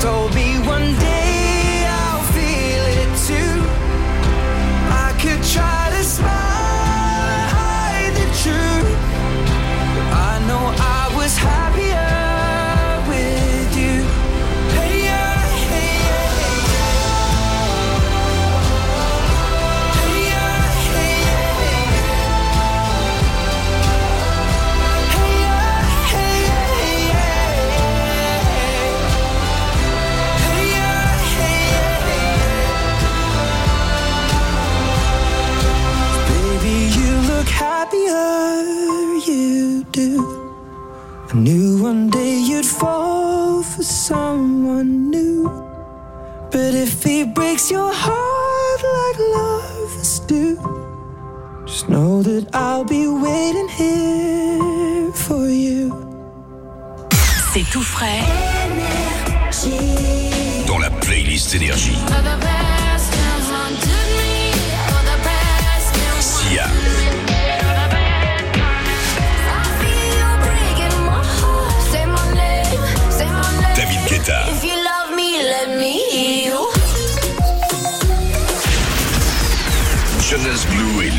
told me I knew one day you'd fall for someone new. But if he breaks your heart like lovers do, just know that I'll be waiting here for you. C'est tout frais. Dans la playlist énergie.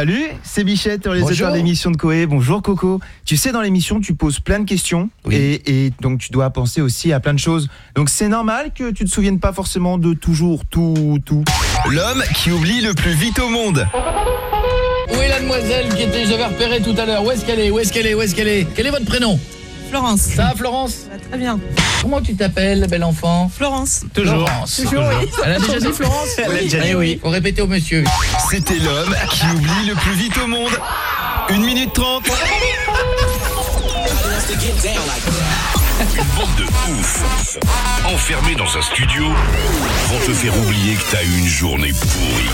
Salut, c'est Bichette, les Bonjour. auteurs d'émission de Coé. Bonjour Coco. Tu sais, dans l'émission, tu poses plein de questions Oui. et, et donc tu dois penser aussi à plein de choses. Donc c'est normal que tu te souviennes pas forcément de toujours tout, tout. L'homme qui oublie le plus vite au monde. Où est la demoiselle qui était, j'avais repéré tout à l'heure Où est-ce qu'elle est? Où est-ce qu'elle est? Où est-ce qu'elle est? Quel est votre prénom? Florence. Ça va Florence Ça va très bien. Comment tu t'appelles, bel enfant Florence. Toujours. Florence. Elle a déjà dit Florence Elle l'a déjà dit. Eh oui, faut répéter au monsieur. C'était l'homme qui oublie le plus vite au monde. Une minute trente. Une bande de ouf, enfermés dans un studio, vont te faire oublier que t'as eu une journée pourrie.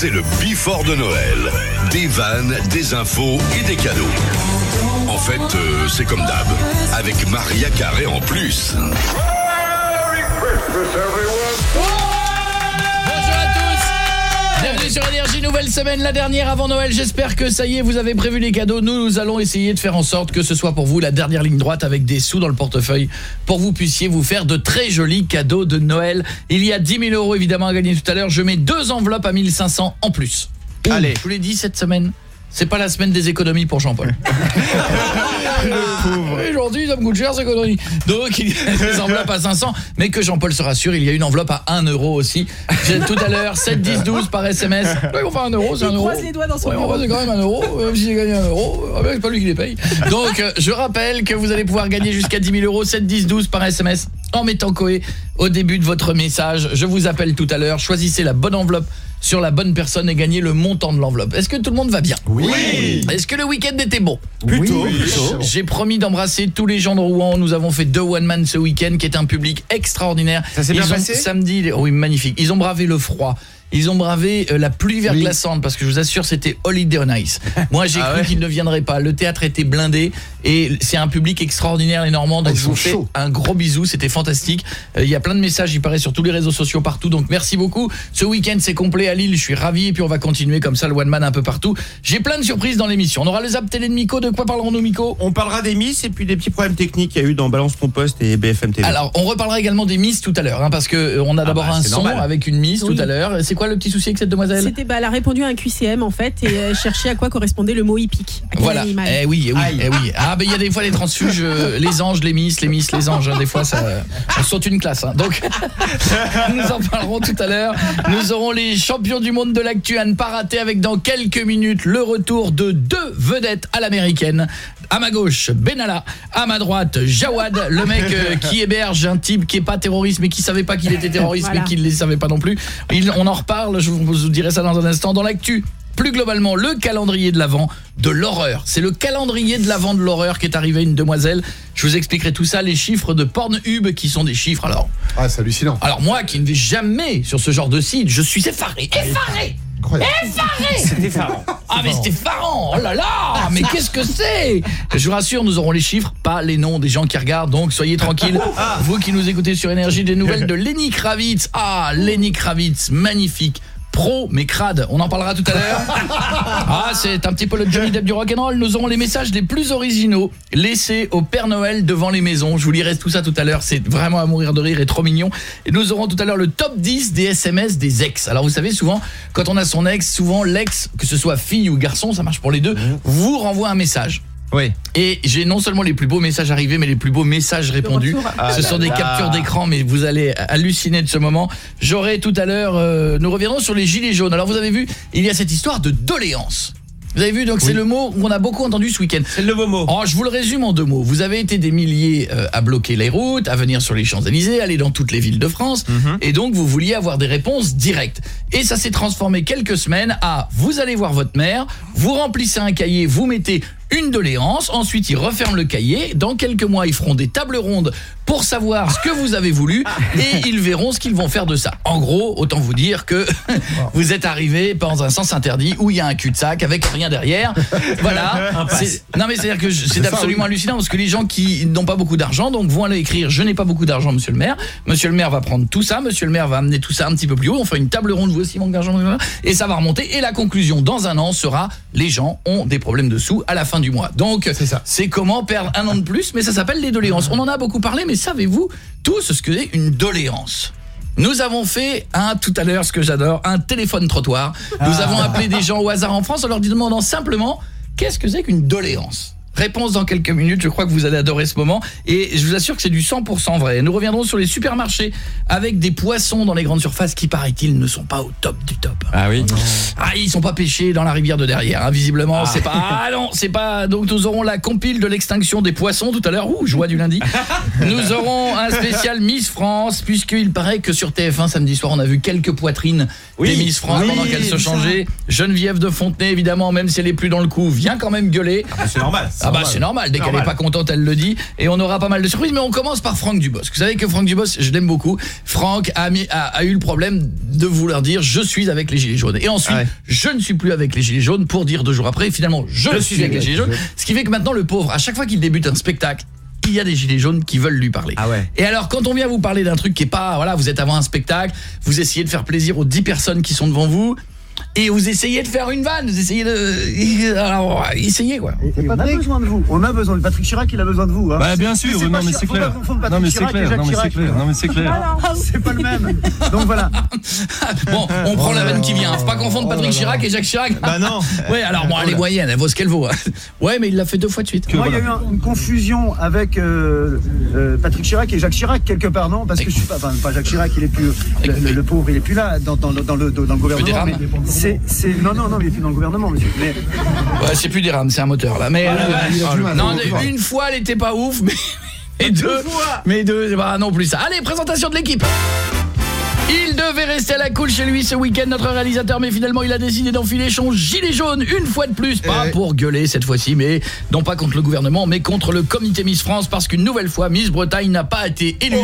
C'est le Before de Noël. Des vannes, des infos et des cadeaux. En fait, euh, c'est comme d'hab, avec Maria Carré en plus. Bienvenue sur Énergie, nouvelle semaine, la dernière avant Noël. J'espère que ça y est, vous avez prévu les cadeaux. Nous, nous allons essayer de faire en sorte que ce soit pour vous la dernière ligne droite avec des sous dans le portefeuille pour que vous puissiez vous faire de très jolis cadeaux de Noël. Il y a 10 000 euros évidemment à gagner tout à l'heure. Je mets deux enveloppes à 1500 en plus. Allez. Je vous l'ai dit cette semaine. C'est pas la semaine des économies pour Jean-Paul. Aujourd'hui, ça me coûte cher, ces conneries. Donc, il y a des enveloppes à 500, mais que Jean-Paul se rassure, il y a une enveloppe à 1 euro aussi. J'ai tout à l'heure, 7, 10, 12 par SMS. Ouais, on fait 1 euro, c'est 1 Il euro. croise les doigts dans son Ouais, bureau. c'est quand même 1 euro, même si j'ai gagné 1 euro, ah ben, c'est pas lui qui les paye. Donc, euh, je rappelle que vous allez pouvoir gagner jusqu'à 10 000 euros, 7, 10, 12 par SMS en mettant Coé au début de votre message. Je vous appelle tout à l'heure, choisissez la bonne enveloppe sur la bonne personne et gagnez le montant de l'enveloppe. Est-ce que tout le monde va bien Oui. Est-ce que le week-end était bon Plutôt. j'ai promis d'embrasser tous les gens de Rouen. Nous avons fait deux one man ce week-end qui est un public extraordinaire. Ça s'est bien ont- passé? Samedi, les- oui, magnifique. Ils ont bravé le froid. Ils ont bravé euh, la pluie verglaçante parce que je vous assure c'était Holiday on Ice. Moi j'ai Ah cru ouais qu'ils ne viendraient pas. Le théâtre était blindé et c'est un public extraordinaire les Normands. Donc Ah, ils je vous sont fais chauds. un gros bisou, c'était fantastique. Euh, Il y a plein de messages, il paraît sur tous les réseaux sociaux partout. Donc merci beaucoup. Ce week-end c'est complet à Lille, je suis ravi et puis on va continuer comme ça le one man un peu partout. J'ai plein de surprises dans l'émission. On aura les zap télé de Miko, de quoi parlerons-nous Miko On parlera des Miss et puis des petits problèmes techniques qu'il y a eu dans Balance ton poste et BFM TV. Alors, on reparlera également des Miss tout à l'heure, hein, parce que euh, on a d'abord bah, un son normal. avec une Miss Oui. tout à l'heure. C'est quoi le petit souci avec cette demoiselle C'était bah, elle a répondu à un QCM en fait et euh, cherchait à quoi correspondait le mot hippique. À quel Voilà. animal. Eh oui, eh oui, eh oui. Ah ben il y a des fois les transfuges, euh, les anges, les miss, les miss, les anges. hein, des fois ça, on saute une classe. hein. Donc nous en parlerons tout à l'heure. Nous aurons les champions du monde de l'actu à ne pas rater avec dans quelques minutes le retour de deux vedettes à l'américaine. À ma gauche, Benalla. À ma droite, Jawad, le mec euh, qui héberge un type qui est pas terroriste mais qui savait pas qu'il était terroriste Voilà. mais qui ne le savait pas non plus. Il- on en reparle, je vous vous dirai ça dans un instant. Dans l'actu, plus globalement, le calendrier de l'Avent de l'horreur. C'est le calendrier de l'Avent de l'horreur qui est arrivé à une demoiselle. Je vous expliquerai tout ça, les chiffres de Pornhub qui sont des chiffres. Alors, Ah, c'est hallucinant. alors moi qui ne vais jamais sur ce genre de site, je suis effaré, effaré Incroyable. c'est effarant. ah mais c'est effarant. Oh là là. Mais qu'est-ce que c'est? Je vous rassure, nous aurons les chiffres, pas les noms des gens qui regardent, donc soyez tranquilles. Vous qui nous écoutez sur Énergie, des nouvelles de Lenny Kravitz. Ah, Lenny Kravitz, magnifique pro mais crade, on en parlera tout à l'heure. Ah, c'est un petit peu le Johnny Depp du rock'n'roll. Nous aurons les messages les plus originaux laissés au Père Noël devant les maisons. Je vous lirai tout ça tout à l'heure, c'est vraiment à mourir de rire et trop mignon. Et nous aurons tout à l'heure le top 10 des SMS des ex. Alors vous savez souvent quand on a son ex, souvent l'ex que ce soit fille ou garçon, ça marche pour les deux, vous renvoie un message. Oui. Et j'ai non seulement les plus beaux messages arrivés, mais les plus beaux messages répondus. Ah ce là sont des là. captures d'écran, mais vous allez halluciner de ce moment. J'aurai tout à l'heure, euh, nous reviendrons sur les gilets jaunes. Alors vous avez vu, il y a cette histoire de doléance. Vous avez vu, donc c'est le mot qu'on a beaucoup entendu ce week-end. C'est le nouveau mot. Oh, je vous le résume en deux mots. Vous avez été des milliers euh, à bloquer les routes, à venir sur les Champs-Élysées, aller dans toutes les villes de France, et donc vous vouliez avoir des réponses directes. Et ça s'est transformé quelques semaines à vous allez voir votre maire, vous remplissez un cahier, vous mettez une doléance, ensuite ils referment le cahier, dans quelques mois ils feront des tables rondes pour savoir ce que vous avez voulu et ils verront ce qu'ils vont faire de ça. En gros, autant vous dire que vous êtes arrivé dans un sens interdit où il y a un cul-de-sac avec rien derrière. Voilà. Non mais c'est-à-dire que c'est ça, absolument oui. hallucinant parce que les gens qui n'ont pas beaucoup d'argent donc vont aller écrire je n'ai pas beaucoup d'argent monsieur le maire. Monsieur le maire va prendre tout ça, monsieur le maire va amener tout ça un petit peu plus haut, on fait une table ronde vous aussi manque d'argent et ça va remonter et la conclusion dans un an sera les gens ont des problèmes de sous à la fin fin du mois. Donc C'est ça. c'est comment perdre un an de plus, mais ça s'appelle les doléances. On en a beaucoup parlé, mais savez-vous tous ce que c'est une doléance? Nous avons fait un tout à l'heure ce que j'adore, un téléphone trottoir. Nous Ah. avons appelé des gens au hasard en France en leur demandant simplement qu'est-ce que c'est qu'une doléance? Réponse dans quelques minutes, je crois que vous allez adorer ce moment et je vous assure que c'est du 100% vrai. Nous reviendrons sur les supermarchés avec des poissons dans les grandes surfaces qui paraît-il ne sont pas au top du top. Ah oui. Ah, ils sont pas pêchés dans la rivière de derrière, hein, visiblement, c'est pas Ah non, c'est pas donc nous aurons la compile de l'extinction des poissons tout à l'heure. Ouh, joie du lundi. Nous aurons un spécial Miss France puisqu'il paraît que sur TF1 samedi soir, on a vu quelques poitrines Oui. des Miss France Oui, pendant qu'elles se ça. changeaient. Geneviève de Fontenay évidemment, même si elle est plus dans le coup, vient quand même gueuler. C'est normal. Ah bah c'est normal, dès qu'elle Normal. est pas contente, elle le dit et on aura pas mal de surprises mais on commence par Franck Dubosc. Vous savez que Franck Dubosc, je l'aime beaucoup. Franck a, mis- a, a eu le problème de vouloir dire je suis avec les gilets jaunes et ensuite Ah ouais. je ne suis plus avec les gilets jaunes pour dire deux jours après finalement je, suis avec les gilets jaunes, ce qui fait que maintenant le pauvre à chaque fois qu'il débute un spectacle il y a des gilets jaunes qui veulent lui parler. Ah ouais. Et alors quand on vient vous parler d'un truc qui est pas voilà, vous êtes avant un spectacle, vous essayez de faire plaisir aux 10 personnes qui sont devant vous et vous essayez de faire une vanne, vous essayez de alors essayez quoi. Et on a besoin de vous. On a besoin de Patrick Chirac, il a besoin de vous. Hein. Bah bien sûr, c'est non pas mais c'est clair. Non mais c'est clair, Jacques non mais c'est clair, non mais c'est clair. C'est pas le même. Donc voilà. Bon, on prend la vanne qui vient. Faut pas confondre Patrick Chirac et Jacques Chirac. Bah non. Ouais, alors bon, elle est moyenne, elle vaut ce qu'elle vaut. hein. Ouais, mais il l'a fait deux fois de suite. Moi, il y a eu un- une confusion avec euh, euh, Patrick Chirac et Jacques Chirac quelque part, non? Parce que je suis pas, enfin, pas Jacques Chirac, il est plus le, le- le pauvre, il est plus là dans, dans, le- dans le dans le gouvernement. C'est c'est non non non, il est plus dans le gouvernement, monsieur. Mais Ouais, c'est plus des rames, c'est un moteur là. Mais euh, il a du mal, non, une fois elle était pas ouf, mais mais deux, mais deux, pas non plus ça. Allez, présentation de l'équipe. Il devait rester à la cool chez lui ce week-end, notre réalisateur, mais finalement il a décidé d'enfiler son gilet jaune une fois de plus, pas Ouais. pour gueuler cette fois-ci, mais non pas contre le gouvernement, mais contre le comité Miss France, parce qu'une nouvelle fois, Miss Bretagne n'a pas été élue.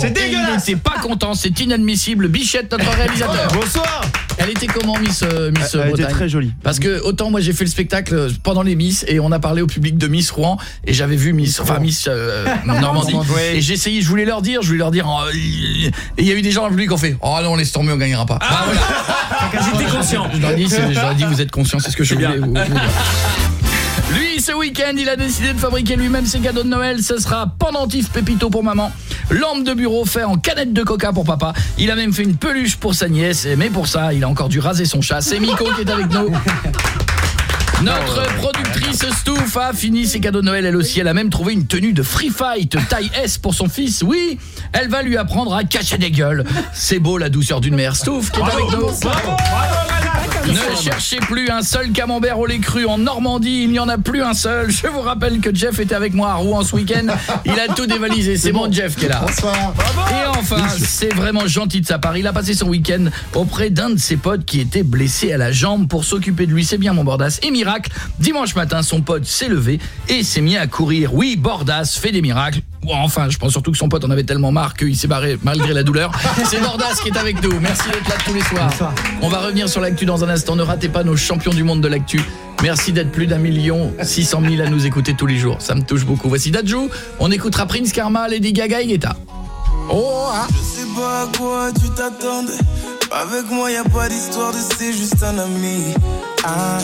C'est Et dégueulasse. Il n'était pas content, c'est inadmissible. Bichette, notre réalisateur. Bonsoir. Elle était comment Miss euh, Miss Elle était Bretagne très jolie. Parce que autant moi j'ai fait le spectacle pendant les Miss et on a parlé au public de Miss Rouen et j'avais vu Miss enfin Miss euh, Normandie et j'ai essayé je voulais leur dire je voulais leur dire euh, et il y a eu des gens dans le public qui ont fait "Oh non, laisse tomber, on gagnera pas." Ah, voilà. J'étais conscient. Je leur ai dit vous êtes conscients, c'est ce que je voulais. Lui, ce week-end, il a décidé de fabriquer lui-même ses cadeaux de Noël. Ce sera pendentif pépito pour maman, lampe de bureau fait en canette de coca pour papa. Il a même fait une peluche pour sa nièce. Mais pour ça, il a encore dû raser son chat. C'est Miko qui est avec nous. Notre productrice Stouff a fini ses cadeaux de Noël elle aussi. Elle a même trouvé une tenue de free fight taille S pour son fils. Oui, elle va lui apprendre à cacher des gueules. C'est beau la douceur d'une mère. Stouff qui est avec nous. Ne cherchez plus un seul camembert au lait cru en Normandie, il n'y en a plus un seul. Je vous rappelle que Jeff était avec moi à Rouen ce week-end. Il a tout dévalisé. C'est mon Jeff qui est là. Bonsoir. Et enfin, c'est vraiment gentil de sa part. Il a passé son week-end auprès d'un de ses potes qui était blessé à la jambe pour s'occuper de lui. C'est bien mon Bordas. Et miracle, dimanche matin, son pote s'est levé et s'est mis à courir. Oui, Bordas fait des miracles. Enfin, je pense surtout que son pote en avait tellement marre qu'il s'est barré malgré la douleur. C'est Bordas qui est avec nous. Merci d'être là tous les soirs. On va revenir sur l'actu dans un instant. Ne ratez pas nos champions du monde de l'actu. Merci d'être plus d'un million six cent mille à nous écouter tous les jours. Ça me touche beaucoup. Voici Dadju. On écoutera Prince Karma, Lady Gaga et Guetta. Oh, ah. Je sais pas à quoi tu t'attendais. Avec moi, y a pas d'histoire de c'est juste un ami. Ah,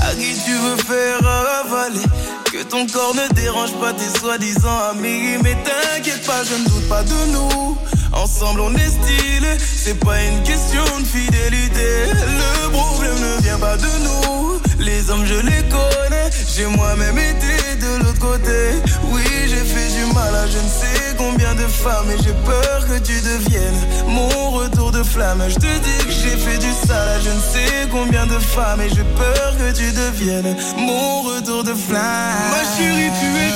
à qui tu veux faire avaler Que ton corps ne dérange pas tes soi-disant amis. Mais t'inquiète pas, je ne doute pas de nous. Ensemble, on est stylé. C'est pas une question de fidélité. Le problème ne vient pas de nous. Les hommes, je les connais. J'ai moi-même été de l'autre côté. Oui, j'ai fait du mal à je ne sais combien de femmes. Et j'ai peur que tu deviennes mon retour de flamme. Je te dis que j'ai fait du sale je ne sais combien de femmes. Et j'ai peur que tu deviennes mon retour de flamme. Ma chérie, tu es.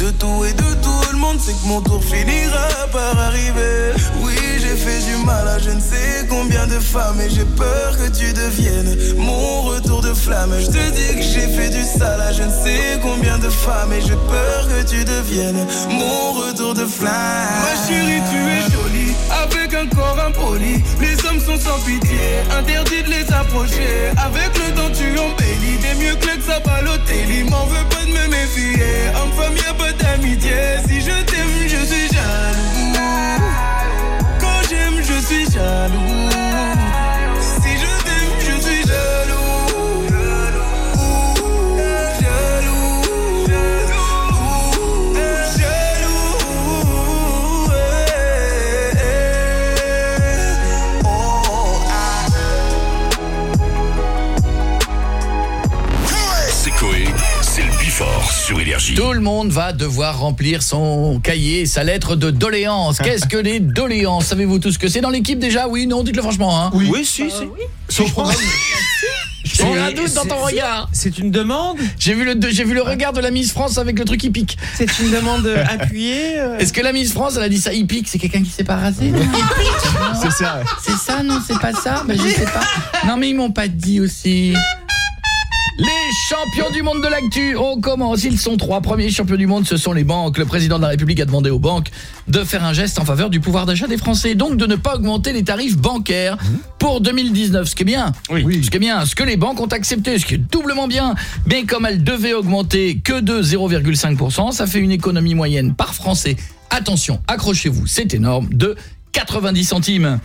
De tout et de tout le monde, c'est que mon tour finira par arriver. Oui, j'ai fait du mal à je ne sais combien de femmes et j'ai peur que tu deviennes mon retour de flamme. Je te dis que j'ai fait du sale à je ne sais combien de femmes et j'ai peur que tu deviennes mon retour de flamme. Ma chérie, tu es jolie avec un corps impoli. Les hommes sont sans pitié, interdit de les approcher. Avec le temps, tu embellis. T'es mieux que le Sabalotelli. M'en veux pas de me méfier. Homme-femme, y'a pas d'amitié. Si je t'aime, je suis jaloux. Quand j'aime, je suis jaloux. Sur Énergie. Tout le monde va devoir remplir son cahier, sa lettre de doléances. Qu'est-ce que les doléances? Savez-vous tout ce que c'est dans l'équipe déjà? Oui, non, dites-le franchement. Hein. Oui, si, si. Son programme. J'ai eu un doute dans ton regard. C'est une demande J'ai vu le j'ai vu le regard de la Miss France avec le truc qui pique. C'est une demande euh, appuyée euh Est-ce que la Miss France elle a dit ça il pique C'est quelqu'un qui s'est pas rasé C'est ça. ouais. C'est ça non, c'est pas ça? Ben je sais pas. Non mais ils m'ont pas dit aussi. Les champions du monde de l'actu, on commence. Ils sont trois premiers champions du monde, ce sont les banques. Le président de la République a demandé aux banques de faire un geste en faveur du pouvoir d'achat des Français, donc de ne pas augmenter les tarifs bancaires pour 2019, ce qui est bien. Oui. Ce qui est bien, ce que les banques ont accepté, ce qui est doublement bien. Mais comme elles devaient augmenter que de 0,5%, ça fait une économie moyenne par Français. Attention, accrochez-vous, c'est énorme, de 90 centimes.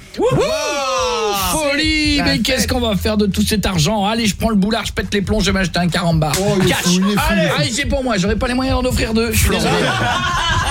Mais qu'est-ce qu'on va faire de tout cet argent Allez, je prends le boulard, je pète les plombs, je vais m'acheter un caramba. Cash Allez, allez, c'est pour moi, j'aurais pas les moyens d'en offrir deux. Je suis désolé.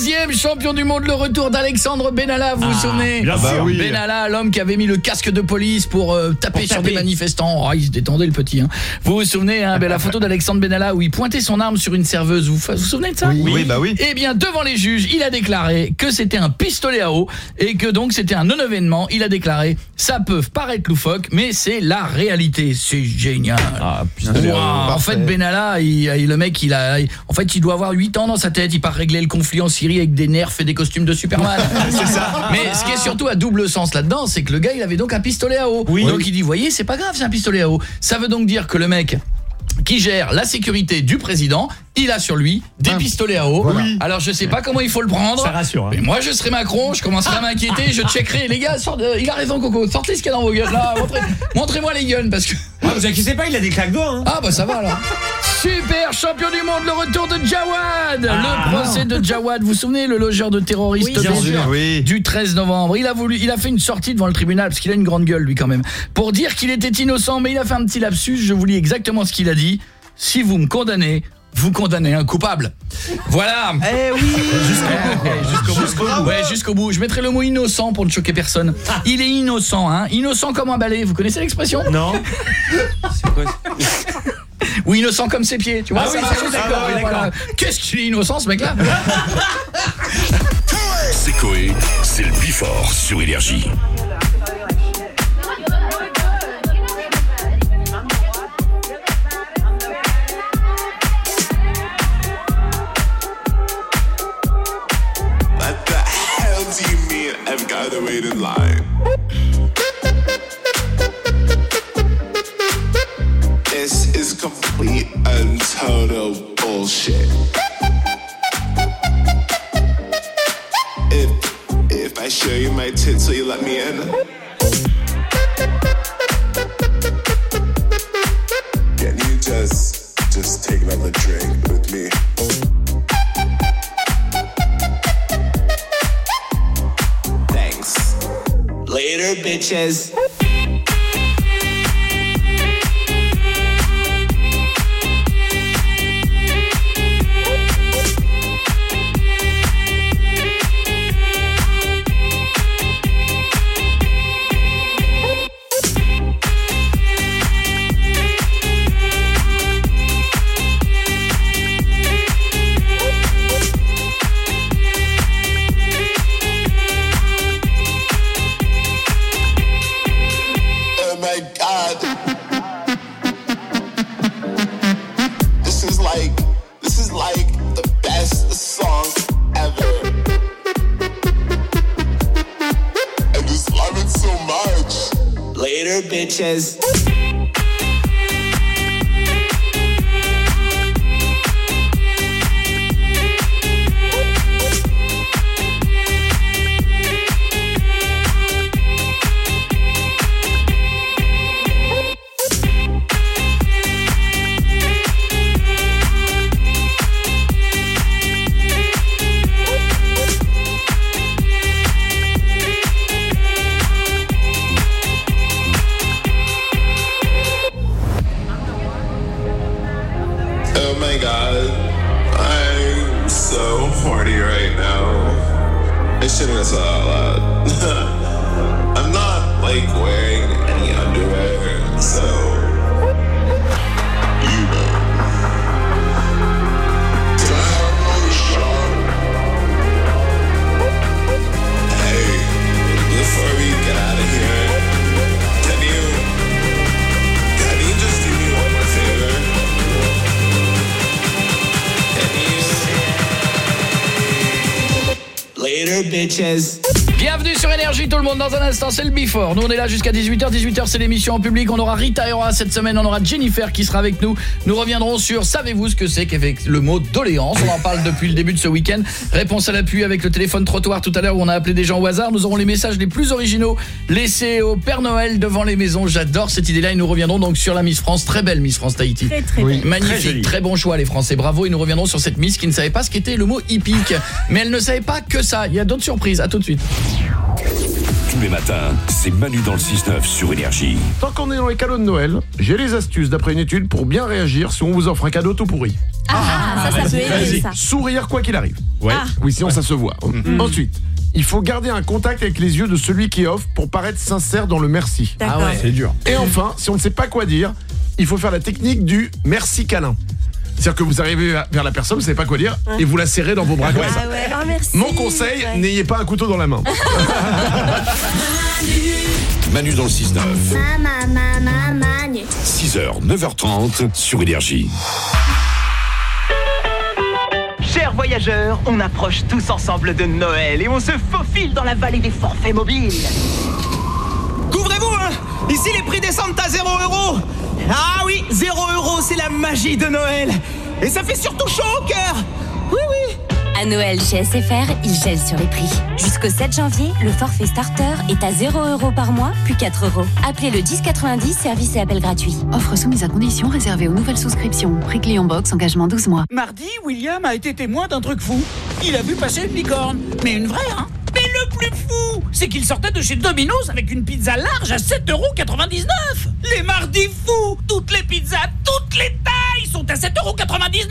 Deuxième champion du monde, le retour d'Alexandre Benalla, vous vous souvenez bien sûr. Bah oui. Benalla, l'homme qui avait mis le casque de police pour euh, taper sur des manifestants. Oh, il se détendait le petit. Hein. Vous vous souvenez, hein, ben, la photo d'Alexandre Benalla où il pointait son arme sur une serveuse. Vous vous, vous souvenez de ça? Oui, oui, bah oui. eh bien, devant les juges, il a déclaré que c'était un pistolet à eau et que donc c'était un non-événement. Il a déclaré ça peut paraître loufoque, mais c'est la réalité. C'est génial. Ah, Ouah, en fait, Benalla, il, il- le mec, il a, en fait, il doit avoir 8 ans dans sa tête. Il part régler le conflit en Syrie avec des nerfs et des costumes de Superman. c'est ça. Mais ce qui est surtout à double sens là-dedans, c'est que le gars, il avait donc un pistolet à eau. Donc il dit, voyez, c'est pas grave, c'est un pistolet à eau. Ça veut donc dire que le mec qui gère la sécurité du président, il a sur lui des pistolets à eau. Alors je sais pas comment il faut le prendre. Ça rassure, hein. Mais moi je serai Macron, je commencerai à m'inquiéter, je checkerai les gars, sort de- il a raison Coco, sortez ce qu'il y a dans vos gueules là, montrez- montrez-moi les guns parce que Ah, vous inquiétez pas, il a des claques doigts. Hein. ah bah ça va là. Super champion du monde, le retour de Jawad. le procès de Jawad, vous vous souvenez le logeur de terroristes Oui, bien belge sûr. Oui. du 13 novembre. Il a voulu il a fait une sortie devant le tribunal parce qu'il a une grande gueule lui quand même pour dire qu'il était innocent mais il a fait un petit lapsus, je vous lis exactement ce qu'il a dit. Si vous me condamnez, vous condamnez un coupable. Voilà. Eh oui Jusqu'au bout. Ouais, jusqu'au bout. Je mettrai le mot innocent pour ne choquer personne. Il est innocent, hein. Innocent comme un balai. Vous connaissez l'expression? Non. C'est quoi Ou innocent comme ses pieds. Tu vois, Ah oui, aussi. d'accord, oui, d'accord. Voilà. Qu'est-ce qu'il est innocent, ce mec-là? C'est Coé, c'est le Bifort sur Énergie. This is complete and total bullshit. If if I show you my tits, will you let me in? Bitches. Sanchez. Tout le monde dans un instant, c'est le Before. Nous on est là jusqu'à 18h, 18h c'est l'émission en public. On aura Rita Ora cette semaine, on aura Jennifer qui sera avec nous. Nous reviendrons sur savez-vous ce que c'est qu'avec le mot doléance? On en parle depuis le début de ce week-end. Réponse à l'appui avec le téléphone trottoir tout à l'heure où on a appelé des gens au hasard. Nous aurons les messages les plus originaux laissés au Père Noël devant les maisons. J'adore cette idée-là et nous reviendrons donc sur la Miss France, très belle Miss France Tahiti. Très, très belle. Magnifique, très, bon choix les Français, bravo et nous reviendrons sur cette Miss qui ne savait pas ce qu'était le mot hippique. Mais elle ne savait pas que ça, il y a d'autres surprises, à tout de suite. Tous les matins, c'est Manu dans le 6-9 sur Énergie. Tant qu'on est dans les cadeaux de Noël, j'ai les astuces d'après une étude pour bien réagir si on vous offre un cadeau tout pourri. Ah, ça, ça peut aider, ça. Sourire quoi qu'il arrive. Ouais. Ah. Oui, sinon ça se voit. Ensuite, il faut garder un contact avec les yeux de celui qui offre pour paraître sincère dans le merci. D'accord. C'est dur. Et enfin, si on ne sait pas quoi dire, il faut faire la technique du merci câlin. C'est-à-dire que vous arrivez vers la personne, vous savez pas quoi dire, et vous la serrez dans vos bras comme ça. Ah ouais. Oh, merci. Mon conseil, Ouais. n'ayez pas un couteau dans la main. Manu dans le 6-9. Maman, maman, 6h, 9h30 sur Énergie. Chers voyageurs, on approche tous ensemble de Noël et on se faufile dans la vallée des forfaits mobiles. Ici, les prix descendent à 0 euros. Ah oui, 0 euros, c'est la magie de Noël. Et ça fait surtout chaud au cœur. Oui, oui. À Noël chez SFR, ils gèlent sur les prix. Jusqu'au 7 janvier, le forfait starter est à 0 euros par mois, puis 4 euros. Appelez le 1090, service et appel gratuit. Offre soumise à condition réservée aux nouvelles souscriptions. Prix client box, engagement 12 mois. Mardi, William a été témoin d'un truc fou. Il a vu passer une licorne. Mais une vraie, hein le plus fou, c'est qu'il sortait de chez Domino's avec une pizza large à 7,99€ Les mardis fous Toutes les pizzas, toutes les tailles sont à 7,99€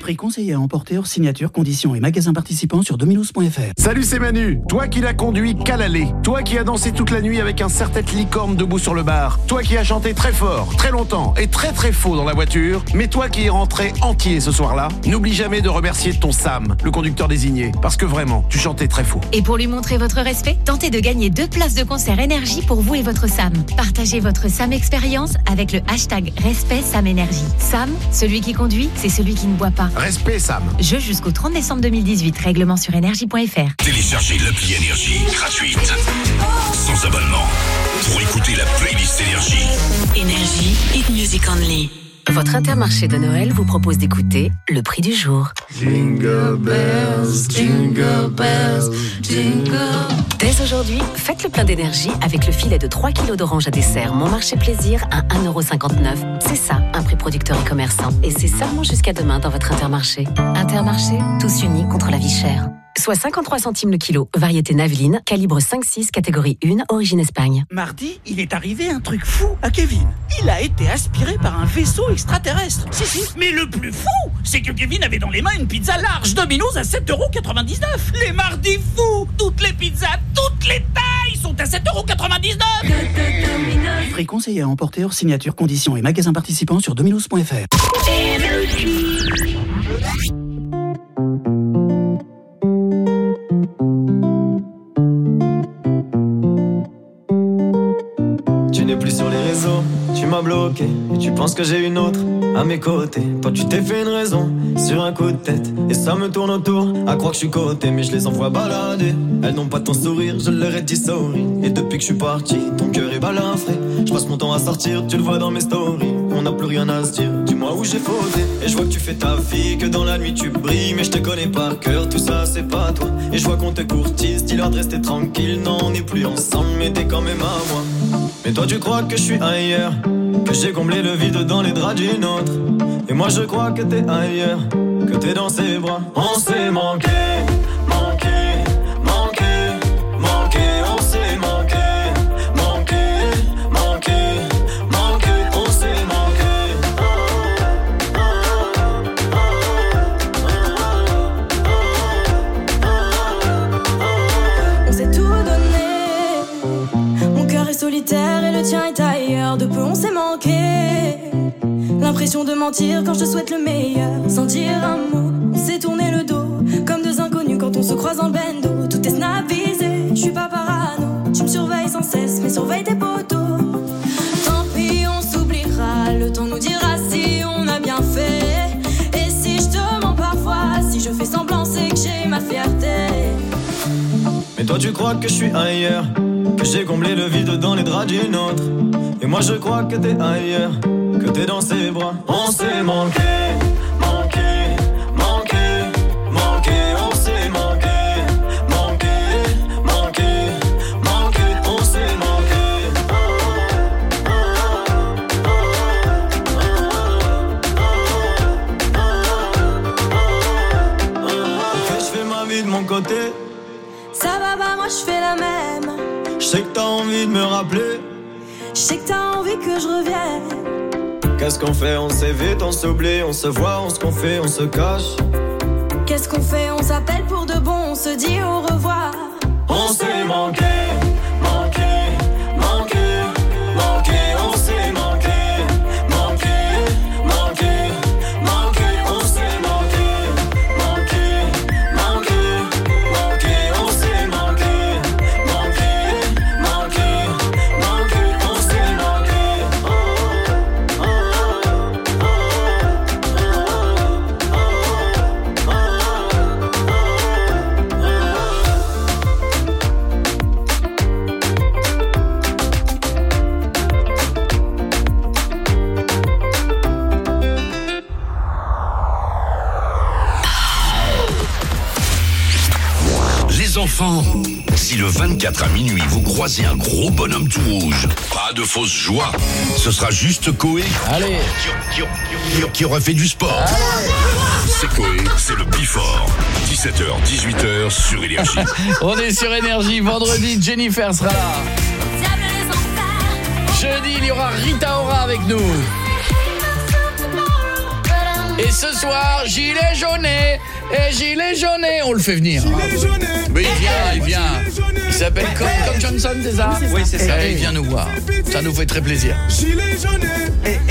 Prix conseillé à emporter hors signature, conditions et magasins participants sur dominos.fr. Salut, c'est Manu. Toi qui l'as conduit qu'à l'aller. Toi qui as dansé toute la nuit avec un serre-tête licorne debout sur le bar. Toi qui as chanté très fort, très longtemps et très très faux dans la voiture. Mais toi qui es rentré entier ce soir-là, n'oublie jamais de remercier ton Sam, le conducteur désigné. Parce que vraiment, tu chantais très faux. Et pour lui montrer votre respect, tentez de gagner deux places de concert énergie pour vous et votre Sam. Partagez votre Sam expérience avec le hashtag Respect Sam Énergie. Sam, celui qui conduit, c'est celui qui ne boit pas. Respect, Sam. Jeu jusqu'au 30 décembre 2018. Règlement sur énergie.fr. Téléchargez l'appli Énergie gratuite. Sans abonnement. Pour écouter la playlist Énergie. Énergie, hit music only. Votre intermarché de Noël vous propose d'écouter le prix du jour. Jingle bells, jingle bells, jingle. Dès aujourd'hui, faites le plein d'énergie avec le filet de 3 kg d'orange à dessert Mon Marché Plaisir à 1,59€. C'est ça, un prix producteur et commerçant. Et c'est seulement jusqu'à demain dans votre Intermarché. Intermarché, tous unis contre la vie chère. Soit 53 centimes le kilo, variété Naveline, calibre 5-6, catégorie 1, origine Espagne. Mardi, il est arrivé un truc fou à Kevin. Il a été aspiré par un vaisseau extraterrestre. Si, si. Mais le plus fou, c'est que Kevin avait dans les mains une pizza large Domino's à 7,99€. Les mardis fous, toutes les pizzas, toutes les tailles sont à 7,99€. Prix conseillé à emporter hors signature, conditions et magasins participants sur dominos.fr. m'as bloqué et tu penses que j'ai une autre. à mes côtés. Toi, tu t'es fait une raison sur un coup de tête. Et ça me tourne autour, à croire que je suis côté, mais je les envoie balader. Elles n'ont pas ton sourire, je leur ai dit sorry. Et depuis que je suis parti, ton cœur est balafré. Je passe mon temps à sortir, tu le vois dans mes stories. On n'a plus rien à se dire, dis-moi où j'ai fauté. Et je vois que tu fais ta vie, que dans la nuit tu brilles. Mais je te connais par cœur, tout ça c'est pas toi. Et je vois qu'on te courtise, dis-leur de rester tranquille. Non, on n'est plus ensemble, mais t'es quand même à moi. Mais toi tu crois que je suis ailleurs, que j'ai comblé le vide dans les draps d'une autre. Et moi je crois que t'es ailleurs, que t'es dans ses bras. On s'est manqué, L'impression de mentir quand je te souhaite le meilleur. Sans dire un mot, on s'est tourné le dos. Comme deux inconnus quand on se croise le bendo. Tout est snappisé, je suis pas parano. Tu me surveilles sans cesse, mais surveille tes poteaux. Toi tu crois que je suis ailleurs, que j'ai comblé le vide dans les draps d'une autre. Et moi je crois que t'es ailleurs, que t'es dans ses bras. On s'est manqué, sais que t'as envie de me rappeler. Je sais que t'as envie que je revienne. Qu'est-ce qu'on fait? On s'évite, on s'oublie, on se voit, on se confie, on se cache. Qu'est-ce qu'on fait? On s'appelle pour de bon, on se dit au revoir. On s'est manqué, manqué, 24 à minuit vous croisez un gros bonhomme tout rouge, pas de fausse joie. Ce sera juste Coé. Allez. Qui, qui- qui aura fait du sport. C'est Coé, c'est le Bifort. 17h, 18h sur Énergie. On est sur Énergie, vendredi, Jennifer sera là. Jeudi, il y aura Rita Ora avec nous. Et ce soir, gilet jaune et gilet jaune, on le fait venir. Mais il vient, il vient. Il s'appelle comme, comme Johnson, c'est ça Oui, c'est ça. Et il vient nous voir. Ça nous fait très plaisir.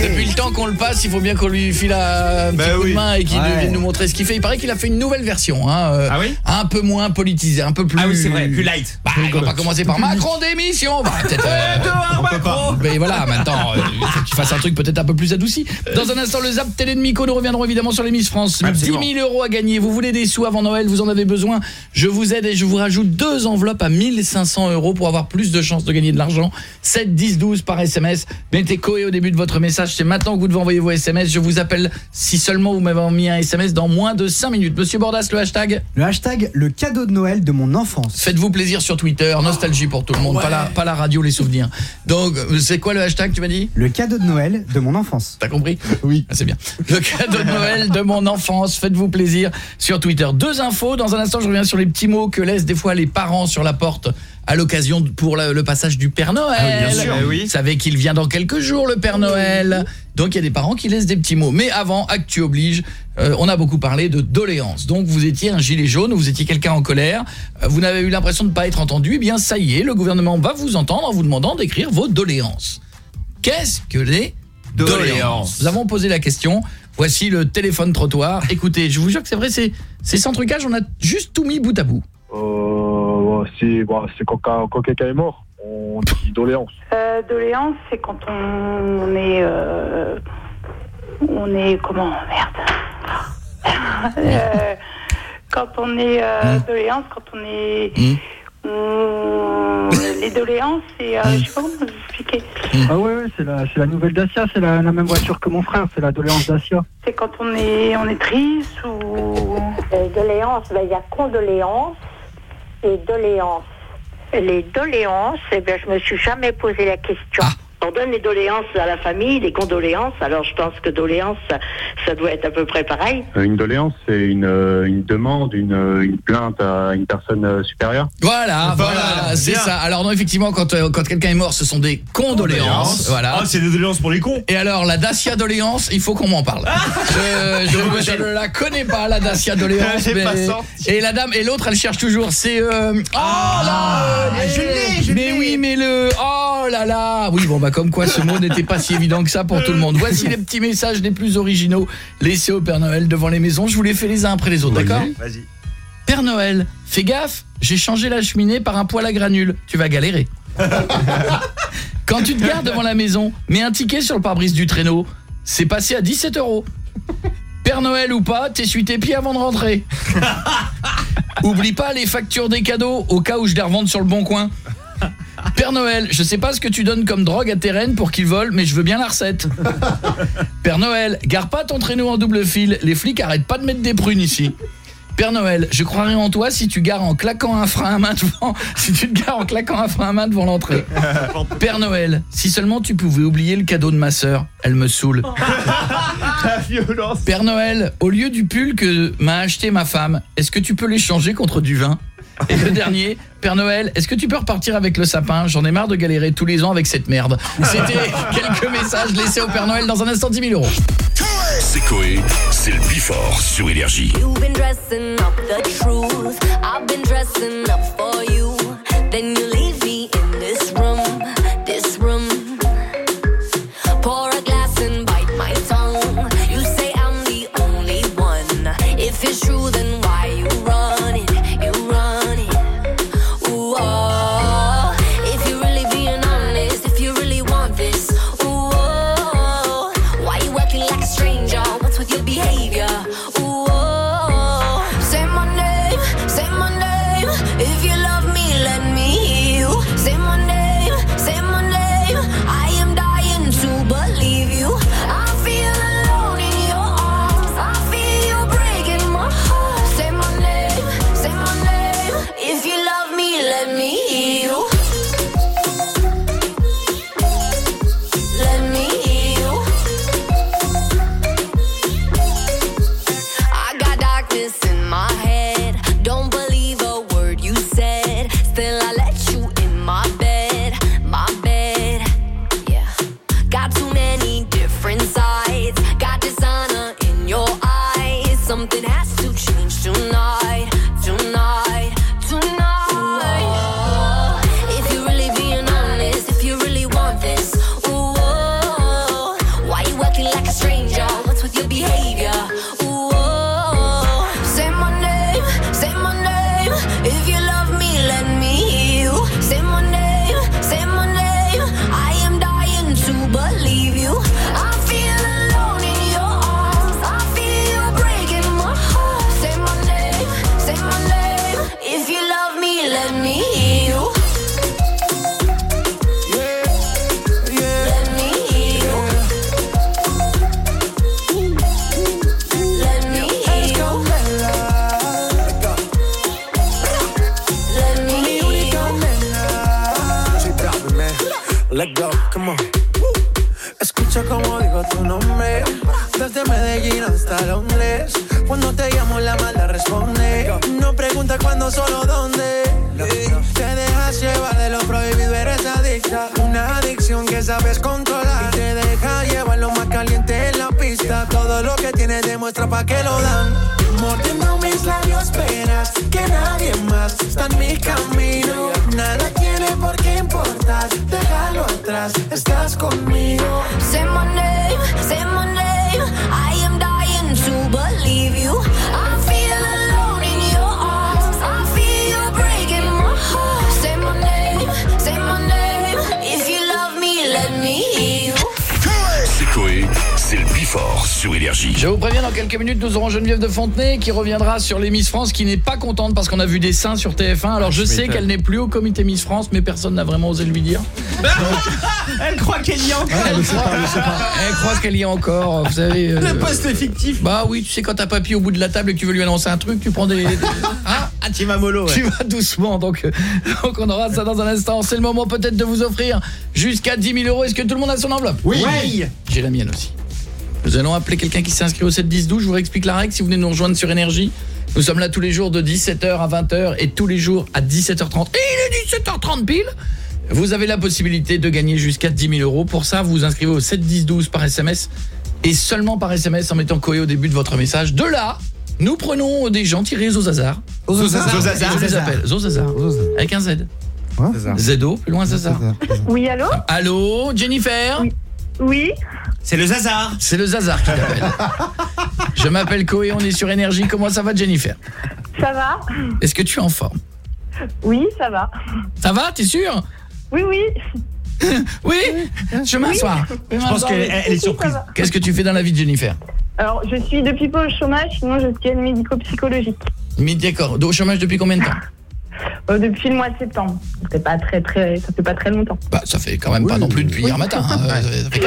Depuis le temps qu'on le passe, il faut bien qu'on lui file un petit coup de main et qu'il Ouais. vienne nous montrer ce qu'il fait. Il paraît qu'il a fait une nouvelle version. Hein, euh, Un peu moins politisée, un peu plus... Ah oui, c'est vrai, plus light. Bah, il va pas commencer par Macron démission. Bah, peut-être... euh, mais voilà, maintenant, euh, il faut qu'il fasse un truc peut-être un peu plus adouci. Dans un instant, le Zap Télé de Miko, nous reviendrons évidemment sur les Miss France. 10 000 euros à gagner. Vous voulez des sous avant Noël, vous en avez besoin. Je vous aide et je vous rajoute deux enveloppes à 1500 euros pour avoir plus de chances de gagner de l'argent. 7, 10, 12 par SMS. Mettez Coé au début de votre message. C'est maintenant que vous devez envoyer vos SMS. Je vous appelle si seulement vous m'avez mis un SMS dans moins de 5 minutes. Monsieur Bordas, le hashtag Le hashtag le cadeau de Noël de mon enfance. Faites-vous plaisir sur Twitter, nostalgie pour tout le monde, pas, la, pas la radio, les souvenirs. Donc, c'est quoi le hashtag, tu m'as dit? Le cadeau de Noël de mon enfance. T'as compris? Oui. C'est bien. Le cadeau de Noël de mon enfance, faites-vous plaisir sur Twitter. Deux infos, dans un instant je reviens sur les petits mots que laissent des fois les parents sur la porte à l'occasion pour le passage du Père Noël. Ah oui, bien sûr. Eh oui. Vous savez qu'il vient dans quelques jours le Père Noël. Donc il y a des parents qui laissent des petits mots. Mais avant, actu oblige, euh, on a beaucoup parlé de doléances. Donc vous étiez un gilet jaune, vous étiez quelqu'un en colère, euh, vous n'avez eu l'impression de ne pas être entendu, eh bien ça y est, le gouvernement va vous entendre en vous demandant d'écrire vos doléances. Qu'est-ce que les Doléances? Nous avons posé la question. Voici le téléphone trottoir. Écoutez, je vous jure que c'est vrai, c'est c'est sans trucage, on a juste tout mis bout à bout. Euh, si, bon, c'est quand, quand- quand quelqu'un est mort, on dit doléance. Euh, doléance, c'est quand on est euh, on est comment Merde. Euh, quand on est euh, Hmm. doléance, quand on est Hum, les doléances, c'est euh, je sais pas comment vous expliquer. Ah ouais, ouais, c'est la, c'est la nouvelle Dacia, c'est la, la même voiture que mon frère, c'est la doléance Dacia. C'est quand on est on est triste ou? Les doléances, ben, il y a condoléances et doléances. Les doléances, eh bien, je me suis jamais posé la question. On donne les doléances à la famille, les condoléances. Alors je pense que doléances, ça, ça doit être à peu près pareil. Euh, Une doléance, c'est une, euh, une demande, une, euh, une plainte à une personne euh, supérieure. Voilà, voilà, c'est ça. Alors non, effectivement, quand, euh, quand quelqu'un est mort, ce sont des condoléances. Condoléances. Voilà. Ah, c'est des doléances pour les cons. Et alors, la Dacia doléance, il faut qu'on m'en parle. je, je- je ne la connais pas, la Dacia doléance. Mais-. Et la dame, et l'autre, elle cherche toujours. C'est... Euh... Oh là je l'ai, je Mais oui, mais le... Oh là là Oui, bon, bah comme quoi ce mot n'était pas si évident que ça pour tout le monde. Voici les petits messages les plus originaux laissés au Père Noël devant les maisons. Je vous les fais les uns après les autres, d'accord Vas-y. Père Noël, fais gaffe, j'ai changé la cheminée par un poêle à granules. Tu vas galérer. Quand tu te gares devant la maison, mets un ticket sur le pare-brise du traîneau. C'est passé à 17 euros. Père Noël ou pas, t'essuies tes pieds avant de rentrer. Oublie pas les factures des cadeaux au cas où je les revende sur le bon coin. Père Noël, je sais pas ce que tu donnes comme drogue à tes rennes pour qu'ils volent, mais je veux bien la recette. Père Noël, gare pas ton traîneau en double fil, les flics arrêtent pas de mettre des prunes ici. Père Noël, je croirais en toi si tu gares en claquant un frein à main devant si tu te gares en claquant un frein à main devant l'entrée. Père Noël, si seulement tu pouvais oublier le cadeau de ma sœur, elle me saoule. La violence. Père Noël, au lieu du pull que m'a acheté ma femme, est-ce que tu peux l'échanger contre du vin? Et le dernier, Père Noël, est-ce que tu peux repartir avec le sapin? J'en ai marre de galérer tous les ans avec cette merde. C'était quelques messages laissés au Père Noël dans un instant 10 000 euros. C'est Coé, c'est le Bifort sur Énergie. You've been dressing up the truth. I've been dressing up for you. Y te deja llevar lo más caliente en la pista. Todo lo que tienes demuestra pa' que lo dan. Mordiendo mis labios, esperas que nadie más está en mi camino. Nada Énergie. Je vous préviens, dans quelques minutes, nous aurons Geneviève de Fontenay qui reviendra sur les Miss France, qui n'est pas contente parce qu'on a vu des seins sur TF1. Alors je Je sais qu'elle n'est plus au comité Miss France, mais personne n'a vraiment osé lui dire. Elle croit qu'elle y est encore. elle, croit, elle croit qu'elle y est encore, vous savez. euh, Le poste est fictif. Bah oui, tu sais quand t'as papy au bout de la table et que tu veux lui annoncer un truc, tu prends des... des- hein? Ah, tu vas mollo, ouais. Tu vas doucement, donc, euh, donc on aura ça dans un instant. C'est le moment peut-être de vous offrir jusqu'à 10 000 euros. Est-ce que tout le monde a son enveloppe? Oui. Oui. J'ai la mienne aussi. Nous allons appeler quelqu'un qui s'est inscrit au 7 10 12. Je vous réexplique la règle si vous venez nous rejoindre sur Énergie. Nous sommes là tous les jours de 17h à 20h et tous les jours à 17h30. Et il est 17h30 pile Vous avez la possibilité de gagner jusqu'à 10 000 euros. Pour ça, vous vous inscrivez au 7 10 12 par SMS et seulement par SMS en mettant Koé au début de votre message. De là, nous prenons des gens tirés au hasard. Au hasard. Au hasard. Je les appelle. Zozazar. Avec un Z. Z-O, plus loin Zazar. Oui, allô? Allô, Jennifer? Oui C'est le Zazar. C'est le Zazar qui t'appelle. Je m'appelle Koé, on est sur Énergie. Comment ça va, Jennifer? Ça va Est-ce que tu es en forme? Oui, ça va. Ça va, t'es sûr? Oui, oui. Oui? Je m'assois. Je pense qu'elle- elle est surprise. Qu'est-ce que tu fais dans la vie de Jennifer? Alors, je suis depuis peu au chômage, sinon je suis aide médico-psychologique. Mais d'accord. Au chômage depuis combien de temps? Euh, depuis le mois de septembre. C'est pas très, très, ça fait pas très longtemps. Bah, ça fait quand même pas non plus depuis hier matin. hein. Euh, ça fait.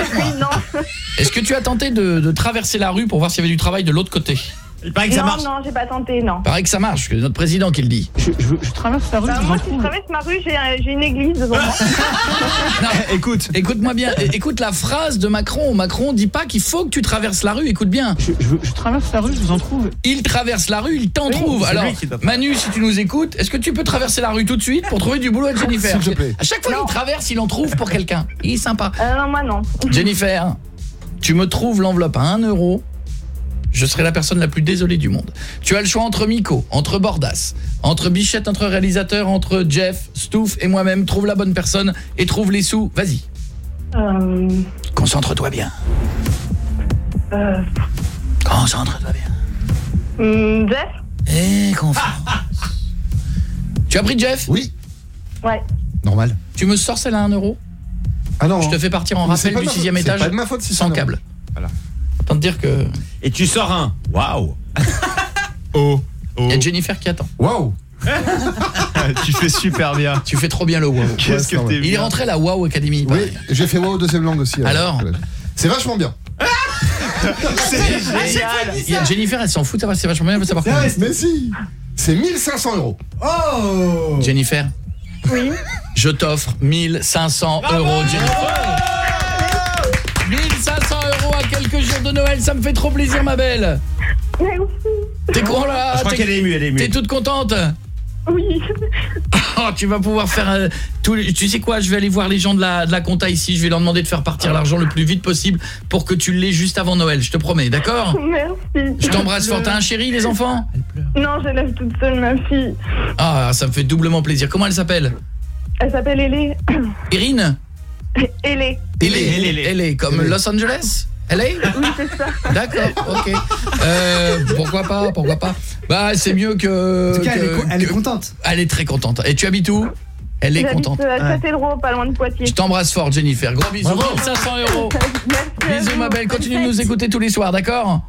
Oui. Est-ce que tu as tenté de, de traverser la rue pour voir s'il y avait du travail de l'autre côté? Il paraît non, non, j'ai pas tenté, non. paraît que ça marche, que c'est notre président qui le dit. je traverse la rue, moi, si je traverse ma rue, j'ai un- j'ai une église devant moi. écoute, écoute-moi bien. É- Écoute la phrase de Macron. Macron dit pas qu'il faut que tu traverses la rue. Écoute bien. Je, traverse la rue, je vous en trouve. Il traverse la rue, il t'en Oui, trouve. c'est Alors, lui qui doit- Manu, si tu nous écoutes, est-ce que tu peux traverser la rue tout de suite pour trouver du boulot à Jennifer? S'il te plaît. À chaque fois qu'il traverse, il en trouve pour quelqu'un. Il est sympa. Euh, non, moi, non. Jennifer, tu me trouves l'enveloppe à 1 euro. Je serai la personne la plus désolée du monde. Tu as le choix entre Miko, entre Bordas, entre Bichette, entre réalisateur, entre Jeff, Stouff et moi-même. Trouve la bonne personne et trouve les sous. Vas-y, Euh, concentre-toi bien. euh, Concentre-toi bien. hum, Jeff? Eh, confiance. Tu as pris Jeff? Oui. Ouais. Normal. Tu me sors celle à 1 euro? Ah non. Je te fais partir en rappel du sixième c'est étage pas de ma faute si c'est sans câble. Voilà. Autant te dire que... Et tu sors un. Waouh. Oh. Il y a Jennifer qui attend. Waouh Tu fais super bien. Tu fais trop bien le wow. Qu'est-ce que t'es Il est rentré à la Wow Academy. Oui, j'ai fait wow deuxième langue aussi. Alors C'est vachement bien. C'est génial. Il y a Jennifer, elle s'en fout, ça va, c'est vachement bien, elle veut savoir combien. Mais si C'est 1500 euros. Oh Jennifer Oui. Je t'offre 1500 euros, Jennifer. Jours de Noël, ça me fait trop plaisir, ma belle. T'es con là Je crois T'es- qu'elle est émue, elle est émue. T'es toute contente Oui. Oh, tu vas pouvoir faire euh, les- tu sais quoi, je vais aller voir les gens de la de la compta ici, je vais leur demander de faire partir l'argent le plus vite possible pour que tu l'aies juste avant Noël, je te promets, d'accord? Merci. Je t'embrasse fort, t'as un chéri les enfants? Non, j'élève toute seule ma fille. Ah, ça me fait doublement plaisir. Comment elle s'appelle? Elle s'appelle Ellie. Irine? Est, elle est comme Los Angeles? Elle est Oui, c'est ça. D'accord, ok. Euh, pourquoi pas, pourquoi pas. Bah, c'est mieux que... En tout cas, elle est que- elle est que- contente. Elle est très contente. Et tu habites où? Elle est contente. euh, À Châtellerault, pas loin de Poitiers. Je t'embrasse fort, Jennifer. Gros bisous. 1500 euros. Bisous, ma belle. Continue de nous écouter tous les soirs, d'accord?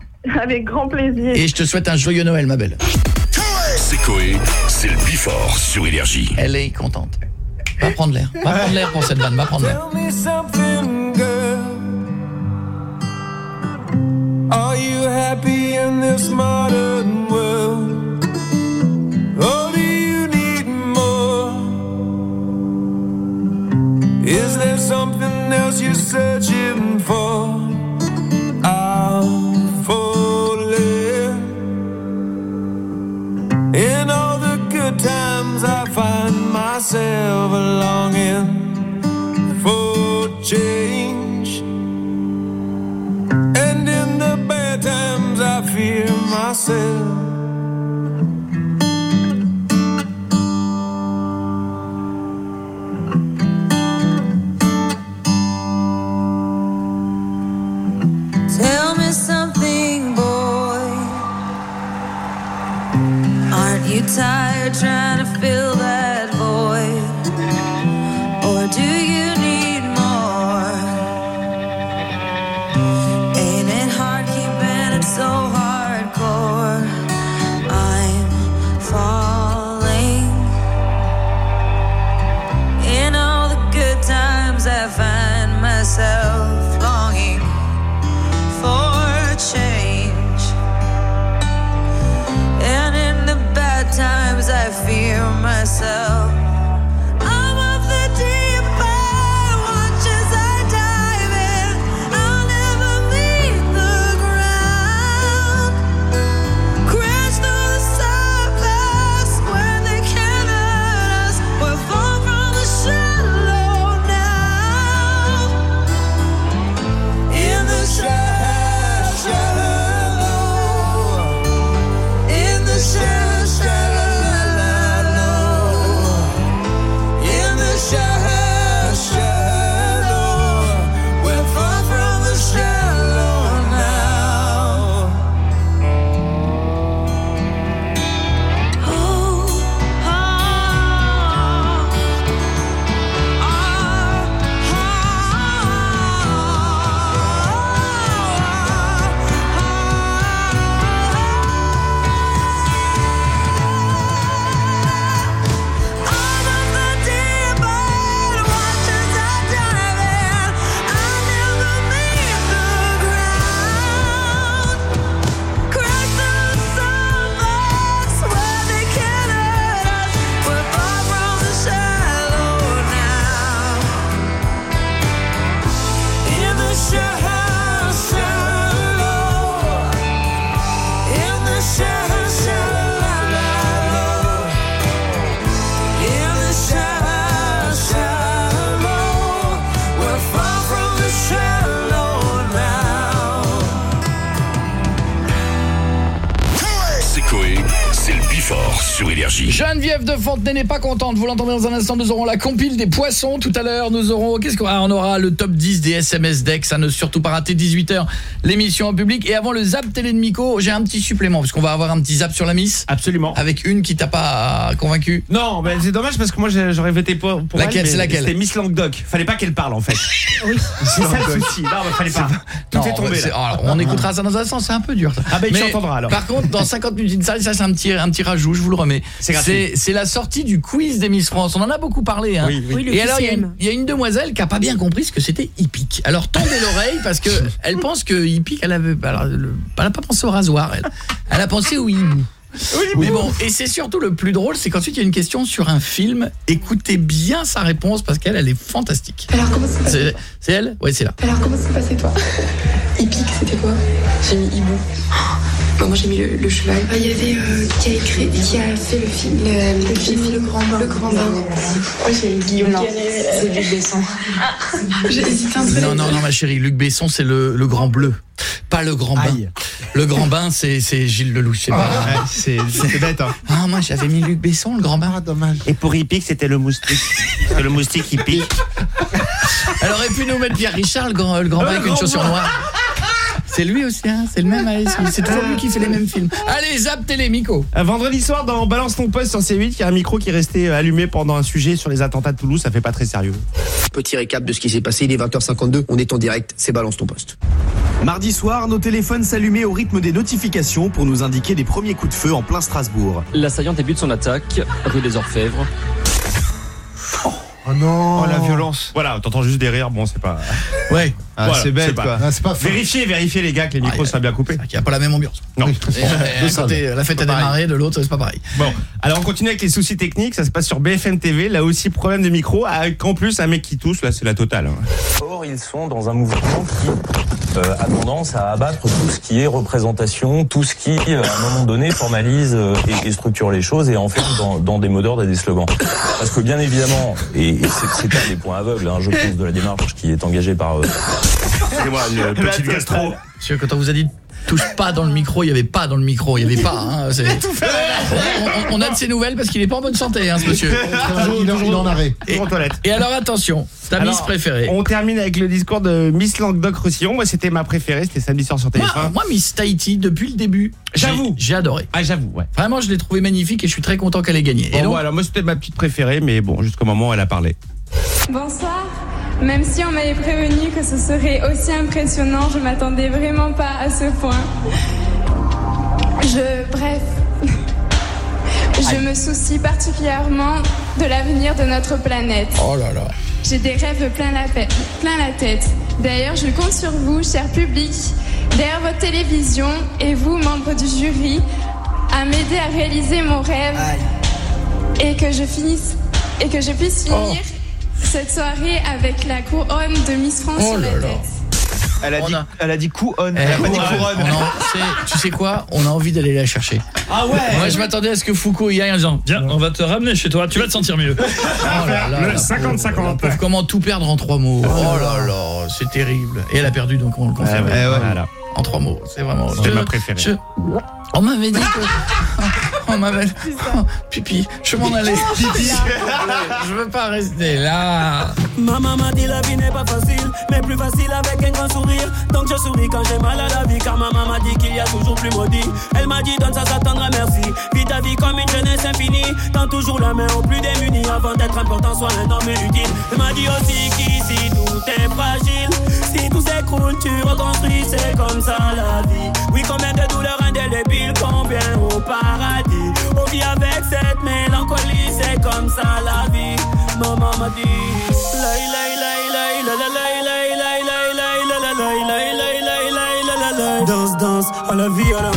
Avec grand plaisir. Et je te souhaite un joyeux Noël, ma belle. C'est Coé, c'est le Bifort sur Énergie. Elle est contente. Va prendre l'air. Va prendre l'air pour cette vanne. Va prendre l'air. Are you happy in this modern world? Or do you need more? Is there something else you're searching for? I'm falling. In all the good times, I find myself longing for change. Times, I fear myself. Tell me something, boy. Aren't you tired Fontenay n'est pas contente. Vous l'entendez dans un instant. Nous aurons la compile des poissons tout à l'heure. Nous aurons qu'est-ce qu'on ah, on aura le top 10 des SMS Dex. À ne surtout pas rater 18h l'émission en public et avant le zap télé de Miko, j'ai un petit supplément parce qu'on va avoir un petit zap sur la Miss. Absolument. Avec une qui t'a pas convaincu. Non, ben c'est dommage parce que moi j'aurais voté pour, pour Laquelle, elle, mais c'est laquelle C'était Miss Languedoc. Fallait pas qu'elle parle en fait. Oui. C'est ça le souci. Non, mais fallait pas. Tout Non, est tombé c'est- là. alors, on écoutera ça dans un instant, c'est un peu dur. ça. Ah ben, il Mais, s'entendra, alors. Par contre, dans 50 minutes ça c'est un petit un petit rajout, je vous le remets. C'est gratuit. C'est c'est la sortie du quiz des Miss France. On en a beaucoup parlé hein. Oui, oui. Oui, le Et alors il y, a une- il y a une demoiselle qui a pas bien compris ce que c'était hippique. Alors tendez l'oreille parce que elle pense que hippique elle avait alors, le- elle a pas pensé au rasoir elle. Elle a pensé au hibou. Mais bon, et c'est surtout le plus drôle, c'est qu'ensuite il y a une question sur un film. Écoutez bien sa réponse parce qu'elle, elle est fantastique. Alors comment ça s'est passé C'est c'est elle? Ouais, c'est là. Alors comment ça s'est passé toi? Hippique, c'était quoi? J'ai mis hibou. Moi j'ai mis le, le cheval. Ah, Il y avait euh, qui a écrit, qui a fait le film, le, le film Le Grand Bain. Le Grand Bain. Moi j'ai mis Guillaume. C'est Luc Besson. J'ai hésité Non, les non, deux. non, ma chérie, Luc Besson, c'est le, le grand bleu. Pas le grand bain. Aïe. Le grand bain, c'est c'est Gilles Lelouch. Ouais, c'est bête hein. Ah, moi j'avais mis Luc Besson, le grand bain. dommage. Et pour hippique, c'était le moustique. Parce que le moustique il pique. Elle aurait pu nous mettre Pierre Richard, le grand, le grand bain avec une chaussure noire. C'est lui aussi, hein, c'est le même, c'est toujours lui qui fait les mêmes films. Allez, zap télé, Miko. Euh, Vendredi soir dans Balance ton poste sur C8, il y a un micro qui est resté euh, allumé pendant un sujet sur les attentats de Toulouse, ça fait pas très sérieux. Petit récap de ce qui s'est passé, il est 20h52, on est en direct, c'est Balance ton poste. Mardi soir, nos téléphones s'allumaient au rythme des notifications pour nous indiquer des premiers coups de feu en plein Strasbourg. L'assaillant débute son attaque rue des Orfèvres. Oh non Oh la violence. Voilà, t'entends juste des rires, bon c'est pas. Ouais. Ah, Voilà, c'est bête, pas- quoi. Ah, c'est pas fin. Vérifiez, vérifiez les gars que les micros soient bien coupés. Il n'y a pas la même ambiance. Non. Et, euh, côté, la fête a pareil. démarré, de l'autre, c'est pas pareil. Bon, alors on continue avec les soucis techniques, ça se passe sur BFM TV, là aussi problème de micro, avec en plus un mec qui tousse, là c'est la totale. hein. Or, ils sont dans un mouvement qui euh, a tendance à abattre tout ce qui est représentation, tout ce qui, euh, à un moment donné, formalise euh, et, et structure les choses et enferme dans, dans des mots d'ordre et des slogans. Parce que bien évidemment, et, et c'est c'est un des points aveugles, hein, je pense, de la démarche qui est engagée par... euh, Excusez-moi, une petite gastro. Monsieur, quand on vous a dit touche pas dans le micro, il y avait pas dans le micro, il y avait pas. Hein, on, a de ses nouvelles parce qu'il est pas en bonne santé, hein, ce monsieur. Il est- en arrêt. Et, en toilette. et alors attention, ta Alors, miss préférée. On termine avec le discours de Miss Languedoc-Roussillon, moi c'était ma préférée, c'était samedi soir sur Moi, TF1. moi, Miss Tahiti, depuis le début, j'ai- J'avoue. j'ai adoré. Ah j'avoue, ouais. Vraiment, je l'ai trouvé magnifique et je suis très content qu'elle ait gagné. Bon, et donc, voilà, moi c'était ma petite préférée, mais bon, jusqu'au moment où elle a parlé. Bonsoir. Même si on m'avait prévenu que ce serait aussi impressionnant, je m'attendais vraiment pas à ce point. Je, bref, je me soucie particulièrement de l'avenir de notre planète. oh là là. J'ai des rêves plein la, pe- plein la tête. D'ailleurs, je compte sur vous, cher public, derrière votre télévision et vous, membres du jury, à m'aider à réaliser mon rêve. et que je finisse et que je puisse finir cette soirée avec la couronne de Miss France Oh sur la là là. tête. Elle a, dit, elle a dit couronne. Eh, Elle a pas dit couronne. tu sais quoi? On a envie d'aller la chercher. Ah ouais Moi je m'attendais à ce que Foucault y aille en disant Viens, on va te ramener chez toi, tu vas te sentir mieux. Oh là là, Le la 50-50. pauvre, la pauvre, Comment tout perdre en trois mots Oh là là, c'est terrible. Et elle a perdu donc on le confirme. Ah ouais, voilà. En trois mots, c'est vraiment. C'est je- ma préférée. je- On m'avait dit que. On m'avait. Oh, pipi, je m'en allais. Pipi. Je veux pas rester là. Maman m'a dit la vie n'est pas facile, mais plus facile avec un grand sourire. Donc je souris quand j'ai mal à la vie, car maman m'a dit qu'il y a toujours plus maudit. Elle m'a dit donne ça, ça tendra merci. Vis ta vie comme une jeunesse infinie. Tends toujours la main aux plus démunis avant d'être important, sois un homme utile. Elle m'a dit aussi qu'ici tout est fragile. Si tout s'écroule, tu reconstruis, c'est comme ça la vie. Oui, combien de douleurs indélébiles, combien au paradis avec cette mélancolie, c'est comme ça la vie. Maman m'a dit. Danse, danse, à la vie, à la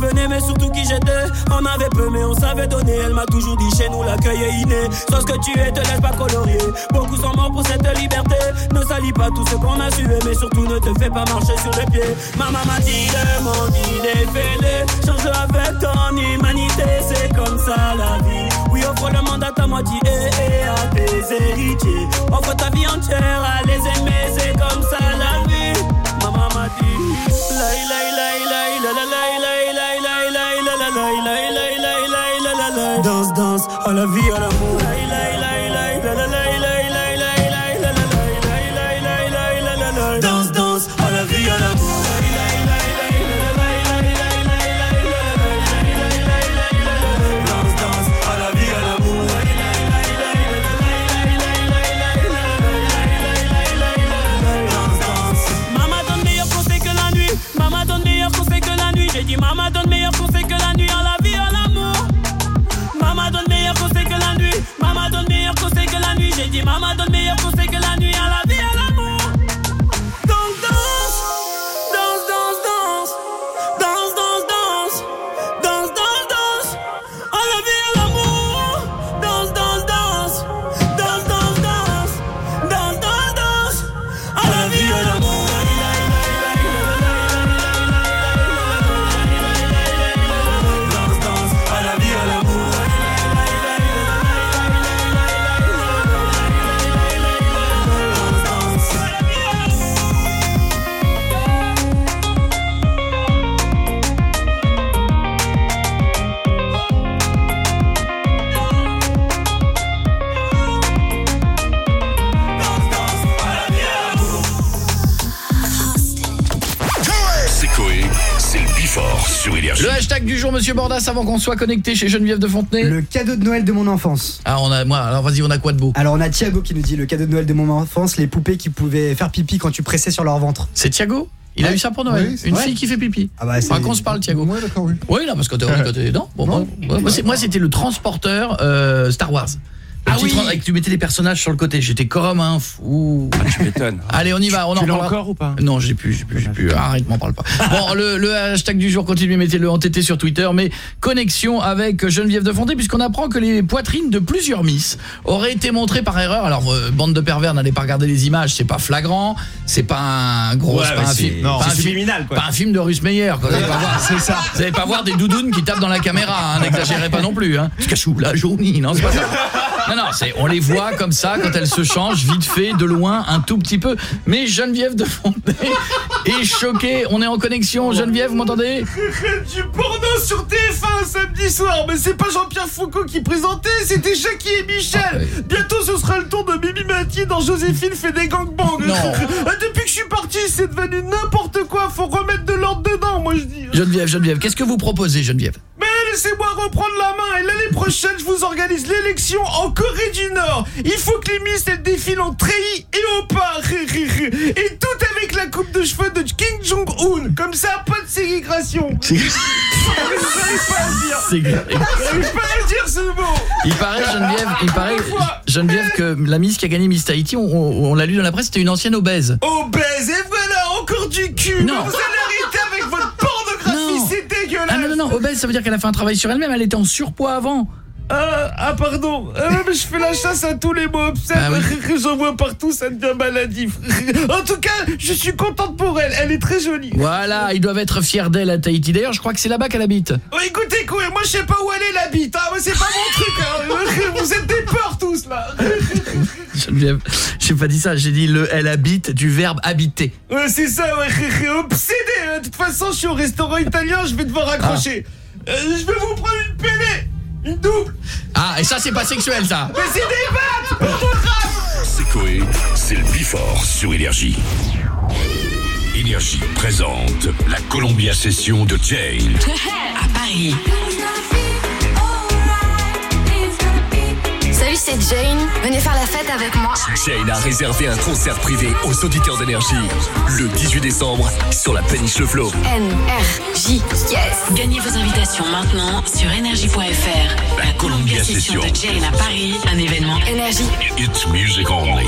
Mais surtout qui j'étais. On avait peu mais on savait donner. Elle m'a toujours dit chez nous l'accueil est inné. Sois ce que tu es te laisse pas colorier Beaucoup sont morts pour cette liberté. Ne salis pas tout ce qu'on a sué Mais surtout ne te fais pas marcher sur les pieds. Maman m'a dit le monde il est Change avec ton humanité C'est comme ça la vie. Oui offre le monde à moitié et à tes héritiers. Offre ta vie entière à les aimer C'est comme ça la vie viola, viola, amor. Bordas, avant qu'on soit connecté chez Geneviève de Fontenay. Le cadeau de Noël de mon enfance. Ah, on a, moi, alors vas-y, on a quoi de beau? Alors on a Thiago qui nous dit le cadeau de Noël de mon enfance, les poupées qui pouvaient faire pipi quand tu pressais sur leur ventre. C'est Thiago? Il a eu ça pour Noël Oui, Une vrai. fille qui fait pipi Ah bah, c'est- À qu'on se parle, Thiago Ouais, d'accord, oui. Oui, non, parce que t'es Non, bon, moi, moi, c'était le transporteur euh, Star Wars. Ah oui. avec tu mettais les personnages sur le côté, j'étais comme un fou. Tu m'étonnes. Allez, on y va, on Tu en l'as parlera. encore ou pas? Non, j'ai plus, j'ai plus, j'ai plus. Arrête, m'en parle pas. Bon, le, le hashtag du jour, continuez, mettez-le en TT sur Twitter, mais connexion avec Geneviève de Fontenay, puisqu'on apprend que les poitrines de plusieurs Miss auraient été montrées par erreur. Alors, euh, bande de pervers, n'allez pas regarder les images, c'est pas flagrant, c'est pas un gros, Ouais, c'est pas un film, non, pas c'est un film- quoi. pas un film de Russe Meyer, quoi. Vous allez pas voir, C'est ça. Vous allez pas voir des doudounes qui tapent dans la caméra, hein, n'exagérez pas non plus, hein. Tu caches où la journée, non, c'est pas ça. Non, non, on les voit comme ça quand elles se changent vite fait, de loin, un tout petit peu. Mais Geneviève de Fontenay est choquée. On est en connexion. Geneviève, vous m'entendez? Du porno sur TF1 samedi soir, mais c'est pas Jean-Pierre Foucault qui présentait, c'était Jackie et Michel. Bientôt ce sera le tour de Mimi Mati dans Joséphine fait des gangbangs. Ah, Depuis que je suis parti, c'est devenu n'importe quoi, faut remettre de l'ordre dedans, moi je dis. Geneviève, Geneviève, qu'est-ce que vous proposez, Geneviève? Laissez-moi reprendre la main et l'année prochaine je vous organise l'élection en Corée du Nord. Il faut que les Miss elles défilent en treillis et au pas. Et tout avec la coupe de cheveux de Kim Jong-un. Comme ça, pas de ségrégation. J'arrive pas à le dire. J'arrive pas à le dire ce mot. Il paraît Geneviève, il paraît Geneviève que la Miss qui a gagné Miss Tahiti, on, on- on l'a lu dans la presse, c'était une ancienne obèse. Obèse, et voilà, encore du cul. Non. Vous allez non obèse ça veut dire qu'elle a fait un travail sur elle-même, elle était en surpoids avant. Ah, ah, pardon, Ah, mais je fais la chasse à tous les mots obscènes, Ah j'en vois partout, ça devient maladif. En tout cas, je suis contente pour elle, elle est très jolie. Voilà, ils doivent être fiers d'elle à Tahiti. D'ailleurs, je crois que c'est là-bas qu'elle habite. Oh, écoutez, quoi, moi je sais pas où elle est la bite, hein, mais c'est pas mon truc, hein. vous êtes des peurs tous là. Geneviève, j'ai pas dit ça, j'ai dit le elle habite du verbe habiter. Ouais, c'est ça, ouais, obsédé. hein. De toute façon, je suis au restaurant italien, je vais devoir accrocher. Euh, je vais vous prendre une pellée, une double. Ah, et ça c'est pas sexuel ça. Mais c'est des pornographes. C'est Coé, c'est le Bifort sur Énergie. Énergie présente la Columbia Session de Jane. à Paris. Salut, c'est Jane. Venez faire la fête avec moi. Jane a réservé un concert privé aux auditeurs d'énergie le 18 décembre sur la péniche Le Flot. N-R-J. Yes. Gagnez vos invitations maintenant sur énergie.fr. La Columbia Session de Jane à Paris, un événement Énergie. It's music only.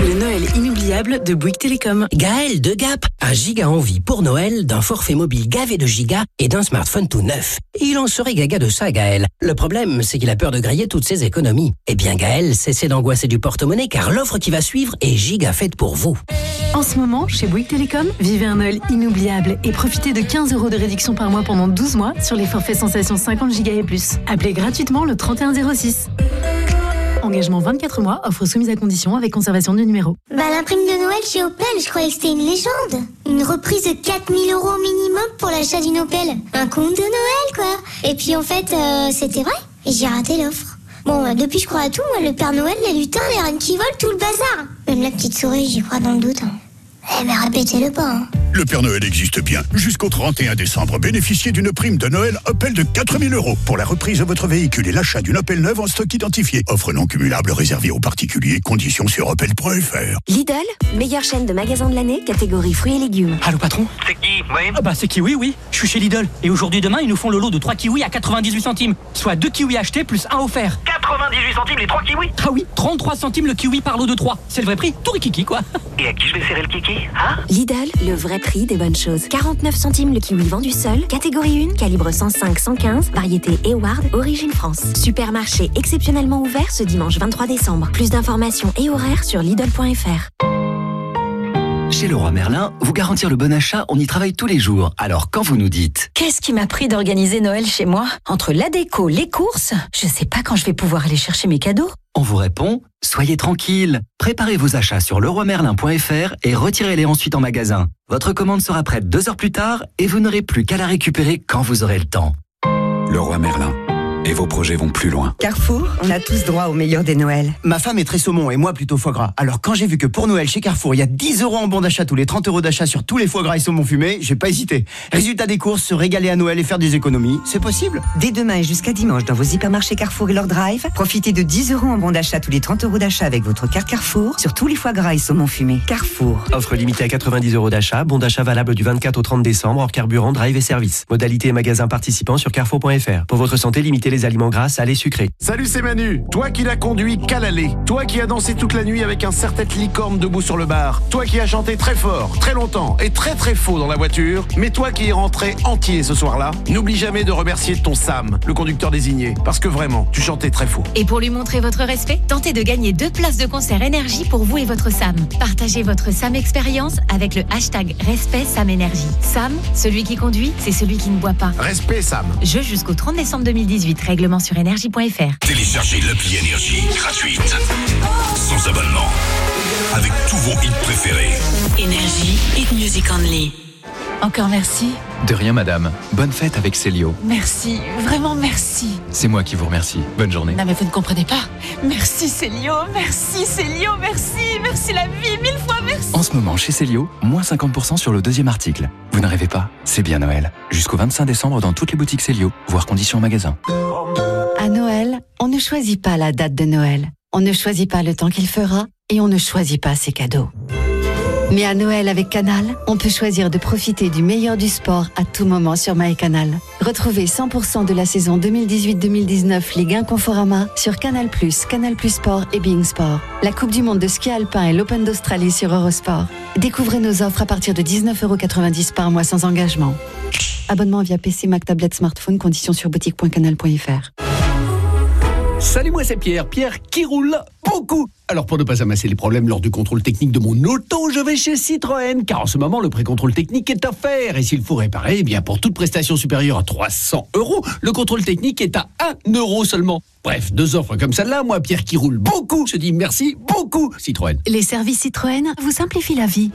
Le Noël inoubliable de Bouygues Télécom. Gaël de Gap a giga envie pour Noël d'un forfait mobile gavé de gigas et d'un smartphone tout neuf. Il en serait gaga de ça, Gaël. Le problème, c'est qu'il a peur de griller toutes ses économies. Eh bien, Gaël, cessez d'angoisser du porte-monnaie car l'offre qui va suivre est giga faite pour vous. En ce moment, chez Bouygues Télécom, vivez un Noël inoubliable et profitez de 15 euros de réduction par mois pendant 12 mois sur les forfaits sensations 50 Go et plus. Appelez gratuitement le 3106. Engagement 24 mois, offre soumise à condition avec conservation du numéro. Bah la prime de Noël chez Opel, je croyais que c'était une légende. Une reprise de 4000 euros minimum pour l'achat d'une Opel. Un compte de Noël quoi. Et puis en fait, euh, c'était vrai. Et j'ai raté l'offre. Bon, bah, depuis je crois à tout, moi, le Père Noël, les lutins, les reines qui volent, tout le bazar. Même la petite souris, j'y crois dans le doute. hein. Eh mais répétez-le pas. hein. Le Père Noël existe bien. Jusqu'au 31 décembre, bénéficiez d'une prime de Noël Opel de 4000 euros pour la reprise de votre véhicule et l'achat d'une Opel neuve en stock identifié. Offre non cumulable réservée aux particuliers. Conditions sur opel.fr. Lidl, meilleure chaîne de magasins de l'année, catégorie fruits et légumes. Allô patron C'est qui Oui Ah bah c'est Kiwi oui, je suis chez Lidl et aujourd'hui demain ils nous font le lot de 3 kiwis à 98 centimes, soit 2 kiwis achetés plus un offert. 98 centimes les 3 kiwis Ah oui, 33 centimes le kiwi par lot de 3. C'est le vrai prix, tout rikiki quoi. Et à qui je vais serrer le kiki? Hein Lidl, le vrai prix des bonnes choses. 49 centimes le kiwi vendu seul, catégorie 1, calibre 105-115, variété Eward, origine France. Supermarché exceptionnellement ouvert ce dimanche 23 décembre. Plus d'informations et horaires sur Lidl.fr. Chez Leroy Merlin, vous garantir le bon achat, on y travaille tous les jours. Alors quand vous nous dites Qu'est-ce qui m'a pris d'organiser Noël chez moi? Entre la déco, les courses, je sais pas quand je vais pouvoir aller chercher mes cadeaux. On vous répond Soyez tranquille. Préparez vos achats sur leroymerlin.fr et retirez-les ensuite en magasin. Votre commande sera prête deux heures plus tard et vous n'aurez plus qu'à la récupérer quand vous aurez le temps. Leroy Merlin. Et vos projets vont plus loin. Carrefour, on a tous droit au meilleur des Noëls. Ma femme est très saumon et moi plutôt foie gras. Alors quand j'ai vu que pour Noël chez Carrefour, il y a 10 euros en bon d'achat tous les 30 euros d'achat sur tous les foie gras et saumon fumé, j'ai pas hésité. Résultat des courses, se régaler à Noël et faire des économies, c'est possible. Dès demain et jusqu'à dimanche dans vos hypermarchés Carrefour et leur drive, profitez de 10 euros en bon d'achat tous les 30 euros d'achat avec votre carte Carrefour sur tous les foie gras et saumon fumé. Carrefour. Offre limitée à 90 euros d'achat. Bon d'achat valable du 24 au 30 décembre hors carburant, drive et service. Modalité et magasin participants sur carrefour.fr. Pour votre santé, limitez les aliments gras, salés, sucrés. Salut, c'est Manu. Toi qui l'as conduit calalé. Toi qui as dansé toute la nuit avec un serre-tête licorne debout sur le bar. Toi qui as chanté très fort, très longtemps et très très faux dans la voiture. Mais toi qui es rentré entier ce soir-là, n'oublie jamais de remercier ton Sam, le conducteur désigné. Parce que vraiment, tu chantais très faux. Et pour lui montrer votre respect, tentez de gagner deux places de concert énergie pour vous et votre Sam. Partagez votre Sam expérience avec le hashtag Respect Sam Énergie. Sam, celui qui conduit, c'est celui qui ne boit pas. Respect Sam. Jeu jusqu'au 30 décembre 2018. Règlement sur énergie.fr. Téléchargez l'appli Énergie gratuite. Sans abonnement. Avec tous vos hits préférés. Énergie, hit music only. Encore merci. De rien, madame. Bonne fête avec Célio. Merci, vraiment merci. C'est moi qui vous remercie. Bonne journée. Non mais vous ne comprenez pas. Merci Célio, merci Célio, merci, merci la vie, mille fois merci. En ce moment, chez Célio, moins 50% sur le deuxième article. Vous ne rêvez pas C'est bien Noël. Jusqu'au 25 décembre dans toutes les boutiques Célio, voire conditions magasin. À Noël, on ne choisit pas la date de Noël. On ne choisit pas le temps qu'il fera et on ne choisit pas ses cadeaux. Mais à Noël avec Canal, on peut choisir de profiter du meilleur du sport à tout moment sur MyCanal. Retrouvez 100% de la saison 2018-2019 Ligue 1 Conforama sur Canal+, Canal Sport et Being Sport. La Coupe du Monde de ski alpin et l'Open d'Australie sur Eurosport. Découvrez nos offres à partir de 19,90€ par mois sans engagement. Abonnement via PC, Mac, tablette, smartphone, conditions sur boutique.canal.fr. Salut, moi c'est Pierre. Pierre qui roule beaucoup. Alors pour ne pas amasser les problèmes lors du contrôle technique de mon auto, je vais chez Citroën, car en ce moment le pré-contrôle technique est offert. Et s'il faut réparer, eh bien pour toute prestation supérieure à 300 euros, le contrôle technique est à 1 euro seulement. Bref, deux offres comme celle-là, moi Pierre qui roule beaucoup, je dis merci beaucoup Citroën. Les services Citroën vous simplifient la vie.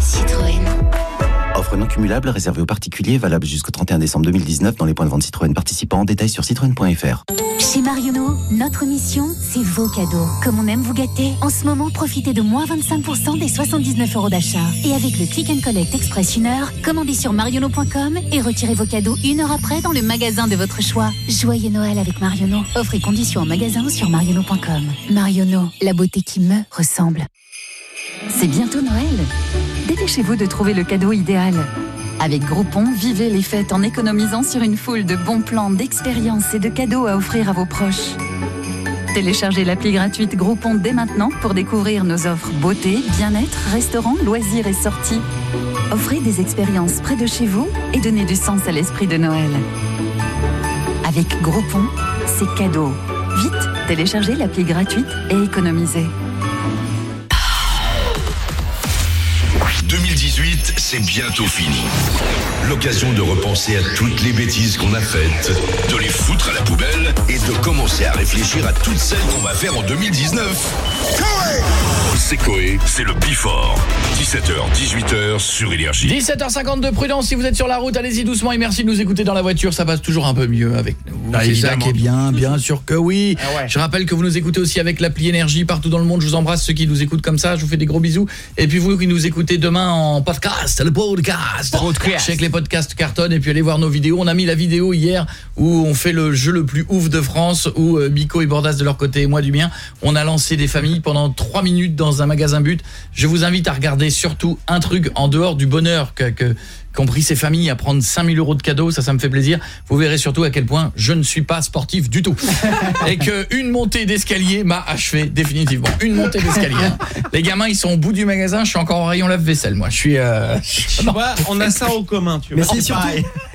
Citroën. Offre non cumulable réservée aux particuliers, valable jusqu'au 31 décembre 2019 dans les points de vente Citroën participants. Détails sur citroën.fr. Chez Marionneau, notre mission, c'est vos cadeaux. Comme on aime vous gâter, en ce moment, profitez de moins 25% des 79 euros d'achat. Et avec le Click and Collect Express une heure, commandez sur marionneau.com et retirez vos cadeaux une heure après dans le magasin de votre choix. Joyeux Noël avec Marionneau. Offre et conditions en magasin sur marionneau.com. Marionneau, la beauté qui me ressemble. C'est bientôt Noël. Dépêchez-vous de trouver le cadeau idéal. Avec Groupon, vivez les fêtes en économisant sur une foule de bons plans, d'expériences et de cadeaux à offrir à vos proches. Téléchargez l'appli gratuite Groupon dès maintenant pour découvrir nos offres beauté, bien-être, restaurants, loisirs et sorties. Offrez des expériences près de chez vous et donnez du sens à l'esprit de Noël. Avec Groupon, c'est cadeau. Vite, téléchargez l'appli gratuite et économisez. 2018, c'est bientôt fini. L'occasion de repenser à toutes les bêtises qu'on a faites, de les foutre à la poubelle et de commencer à réfléchir à toutes celles qu'on va faire en 2019. C'est Coé, c'est le Bifort. 17h, 18h sur Énergie. 17h52 prudence si vous êtes sur la route, allez-y doucement et merci de nous écouter dans la voiture, ça passe toujours un peu mieux avec nous. Ah, c'est ça évidemment. qui est bien, bien sûr que oui. Je rappelle que vous nous écoutez aussi avec l'appli Énergie partout dans le monde. Je vous embrasse ceux qui nous écoutent comme ça, je vous fais des gros bisous et puis vous qui nous écoutez demain en podcast, le podcast. Je sais que les podcasts cartonnent et puis allez voir nos vidéos. On a mis la vidéo hier où on fait le jeu le plus ouf de France où euh, Bico et Bordas de leur côté et moi du mien, on a lancé des familles pendant 3 minutes dans un magasin but. Je vous invite à regarder surtout un truc en dehors du bonheur que, que qu'ont pris ces familles à prendre 5000 euros de cadeaux, ça, ça me fait plaisir. Vous verrez surtout à quel point je ne suis pas sportif du tout. Et qu'une montée d'escalier m'a achevé définitivement. Une montée d'escalier. hein. Les gamins, ils sont au bout du magasin, je suis encore en rayon lave-vaisselle, moi. Je suis... Euh... Tu vois, on a ça en commun, tu Mais vois. c'est surtout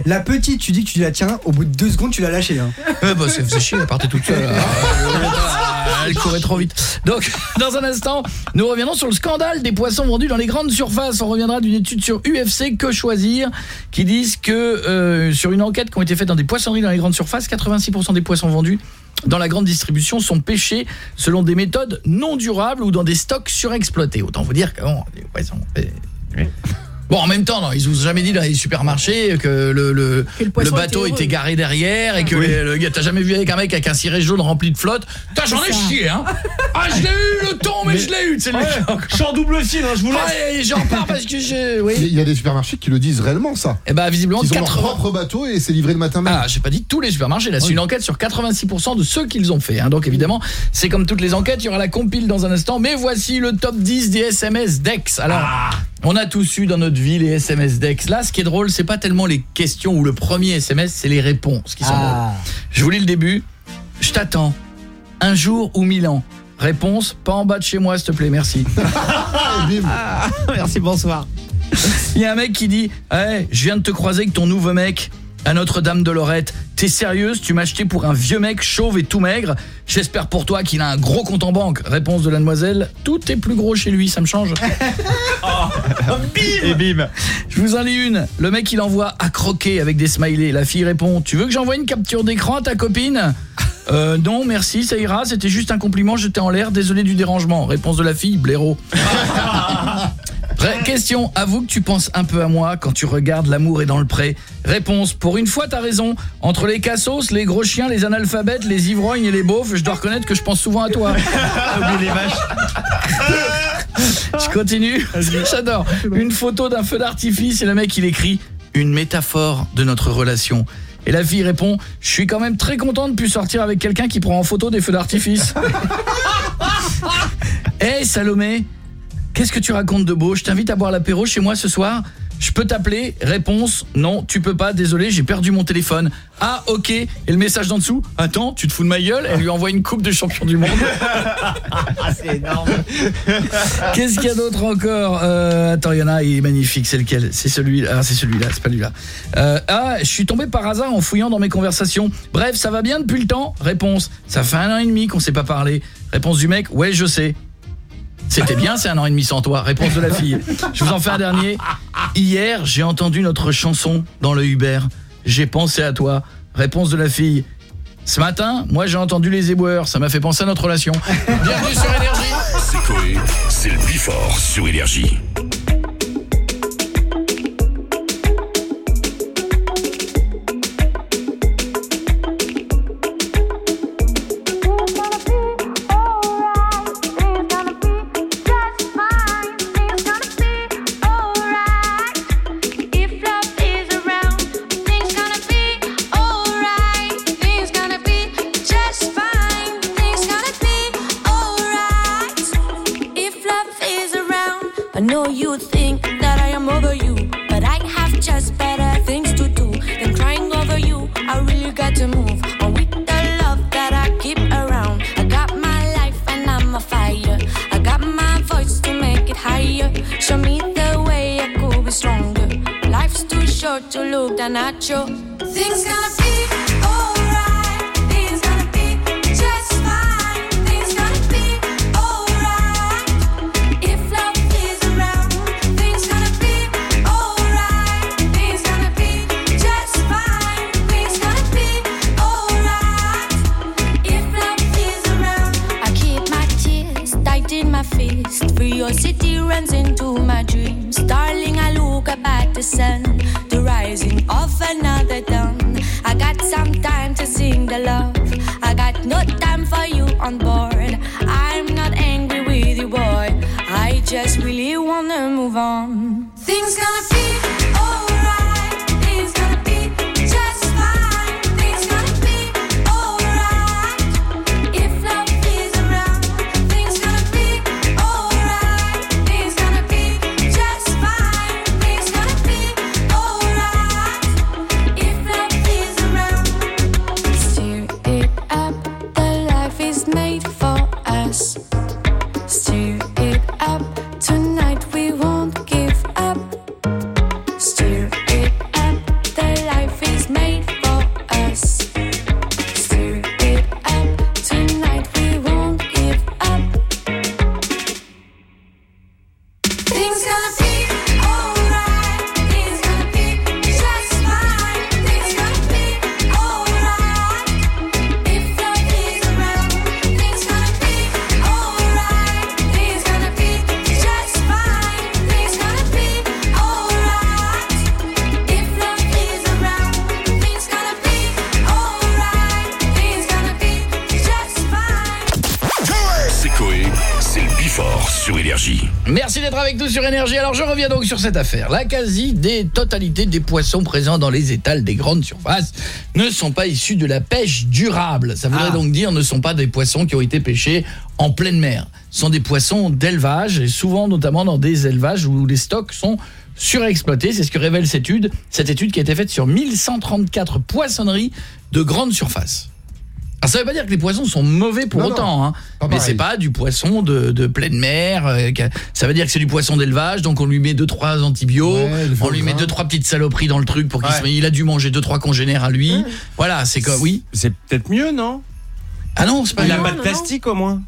la petite, tu dis que tu la tiens, au bout de deux secondes, tu l'as lâchée. Hein. Euh, bah, ça faisait chier, elle partait toute seule. Ah, Elle courait trop vite. Donc, dans un instant, nous reviendrons sur le scandale des poissons vendus dans les grandes surfaces. On reviendra d'une étude sur UFC Que Choisir qui disent que euh, sur une enquête qui a été faite dans des poissonneries dans les grandes surfaces, 86% des poissons vendus dans la grande distribution sont pêchés selon des méthodes non durables ou dans des stocks surexploités. Autant vous dire que les poissons... Bon, en même temps, non, ils vous ont jamais dit dans les supermarchés que le, le, bateau était garé derrière et que Oui. les- le gars, t'as jamais vu avec un mec avec un ciré jaune rempli de flotte? T'as j'en ai chié, hein Ah, je l'ai eu, le ton, mais, Mais- je l'ai eu, c'est le Ouais, je suis en double fil, hein, je vous laisse. Ouais, j'en repars parce que je... Oui. Il y a des supermarchés qui le disent réellement, ça. Eh ben, visiblement, Ils ont 80 leur propre bateau et c'est livré le matin même. Ah, j'ai pas dit tous les supermarchés, là c'est une enquête sur 86% de ceux qu'ils ont fait. hein. Donc évidemment, c'est comme toutes les enquêtes, il y aura la compile dans un instant. Mais voici le top 10 des SMS Dex. Alors, on a tous eu dans notre vie les SMS Dex. Là, ce qui est drôle, c'est pas tellement les questions ou le premier SMS, c'est les réponses qui sont Ah. drôles. Je vous lis le début. Je t'attends. Un jour ou mille ans. Réponse, pas en bas de chez moi, s'il te plaît, merci. Ah, merci, bonsoir. Il y a un mec qui dit hey, je viens de te croiser avec ton nouveau mec à Notre-Dame de Lorette. T'es sérieuse Tu m'as acheté pour un vieux mec chauve et tout maigre J'espère pour toi qu'il a un gros compte en banque. Réponse de la demoiselle Tout est plus gros chez lui, ça me change. Et bim Je vous en lis une. Le mec il envoie à croquer avec des smileys. La fille répond Tu veux que j'envoie une capture d'écran à ta copine? Euh, non, merci, ça ira. C'était juste un compliment, j'étais en l'air. Désolé du dérangement. Réponse de la fille, blaireau. Ré- question, avoue que tu penses un peu à moi quand tu regardes L'amour est dans le pré. Réponse, pour une fois t'as raison. Entre les cassos, les gros chiens, les analphabètes, les ivrognes et les beaufs, je dois reconnaître que je pense souvent à toi. Oublie les vaches. Je continue. J'adore. Une photo d'un feu d'artifice et le mec il écrit une métaphore de notre relation. Et la fille répond "Je suis quand même très content de plus sortir avec quelqu'un qui prend en photo des feux d'artifice." Eh Salomé, Qu'est-ce que tu racontes de beau? Je t'invite à boire l'apéro chez moi ce soir. Je peux t'appeler Réponse Non, tu peux pas. Désolé, j'ai perdu mon téléphone. Ah, OK. Et le message d'en dessous? Attends, tu te fous de ma gueule? Elle lui envoie une coupe de champion du monde. c'est énorme. Qu'est-ce qu'il y a d'autre encore? Euh, Attends, il y en a, il est magnifique, c'est lequel? C'est celui-là, ah, c'est celui-là, c'est pas lui-là. Euh, ah, je suis tombé par hasard en fouillant dans mes conversations. Bref, ça va bien depuis le temps? Réponse, ça fait un an et demi qu'on s'est pas parlé. Réponse du mec, ouais, je sais. C'était bien, c'est un an et demi sans toi. Réponse de la fille. Je vous en fais un dernier. Hier, j'ai entendu notre chanson dans le Uber. J'ai pensé à toi. Réponse de la fille. Ce matin, moi j'ai entendu les éboueurs, ça m'a fait penser à notre relation. Bienvenue sur Énergie. C'est Coé, c'est le Bifort sur Énergie. Alors je reviens donc sur cette affaire. La quasi des poissons présents dans les étals des grandes surfaces ne sont pas issus de la pêche durable. Ça voudrait Ah. donc dire ne sont pas des poissons qui ont été pêchés en pleine mer. Ce sont des poissons d'élevage et souvent notamment dans des élevages où les stocks sont surexploités. C'est ce que révèle cette étude, cette étude qui a été faite sur 1134 poissonneries de grande surface. Alors ça veut pas dire que les poissons sont mauvais pour non, autant, hein. Mais c'est pas du poisson de, de pleine mer. euh, a- ça veut dire que c'est du poisson d'élevage, donc on lui met deux trois antibiotiques, on lui met deux trois petites saloperies dans le truc pour qu'il se- il a dû manger deux trois congénères à lui. Voilà, c'est comme oui. C'est peut-être mieux, non? Ah non, c'est pas Il a mieux. pas de plastique au moins.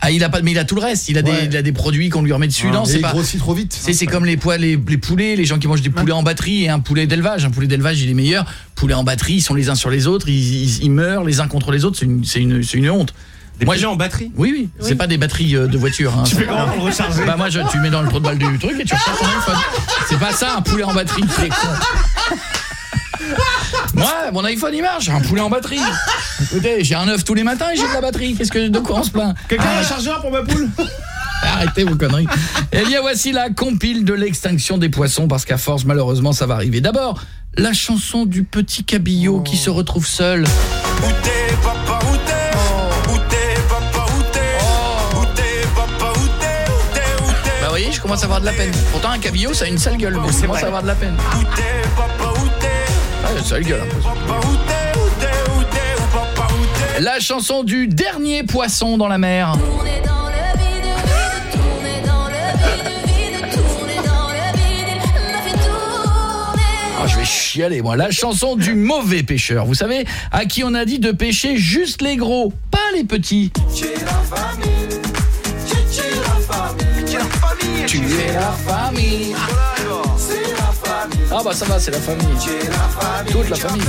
Ah, il a pas mais il a tout le reste, il a des Ouais. il a des produits qu'on lui remet dessus. Ah. non, c'est pas grossit trop vite. C'est c'est comme les poils les, les poulets, les gens qui mangent des poulets en batterie et un poulet d'élevage, un poulet d'élevage il est meilleur. Poulet en batterie, ils sont les uns sur les autres, ils, ils- ils meurent les uns contre les autres, c'est une c'est une c'est une honte. Des Moi, poulets en batterie Oui, oui, c'est pas des batteries euh, de voiture. Hein. Tu fais comment pour recharger Bah moi, je, tu mets dans le trou de balle du truc et tu recharges ton iPhone. C'est pas ça, un poulet en batterie. c'est. Moi, mon iPhone il marche, j'ai un poulet en batterie. Écoutez, j'ai un œuf tous les matins et j'ai de la batterie. Qu'est-ce que de quoi on se plaint Quelqu'un a un chargeur pour ma poule Arrêtez vos conneries. Eh bien, voici la compile de l'extinction des poissons, parce qu'à force, malheureusement, ça va arriver. D'abord, la chanson du petit cabillaud qui se retrouve seul. Où t'es, papa, où t'es je commence à avoir de la peine. Pourtant un cabillaud ça a une sale gueule, mais je commence à avoir de la peine. Ah, une sale gueule. La chanson du dernier poisson dans la mer. Ah, je vais chialer moi. La chanson du mauvais pêcheur. Vous savez, à qui on a dit de pêcher juste les gros, pas les petits. Tu es la famille. Ah bah ça va, c'est la famille. Toute la famille.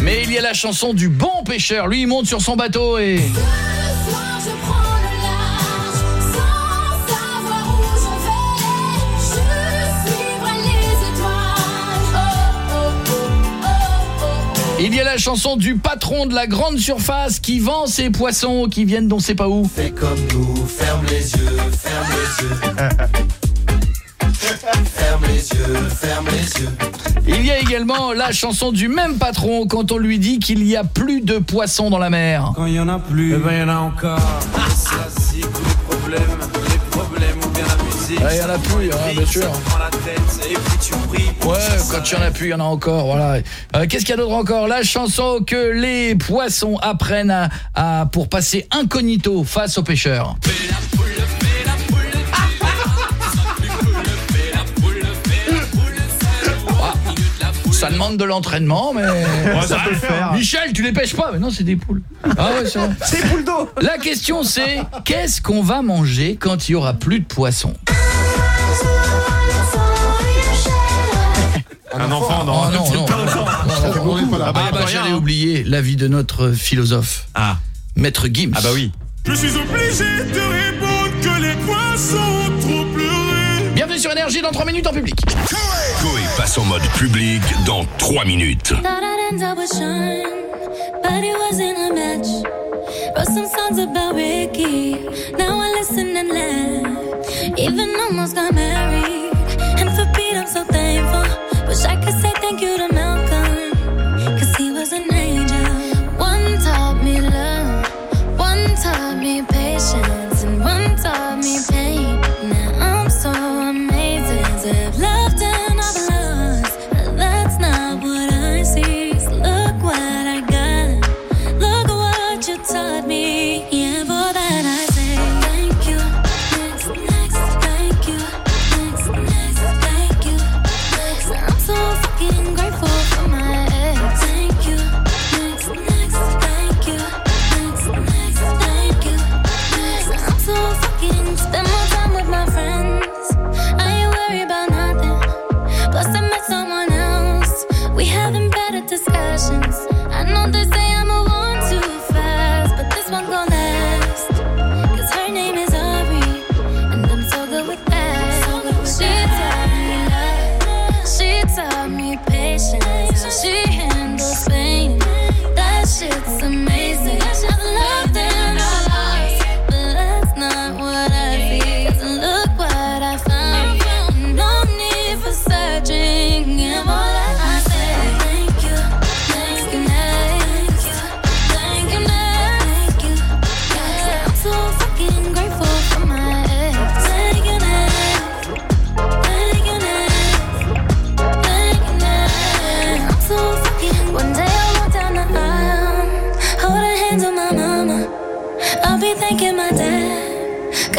Mais il y a la chanson du bon pêcheur. Lui, il monte sur son bateau et... Il y a la chanson du patron de la grande surface qui vend ses poissons qui viennent d'on sait pas où. Fais comme nous, ferme les yeux, ferme les yeux. ferme les yeux, ferme les yeux. Il y a également la chanson du même patron quand on lui dit qu'il y a plus de poissons dans la mer. Quand il y en a plus, eh ben il y en a encore. C'est classique, les musique. Ouais, il y en a plus, hein, bien sûr. Prends la tête et puis tu pries. Ouais, quand il y en a plus, il y en a encore, voilà. Euh, Qu'est-ce qu'il y a d'autre encore? La chanson que les poissons apprennent à, à- pour passer incognito face aux pêcheurs. Ah, Ça demande de l'entraînement, mais... ça peut le faire. Michel, tu les pêches pas Mais non, c'est des poules. Ah ouais, c'est poules d'eau. La question c'est, qu'est-ce qu'on va manger quand il y aura plus de poissons Un enfant, non. Oh, non, non, Ah bah, bah, j'allais rien, hein. oublier l'avis de notre philosophe. Ah. Maître Gims. Ah bah oui. Je suis obligé de répondre que les poissons sur Énergie dans 3 minutes en public. Coé passe en mode public dans 3 minutes. Thought I'd end up with Sean, but it wasn't a match. Wrote some songs about Ricky, now I listen and laugh. Even almost got married, and for Pete I'm so thankful. Wish I could say thank you to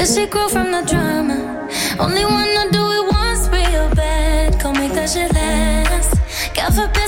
Guess she grew from the drama. Only wanna do it once real bad. Call make that shit last. God forbid.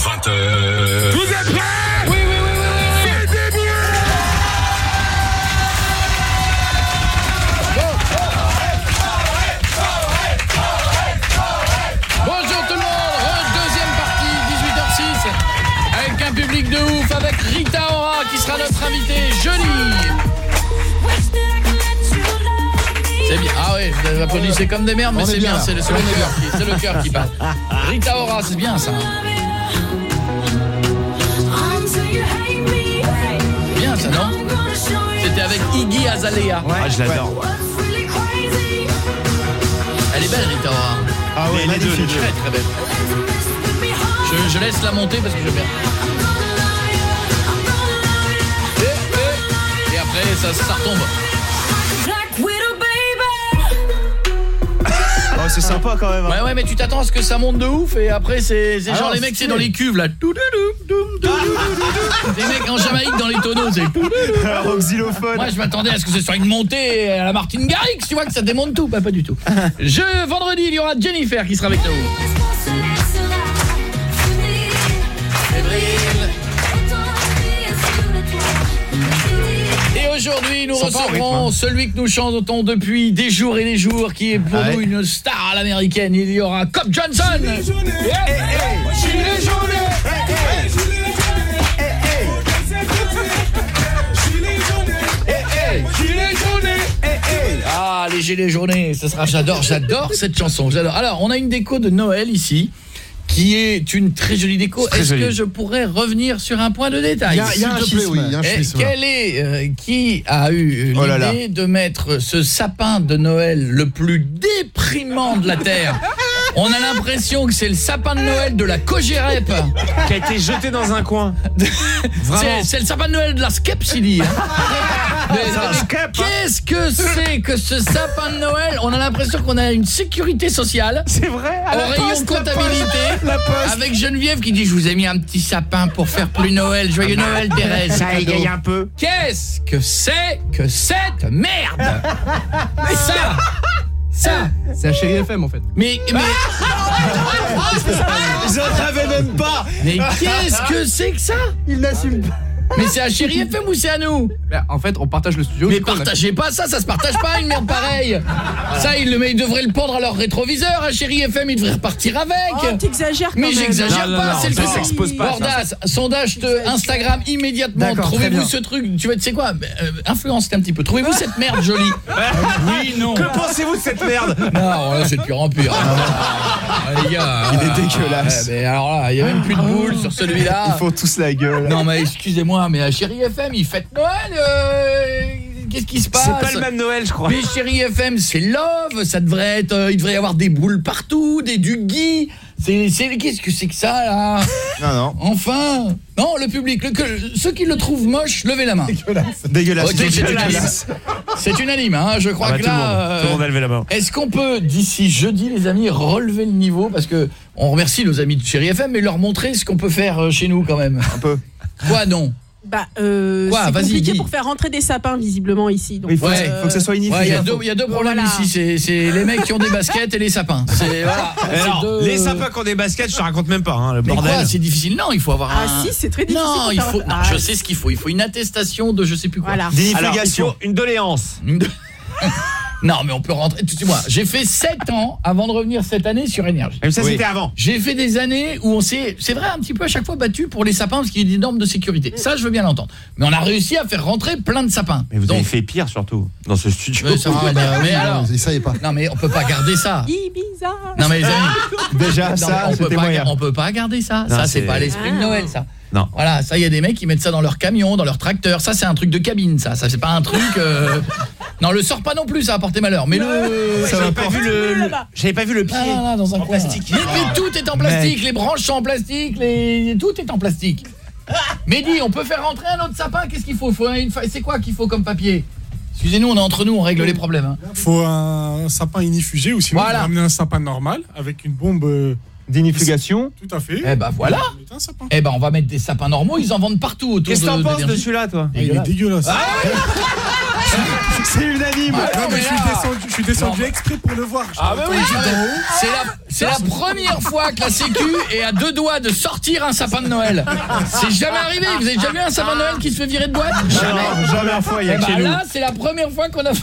20h. Vous êtes prêts? Oui, oui, oui, oui, oui. C'était bien Bonjour tout le monde, deuxième partie, 18h06, avec un public de ouf, avec Rita Ora qui sera notre invitée, Jolie. C'est bien, ah oui, vous applaudissez comme des merdes, mais c'est bien, bien, là. c'est le, c'est On le est cœur bien. qui, c'est le cœur qui parle. Rita Ora, c'est bien ça. Iggy Azalea. Ah, je l'adore. Elle est belle, Rita Ora. Ah ouais, les deux, les deux. Très très belle. Je, je laisse la monter parce que je bien. Et, et- et après, ça, ça retombe. Oh, c'est sympa quand même. hein. Ouais, ouais, mais tu t'attends à ce que ça monte de ouf et après, c'est c'est Ah genre les mecs, c'est dans les cuves là. Des mecs en Jamaïque dans les tonneaux, c'est. Rock xylophone. Moi, je m'attendais à ce que ce soit une montée à la Martine Garrix, tu vois que ça démonte tout, bah pas du tout. Je vendredi, il y aura Jennifer qui sera avec nous. Et aujourd'hui, nous recevrons rythme, celui que nous chantons depuis des jours et des jours, qui est pour Ah nous ouais. une star à l'américaine. Il y aura Cobb Johnson. Yeah. Ah, les gilets jaunes, ça sera j'adore, j'adore cette chanson, j'adore. Alors, on a une déco de Noël ici qui est une très jolie déco. Est-ce que je pourrais revenir sur un point de détail Il y a- il y a un S'il te plaît, schisme. Oui, il y a un Eh. Quel est euh, qui a eu Oh là là. l'idée de mettre ce sapin de Noël le plus déprimant de la terre? On a l'impression que c'est le sapin de Noël de la Cogérep. Qui a été jeté dans un coin. C'est le sapin de Noël de la Skepsili. Skep, hein. Qu'est-ce que c'est que ce sapin de Noël? On a l'impression qu'on a une sécurité sociale. C'est vrai. à Au la rayon poste, la comptabilité, poste, la poste. avec Geneviève qui dit je vous ai mis un petit sapin pour faire plus Noël, joyeux Noël Thérèse. Ça égaye un peu. Qu'est-ce que c'est que cette merde? Ça Ça C'est un chéri FM en fait. Mais mais J'en savais même pas. mais qu'est-ce que c'est que ça? Il n'assume pas. Mais c'est à Chéri FM ou c'est à nous Bah, en fait, on partage le studio. Mais partagez pas ça, ça se partage pas une merde pareille. Ça ils le mais ils devraient le pendre à leur rétroviseur, à Chéri FM, ils devraient repartir avec. Oh, t'exagères quand Mais j'exagère pas, c'est le ça truc. s'expose pas. Bordas, sondage de Instagram immédiatement. Trouvez-vous ce truc, tu vas tu sais quoi euh, Influencez un petit peu. Trouvez-vous cette merde jolie Oui, non. Que pensez-vous de cette merde? Non, là c'est de pire en pire. Ah, les gars, Il est ah, dégueulasse. mais alors là, il y a même plus de boules sur celui-là. Ils font tous la gueule. Non mais excusez-moi, mais à Chéri FM, ils fêtent Noël. euh, Qu'est-ce qui se passe C'est pas le même Noël, je crois. mais chérie FM, c'est love, ça devrait être euh, il devrait y avoir des boules partout, des du gui. C'est c'est qu'est-ce que c'est que ça là Non, non. Enfin Non, le public, le- que- ceux qui le trouvent moche, levez la main. Dégueulasse. Ok, c'est unanime. C'est unanime hein, je crois Ah bah, que tout le là monde. Tout le monde a levé la main. Est-ce qu'on peut d'ici jeudi les amis relever le niveau? Parce que on remercie nos amis de Chéri FM mais leur montrer ce qu'on peut faire euh, chez nous quand même. Un peu. Quoi non? Bah, euh, c'est compliqué dis. pour faire rentrer des sapins visiblement ici. Donc, Il faut, Ouais. faut que ça soit Ouais, il y unifié. a deux, il y a deux problèmes Voilà. ici, c'est c'est les mecs qui ont des baskets et les sapins. C'est voilà. Alors, deux- les sapins qui ont des baskets, je te raconte même pas, hein, le Mais bordel. c'est difficile? Non, il faut avoir Ah un si, c'est très difficile. Non, il faut non, Ah, je sais ce qu'il faut, il faut une attestation de je sais plus quoi. Voilà. Alors, il Dignification. faut une doléance. Non, mais on peut rentrer. Tu moi, j'ai fait 7 ans avant de revenir cette année sur énergie. Même ça, Oui. c'était avant. J'ai fait des années où on s'est, c'est vrai, un petit peu à chaque fois battu pour les sapins parce qu'il y a des normes de sécurité. Ça, je veux bien l'entendre. Mais on a réussi à faire rentrer plein de sapins. Mais vous Donc, avez fait pire surtout dans ce studio. Ouais, ça va, bah, mais alors, Il savait pas. non mais on peut pas garder ça. Ibiza. Non mais les amis, Déjà non, ça, mais on peut c'était pas, moyen. on peut pas garder ça. Non, ça c'est pas l'esprit de Ah. Noël ça. Non. Voilà, ça il y a des mecs qui mettent ça dans leur camion, dans leur tracteur. Ça c'est un truc de cabine ça. Ça c'est pas un truc euh, Non, le sort pas non plus, ça va porter malheur. Mais le Ça J'avais va pas vu le, j'avais pas vu le pied. Ah, là, là, dans un en coin. plastique. Mais, mais tout est en plastique, les branches sont en plastique, les tout est en plastique. Mehdi, on peut faire rentrer un autre sapin, qu'est-ce qu'il faut, faut une c'est quoi qu'il faut comme papier? Excusez-nous, on est entre nous, on règle les problèmes hein. faut un sapin inifugé ou sinon Voilà. faut ramener un sapin normal avec une bombe euh, D'inifugation. tout à fait. Eh ben voilà. Eh ben on va mettre des sapins normaux, ils en vendent partout autour Qu'est-ce de que t'en penses de celui-là, toi Ah, il est dégueulasse. C'est unanime. Ah, je suis descendu, je suis descendu exprès pour le voir. Ah bah oui, c'est la, c'est la première fois que la Sécu est à deux doigts de sortir un sapin de Noël. C'est jamais arrivé. Vous avez déjà vu un sapin de Noël qui se fait virer de boîte? Non, jamais un fois, il y a que chez nous. là, c'est la première fois qu'on a fait...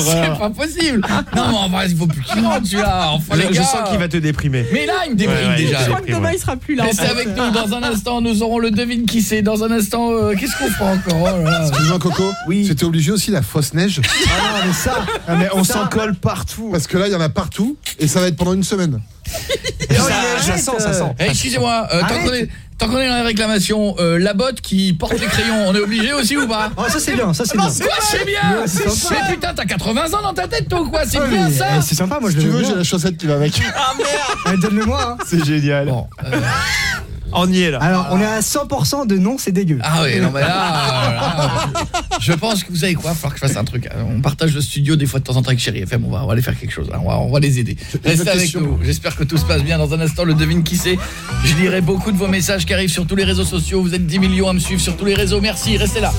C'est pas possible. Non, mais enfin, il faut plus qu'il rentre, celui-là. Enfin, les Je, je gars. sens qu'il va te déprimer. Mais là, il me déprime Ouais, ouais, déjà. Je crois que ouais. il sera plus là. en Restez avec nous dans un instant, nous aurons le devine qui c'est. Dans un instant, euh, qu'est-ce qu'on fera encore? Oh là là. Excuse-moi Coco, Oui. c'était obligé aussi la fausse neige Ah non, mais ça. Ah, mais on s'en colle partout. parce que là il y en a partout et ça va être pendant une semaine. Ça, sent, ça sent. Eh, excusez-moi, euh, tant Arrête. qu'on est, tant qu'on est dans la réclamation, euh, la botte qui porte les crayons, on est obligé aussi ou pas Oh, ça c'est bien, ça c'est bien. Quoi, c'est bien Ouais, c'est putain, t'as 80 ans dans ta tête, toi, ou quoi C'est Ah, bien ça eh, C'est sympa, moi je Si tu le veux, veux j'ai la chaussette qui va avec. Eh, Donne-le-moi. hein. C'est génial. Bon, euh, On y est là. Alors, on est à 100% de non, c'est dégueu. Ah oui, non mais là, là, je pense que vous savez quoi, il va falloir que je fasse un truc. On partage le studio des fois de temps en temps avec Chéri FM, on va, on va aller faire quelque chose, là. on, va, on va les aider. Restez avec nous, j'espère que tout se passe bien. Dans un instant, le devine qui c'est. Je lirai beaucoup de vos messages qui arrivent sur tous les réseaux sociaux. Vous êtes 10 millions à me suivre sur tous les réseaux, merci, restez là.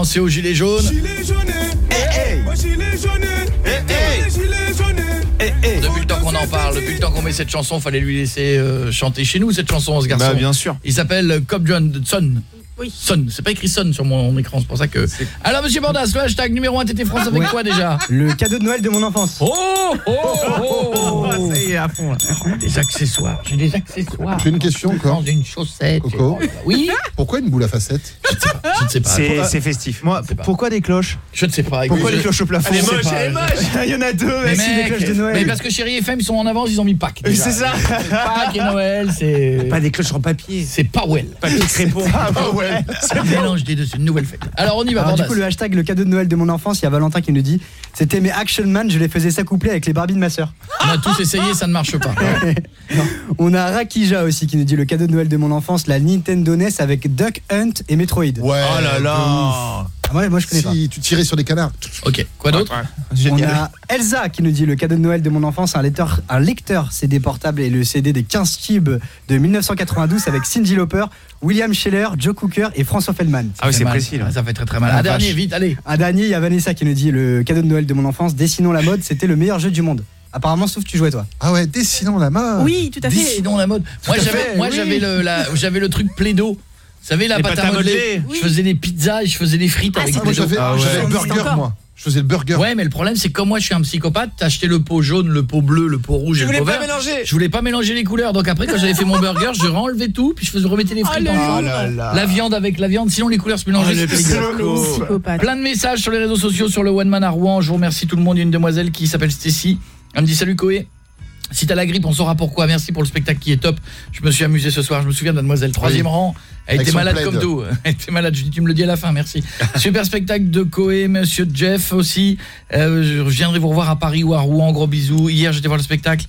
Penser aux gilets jaunes. Gilet jaune. Oh, gilet jaune. Oh, gilet jaune. Depuis le temps qu'on en parle, depuis le temps qu'on met cette chanson, fallait lui laisser euh, chanter chez nous cette chanson, ce garçon. Bah, bien sûr. Il s'appelle Cobb John Son. Oui. Son, c'est pas écrit Son sur mon écran, c'est pour ça que... Alors monsieur Bordas, le hashtag numéro 1 TT France avec Ouais. quoi déjà? Le cadeau de Noël de mon enfance. Oh oh oh, Ça y est, à fond là. Des accessoires, j'ai des accessoires. J'ai une question encore. J'ai une chaussette. Coco. Oui Pourquoi une boule à facettes? Je ne sais pas. C'est festif. Moi, pourquoi des cloches Je ne sais pas. Pourquoi les cloches au plafond Elle est moche, elle est moche. Il y en a deux. Des cloches de Noël. mais parce que chérie FM ils sont en avance, ils ont mis Pâques. C'est ça. Pâques et Noël, c'est Pas des cloches en papier. c'est Powell. Papier crépon. Ah bah ouais. C'est un mélange des deux, c'est une nouvelle fête. Alors on y va, Alors, du coup, le hashtag le cadeau de Noël de mon enfance, il y a Valentin qui nous dit C'était mes Action Man, je les faisais s'accoupler avec les Barbies de ma sœur. On a tous essayé, ça ne marche pas. On a Rakija aussi qui nous dit le cadeau de Noël de mon enfance, la Nintendo NES avec Duck Hunt et Metroid. Ouais. Oh là là. Ah, moi, moi, je connais pas. Si tu tirais sur des canards. Ok, quoi d'autre On a Elsa qui nous dit le cadeau de Noël de mon enfance, un lecteur, un lecteur CD portable et le CD des 15 tubes de 1992 avec Cindy Lauper, William Scheller, Joe Cooker et François Feldman. Ah oui, c'est précis. Ça fait très très mal. Ah, Un dernier, vache. vite, allez. Un dernier, il y a Vanessa qui nous dit le cadeau de Noël de mon enfance, Dessinons la mode, c'était le meilleur jeu du monde. Apparemment, sauf que tu jouais toi. Ah ouais, dessinons la mode. Oui, tout à fait. Dessinons la mode. Moi j'avais moi oui. j'avais le la- j'avais le truc Plaido. Vous savez la pâte à modeler. Je faisais des pizzas et je faisais des frites avec Ah, moi Plaido. j'avais j'avais le burger, moi. Je faisais le burger. Ouais, mais le problème c'est que comme moi je suis un psychopathe, t'as acheté le pot jaune, le pot bleu, le pot rouge Tu et le voulais pot pas vert. mélanger. Je voulais pas mélanger les couleurs. Donc après quand j'avais fait mon burger, je renlevais tout puis je faisais remettre les frites Oh là là. La viande avec la viande, sinon les couleurs se mélangeaient. Oh, c'était le dégueulasse. psycho. Psychopathe. Plein de messages sur les réseaux sociaux sur le One Man à Rouen. Je vous remercie tout le monde. Il y a une demoiselle qui s'appelle Stacy. Elle me dit salut Koé. Si t'as la grippe, on saura pourquoi. Merci pour le spectacle qui est top. Je me suis amusé ce soir. Je me souviens de mademoiselle troisième Oui. rang. Elle Avec était malade plaid. comme tout. Elle était malade. Je dis tu me le dis à la fin. Merci. Super spectacle de Koé, monsieur Jeff aussi. Euh, je viendrai vous revoir à Paris ou à Rouen. Gros bisous. Hier, j'étais voir le spectacle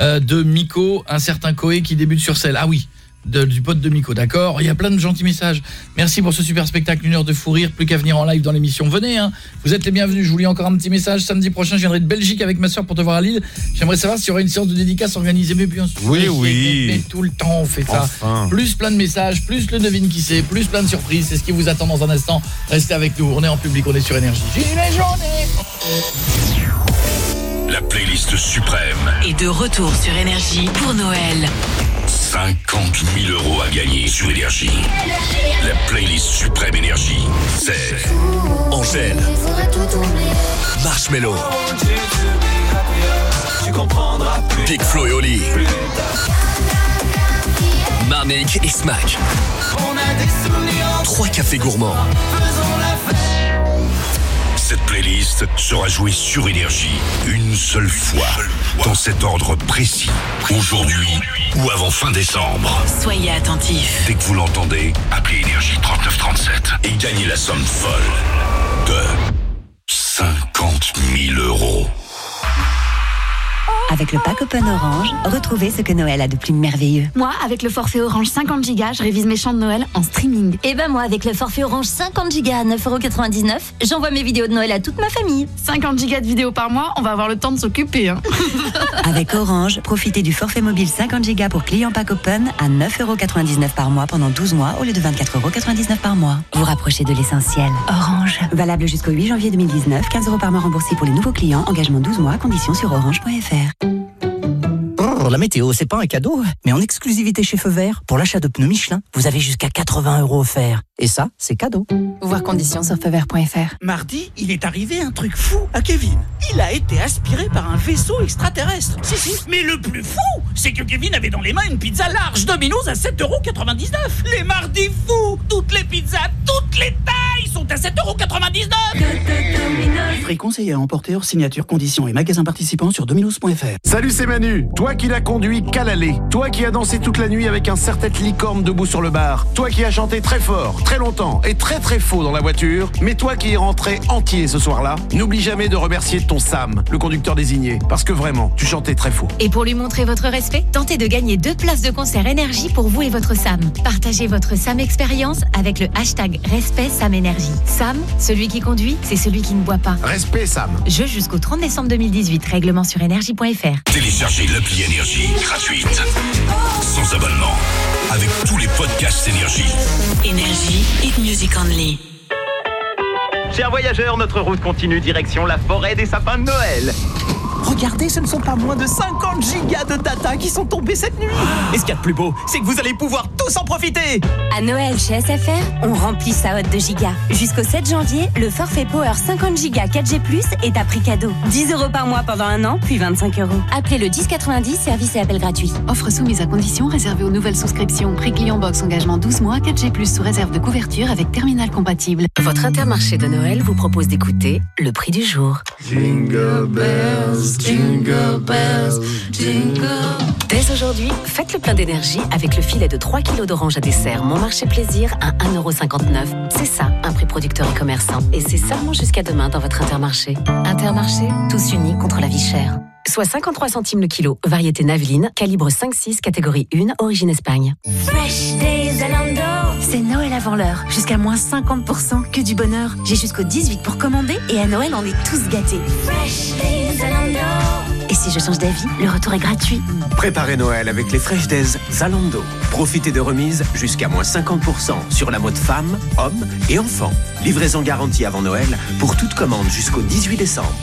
euh, de Miko, un certain Koé qui débute sur scène. Ah oui. De- du pote de Miko, d'accord Il y a plein de gentils messages. Merci pour ce super spectacle, une heure de fou rire, plus qu'à venir en live dans l'émission. Venez, hein. vous êtes les bienvenus. Je vous lis encore un petit message. Samedi prochain, je viendrai de Belgique avec ma soeur pour te voir à Lille. J'aimerais savoir s'il y aura une séance de dédicace organisée, mais bien sûr. Oui, oui. Mais, tout le temps, on fait ça. Enfin. Plus plein de messages, plus le devine qui c'est, plus plein de surprises. C'est ce qui vous attend dans un instant. Restez avec nous. On est en public, on est sur Énergie. Gilet journée La playlist suprême. Et de retour sur Énergie pour Noël. 50 000 euros à gagner sur Énergie. La playlist suprême Énergie, c'est Angèle, Marshmello, Big Flo et Oli, Marnik et Smack, Trois cafés gourmands. Cette playlist sera jouée sur Énergie une seule fois, dans cet ordre précis, aujourd'hui ou avant fin décembre. Soyez attentifs. Dès que vous l'entendez, appelez Énergie 3937 et gagnez la somme folle de 50 000 euros. Avec le pack Open Orange, retrouvez ce que Noël a de plus merveilleux. Moi, avec le forfait Orange 50 Go, je révise mes chants de Noël en streaming. Et ben moi, avec le forfait Orange 50 Go à 9,99€, j'envoie mes vidéos de Noël à toute ma famille. 50 Go de vidéos par mois, on va avoir le temps de s'occuper. Hein. Avec Orange, profitez du forfait mobile 50 Go pour clients pack Open à 9,99€ par mois pendant 12 mois au lieu de 24,99€ par mois. Vous rapprochez de l'essentiel. Orange. Valable jusqu'au 8 janvier 2019, 15 euros par mois remboursés pour les nouveaux clients, engagement 12 mois, conditions sur orange.fr. Oh, la météo, c'est pas un cadeau, mais en exclusivité chez Feu Vert, pour l'achat de pneus Michelin, vous avez jusqu'à 80 euros offerts. Et ça, c'est cadeau. Voir conditions sur feuvert.fr. Mardi, il est arrivé un truc fou à Kevin. Il a été aspiré par un vaisseau extraterrestre. Si, si. Mais le plus fou, c'est que Kevin avait dans les mains une pizza large Domino's à 7,99€. Les mardis fous Toutes les pizzas, toutes les tailles sont à 7,99€ Prix conseillé à emporter hors signature, conditions et magasins participants sur dominos.fr. Salut, c'est Manu. Toi qui l'as conduit qu'à l'aller. Toi qui as dansé toute la nuit avec un serre-tête licorne debout sur le bar. Toi qui as chanté très fort, très longtemps et très très faux dans la voiture. Mais toi qui es rentré entier ce soir-là, n'oublie jamais de remercier ton Sam, le conducteur désigné. Parce que vraiment, tu chantais très faux. Et pour lui montrer votre respect, tentez de gagner deux places de concert énergie pour vous et votre Sam. Partagez votre Sam expérience avec le hashtag Respect Sam Énergie. Sam, celui qui conduit, c'est celui qui ne boit pas. Respect, Sam. Jeu jusqu'au 30 décembre 2018. Règlement sur énergie.fr. Téléchargez l'appli Énergie gratuite, sans abonnement, avec tous les podcasts Énergie. Énergie, hit music only. Chers voyageurs, notre route continue direction la forêt des sapins de Noël. Regardez, ce ne sont pas moins de 50 gigas de data qui sont tombés cette nuit. Et ce qu'il y a de plus beau, c'est que vous allez pouvoir tous en profiter. À Noël chez SFR, on remplit sa hotte de gigas. Jusqu'au 7 janvier, le forfait Power 50 Go 4G+, est à prix cadeau. 10 euros par mois pendant un an, puis 25 euros. Appelez le 1090, service et appel gratuit. Offre soumise à condition réservée aux nouvelles souscriptions. Prix client box engagement 12 mois, 4G+, sous réserve de couverture avec terminal compatible. Votre intermarché de Noël vous propose d'écouter le prix du jour. Jingle bells, jingle bells, jingle. Dès aujourd'hui, faites le plein d'énergie avec le filet de 3 kg d'orange à dessert Mon Marché Plaisir à 1,59€. C'est ça, un prix producteur et commerçant. Et c'est seulement jusqu'à demain dans votre Intermarché. Intermarché, tous unis contre la vie chère. Soit 53 centimes le kilo, variété Naveline, calibre 5-6, catégorie 1, origine Espagne. Fresh Zalando, C'est Noël avant l'heure. Jusqu'à moins 50%, que du bonheur. J'ai jusqu'au 18 pour commander et à Noël, on est tous gâtés. Et si je change d'avis, le retour est gratuit. Préparez Noël avec les Fresh Days Zalando. Profitez de remises jusqu'à moins 50% sur la mode femmes, hommes et enfants. Livraison garantie avant Noël pour toute commande jusqu'au 18 décembre.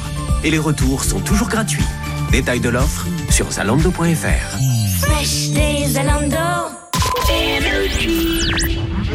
Et les retours sont toujours gratuits. Détails de l'offre sur zalando.fr. Fresh Day Zalando.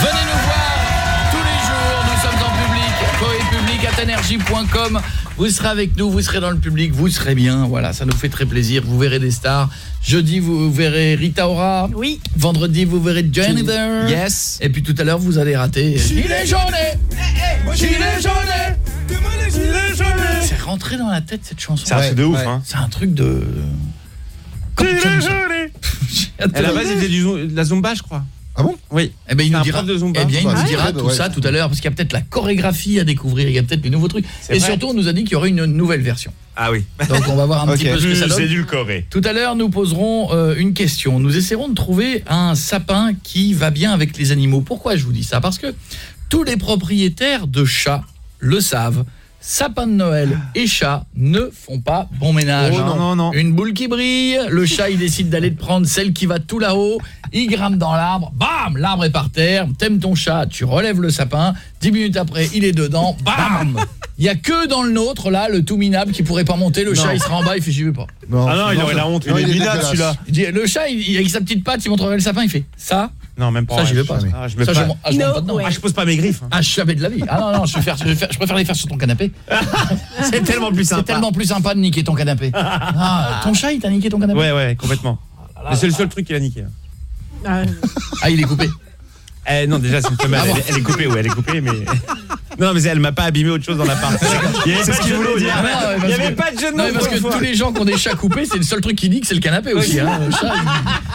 venez nous voir tous les jours, nous sommes en public, coepublic.energie.com. Vous serez avec nous, vous serez dans le public, vous serez bien, voilà, ça nous fait très plaisir, vous verrez des stars. Jeudi, vous verrez Rita Ora. Oui. Vendredi, vous verrez Jennifer. Yes. Et puis tout à l'heure, vous allez rater Gilet jaune Gilet jaune C'est rentré dans la tête cette chanson. C'est un truc de ouf, hein. C'est un truc de... Comme j'aime ça. À la base, il faisait du de la zumba, je crois. Ah bon? Oui. Eh ben il nous dira prof de Zumba. Eh bien il nous dira tout ouais. ça tout à l'heure parce qu'il y a peut-être la chorégraphie à découvrir, il y a peut-être les nouveaux trucs et vrai. surtout on nous a dit qu'il y aurait une nouvelle version. Ah oui. Donc on va voir un petit peu ce que ça donne. C'est édulcoré. Tout à l'heure, nous poserons euh, une question. Nous essaierons de trouver un sapin qui va bien avec les animaux. Pourquoi je vous dis ça? Parce que tous les propriétaires de chats le savent. Sapin de Noël et chat ne font pas bon ménage. Oh non, non, non. Une boule qui brille, le chat il décide d'aller te prendre celle qui va tout là-haut, il grimpe dans l'arbre, bam, l'arbre est par terre, t'aimes ton chat, tu relèves le sapin, dix minutes après, il est dedans, bam Il y a que dans le nôtre là, le tout minable qui pourrait pas monter, le Non. chat il sera en bas, il fait j'y vais pas. ah non, il aurait la honte, il est minable celui-là. Il Le chat, il, il- avec sa petite patte, il montrerait le sapin, il fait ça. Non, même pas. Ça, j'y vais pas. Ah, je mets Ça, pas. je- ah, je rentre pas dedans. Ah, je pose pas mes griffes. hein. Ah, jamais de la vie. Ah non, non, je, faire, je, faire- je préfère les faire sur ton canapé. C'est tellement plus sympa. C'est tellement plus sympa de niquer ton canapé. Ah, ton chat, il t'a niqué ton canapé? Ouais, ouais, complètement. Mais c'est le seul truc qu'il a niqué. Ah, Ah, il est coupé. Eh, non, déjà, c'est une femelle. Ah elle, elle est coupée, ouais, elle est coupée, mais. Non, mais elle m'a pas abîmé autre chose dans l'appart. Il y avait C'est pas ce de voulait dire. il y avait- ouais, Il parce y avait que- pas de jeu de Non, mots parce que fois. tous les gens qui ont des chats coupés, c'est le seul truc qui dit que c'est le canapé aussi. Hein. Le chat,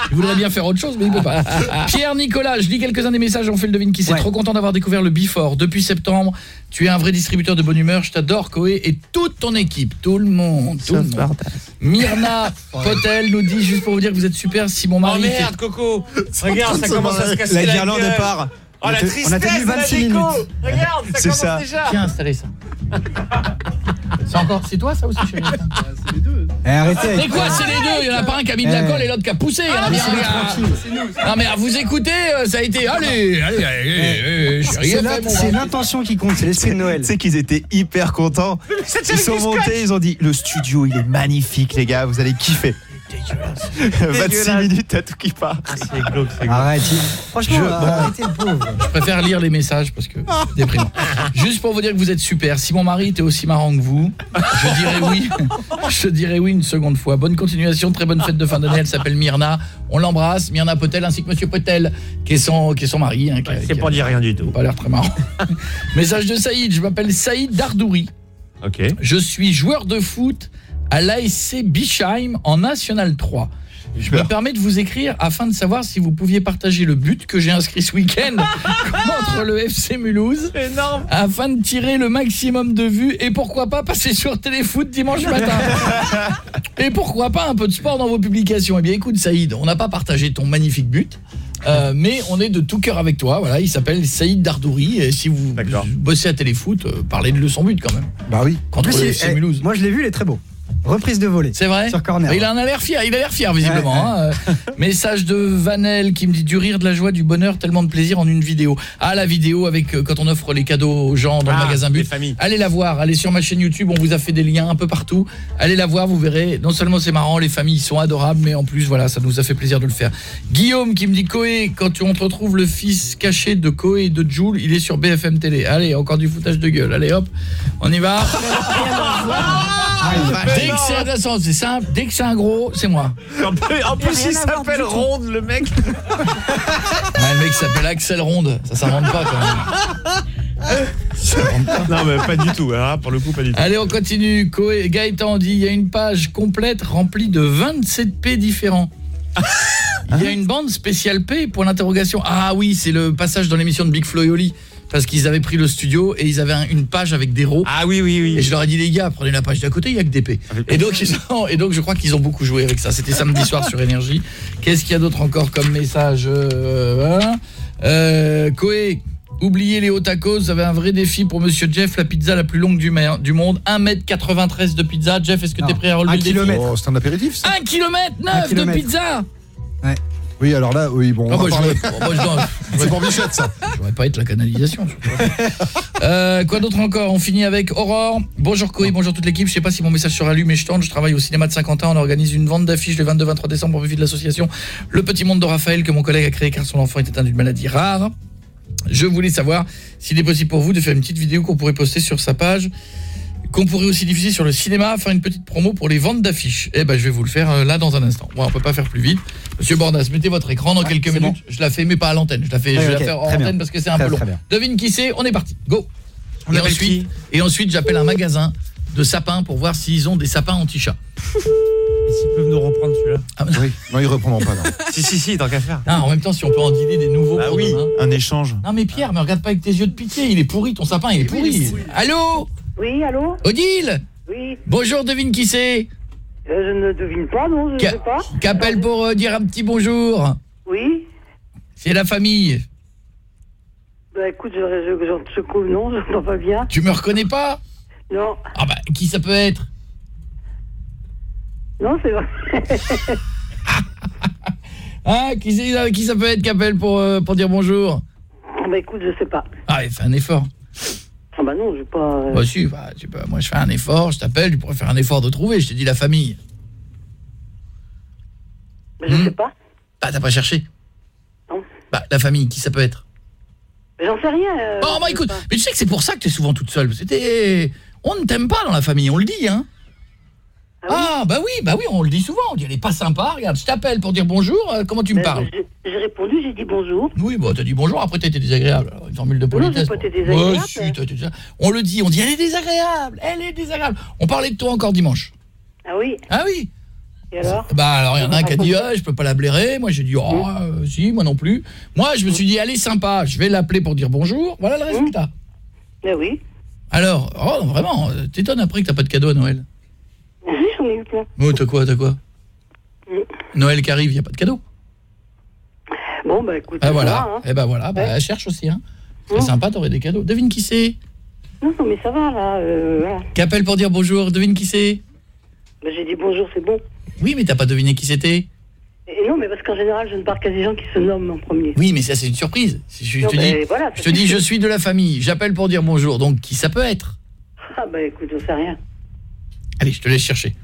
il, voudrait bien faire autre chose, mais il peut pas. Pierre Nicolas, je lis quelques-uns des messages, on fait le devine qui c'est. Trop content d'avoir découvert le Before depuis septembre. Tu es un vrai distributeur de bonne humeur. Je t'adore, Koé, et toute ton équipe, tout le monde, tout le monde. Myrna Potel nous dit juste pour vous dire que vous êtes super. Si mon Oh mari merde, Coco Regarde, ça commence à se casser La la guirlande gueule. Oh, la On a tenu- tristesse on a tenu de la 26 déco. minutes. Regarde, ça C'est commence ça. déjà Qui a installé ça C'est encore, c'est toi ça aussi chérie C'est les deux. Eh, arrêtez. Mais quoi, c'est les deux? Il y en a pas un qui a mis de la Eh. colle et l'autre qui a poussé. Il y en a bien un qui a- Non mais à vous écouter, euh, ça a été allez, allez, allez, allez, j'ai rien C'est l'intention qui compte, c'est l'esprit de Noël. Tu sais qu'ils étaient hyper contents. Ils sont montés, ils ont dit le studio il est magnifique les gars, vous allez kiffer. 26 minutes à tout qui part. C'est glauque, c'est glauque. Arrête. il- Franchement, Je- euh, bon. arrêtez le pauvre. Je préfère lire les messages parce que déprimant. Juste pour vous dire que vous êtes super. Si mon mari était aussi marrant que vous, je dirais oui. Je dirais oui une seconde fois. Bonne continuation, très bonne fête de fin d'année. Elle s'appelle Myrna. On l'embrasse, Myrna Potel ainsi que monsieur Potel qui est son qui est son mari hein, C'est pour dire rien du tout. pas l'air très marrant. Message de Saïd, je m'appelle Saïd Dardouri. Ok. Je suis joueur de foot à l'ASC Bischheim en National 3. Je me permets de vous écrire afin de savoir si vous pouviez partager le but que j'ai inscrit ce week-end contre le FC Mulhouse. Énorme. Afin de tirer le maximum de vues et pourquoi pas passer sur Téléfoot dimanche matin. et pourquoi pas un peu de sport dans vos publications. Eh bien écoute Saïd, on n'a pas partagé ton magnifique but. euh, mais on est de tout cœur avec toi. Voilà, il s'appelle Saïd Dardouri et si vous bossez à Téléfoot, euh, parlez de son but quand même. Bah oui. Contre le FC eh, Mulhouse. Moi, je l'ai vu, il est très beau. Reprise de volée. C'est vrai Sur corner. Il en a l'air fier, il a l'air fier visiblement. Ouais, hein. Euh, Message de Vanel qui me dit du rire, de la joie, du bonheur, tellement de plaisir en une vidéo. Ah la vidéo avec euh, quand on offre les cadeaux aux gens dans Ah, le magasin les But. familles. Allez la voir, allez sur ma chaîne YouTube, on vous a fait des liens un peu partout. Allez la voir, vous verrez. Non seulement c'est marrant, les familles sont adorables, mais en plus voilà, ça nous a fait plaisir de le faire. Guillaume qui me dit Koé, quand tu on te retrouve le fils caché de Koé et de Jules, il est sur BFM télé. Allez, encore du foutage de gueule. Allez hop, on y va. Dès que c'est intéressant, c'est simple, dès que c'est un gros, c'est moi. En plus, en plus, il s'appelle Ronde, le mec. Ouais, le mec s'appelle Axel Ronde, ça s'invente pas quand même. Ça pas. Non, mais pas du tout. hein, pour le coup, pas du tout. Allez, on continue. Gaëtan dit il y a une page complète remplie de 27 P différents. Il y a une bande spéciale P pour l'interrogation. Ah oui, c'est le passage dans l'émission de Big Flo et Oli parce qu'ils avaient pris le studio et ils avaient un- une page avec des rows. Ah oui, oui, oui. Et je leur ai dit les gars, prenez la page d'à côté, il y a que des P. Et donc ils ont- et donc je crois qu'ils ont beaucoup joué avec ça. C'était samedi soir sur énergie. Qu'est-ce qu'il y a d'autre encore comme message euh, voilà. Euh, Koé Oubliez les hauts tacos, vous avez un vrai défi pour monsieur Jeff, la pizza la plus longue du, du monde, 1m93 de pizza. Jeff, est-ce que tu es prêt à relever un le défi kilomètre. Oh, c'est un apéritif ça 1 km 9 Un de pizza Oui, alors là, oui, bon. Ah, on va moi, je moi, je dois- C'est pour Bichette ça. Je voudrais pas être la canalisation. euh, quoi d'autre encore? On finit avec Aurore. Bonjour Koé, bonjour toute l'équipe. Je sais pas si mon message sera lu, mais je tente. Je travaille au cinéma de Saint-Quentin. On organise une vente d'affiches le 22-23 décembre pour profit de l'association Le Petit Monde de Raphaël que mon collègue a créé car son enfant était atteint d'une maladie rare. Je voulais savoir s'il est possible pour vous de faire une petite vidéo qu'on pourrait poster sur sa page qu'on pourrait aussi diffuser sur le cinéma, faire une petite promo pour les ventes d'affiches. Eh ben, je vais vous le faire euh, là dans un instant. Bon, on peut pas faire plus vite. Monsieur Bordas, mettez votre écran dans quelques minutes. Je la fais, mais pas à l'antenne. Je la fais, Ouais, je la très bien. antenne parce que c'est un Très, peu long. Devine qui c'est, on est parti. Go. On et ensuite, et ensuite j'appelle un magasin de sapins pour voir s'ils ont des sapins anti-chat. Et s'ils peuvent nous reprendre celui-là Ah, Oui, non, ils reprendront pas. Non. Si, si, si, tant qu'à faire. Ah, en même temps, si on peut en dealer des nouveaux Ah pour oui, demain. un échange. Non mais Pierre, me regarde pas avec tes yeux de pitié, il est pourri ton sapin, il est pourri. Allô? Oui, allô? Odile? Oui, Bonjour, devine qui c'est? Je ne devine pas, non, je ne sais pas. Qu'appelle pour euh, dire un petit bonjour Oui, C'est la famille. bah écoute, je, je, je, je, je- non, je n'entends pas bien. Tu me reconnais pas Non, Ah bah, qui ça peut être non, c'est vrai. Ah, qui, c'est- qui ça peut être qui appelle pour, euh, pour dire bonjour Ah, bah écoute, je sais pas. Ah, il fait un effort. Ah bah non, je vais pas... euh, Bah si, bah, tu peux- moi je fais un effort, je t'appelle, tu pourrais faire un effort de trouver, je t'ai dit la famille. bah, je Hmm. sais pas. Bah t'as pas cherché Non. Bah, la famille, qui ça peut être? J'en sais rien. euh, Bon, bah écoute, mais tu sais que c'est pour ça que tu es souvent toute seule. C'était on ne t'aime pas dans la famille, on le dit hein. Ah, bah oui, bah oui, on le dit souvent, on dit elle est pas sympa. Regarde, je t'appelle pour dire bonjour, euh, comment tu me Ben, parles j'ai- répondu, j'ai dit bonjour. Oui, bah t'as dit bonjour, après t'as été désagréable. Alors, une formule de Non, politesse. pas été désagréable. Si, été. On le dit, on dit elle est désagréable, elle est désagréable. On parlait de toi encore dimanche. Ah oui Ah oui Et alors? Bah alors il y en a un qui a dit ah, je peux pas la blairer, moi j'ai dit oh euh, si, moi non plus. Moi je me suis dit elle est sympa, je vais l'appeler pour dire bonjour. Voilà le résultat. Ben oui. Alors, oh vraiment, euh, t'étonnes après que t'as pas de cadeau à Noël. Oui, j'en ai eu plein. Oh, t'as quoi, t'as quoi. Noël qui arrive, y a pas de cadeau. Bon, bah écoute. Ah voilà. va, hein. Eh ben voilà, bah, Ouais. elle cherche aussi hein. C'est sympa, t'aurais des cadeaux. Devine qui c'est Non, non, mais ça va, là. Euh, voilà. Qui appelle pour dire bonjour, devine qui c'est Ben, j'ai dit bonjour, c'est bon. Oui, mais t'as pas deviné qui c'était Et non, mais parce qu'en général, je ne parle qu'à des gens qui se nomment en premier. Oui, mais ça c'est une surprise. Si je Non, te dis voilà, je te dis je suis de la famille, j'appelle pour dire bonjour. Donc qui ça peut être Ah, bah écoute, je sais rien. Allez, je te laisse chercher.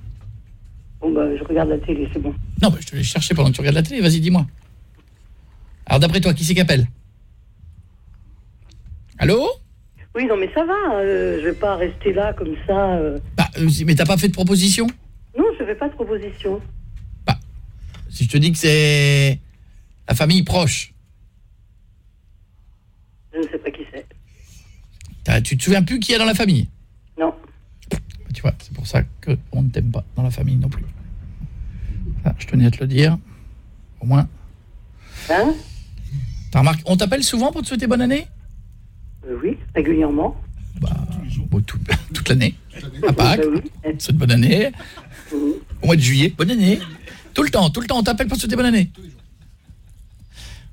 Bon, bah, je regarde la télé, c'est bon. Non, bah, je te laisse chercher pendant que tu regardes la télé, vas-y, dis-moi. Alors d'après toi, qui c'est qui appelle? Allô? Oui, non, mais ça va. euh, je vais pas rester là comme ça. euh. Bah, euh, mais t'as pas fait de proposition? Non, je fais pas de proposition. Si je te dis que c'est la famille proche, Je ne sais pas qui c'est. t'as- tu te souviens plus qui y a dans la famille? Bah, tu vois, c'est pour ça que on ne t'aime pas dans la famille non plus. Ça, je tenais à te le dire. Au moins. Hein? T'as remarqué, on t'appelle souvent pour te souhaiter bonne année? Euh, oui, régulièrement. Bon, tout- toute l'année. À Pâques. Bah oui. on te souhaite bonne année. Au mois de juillet, bonne année. Tout le temps, tout le temps, on t'appelle pour te souhaiter bonne année.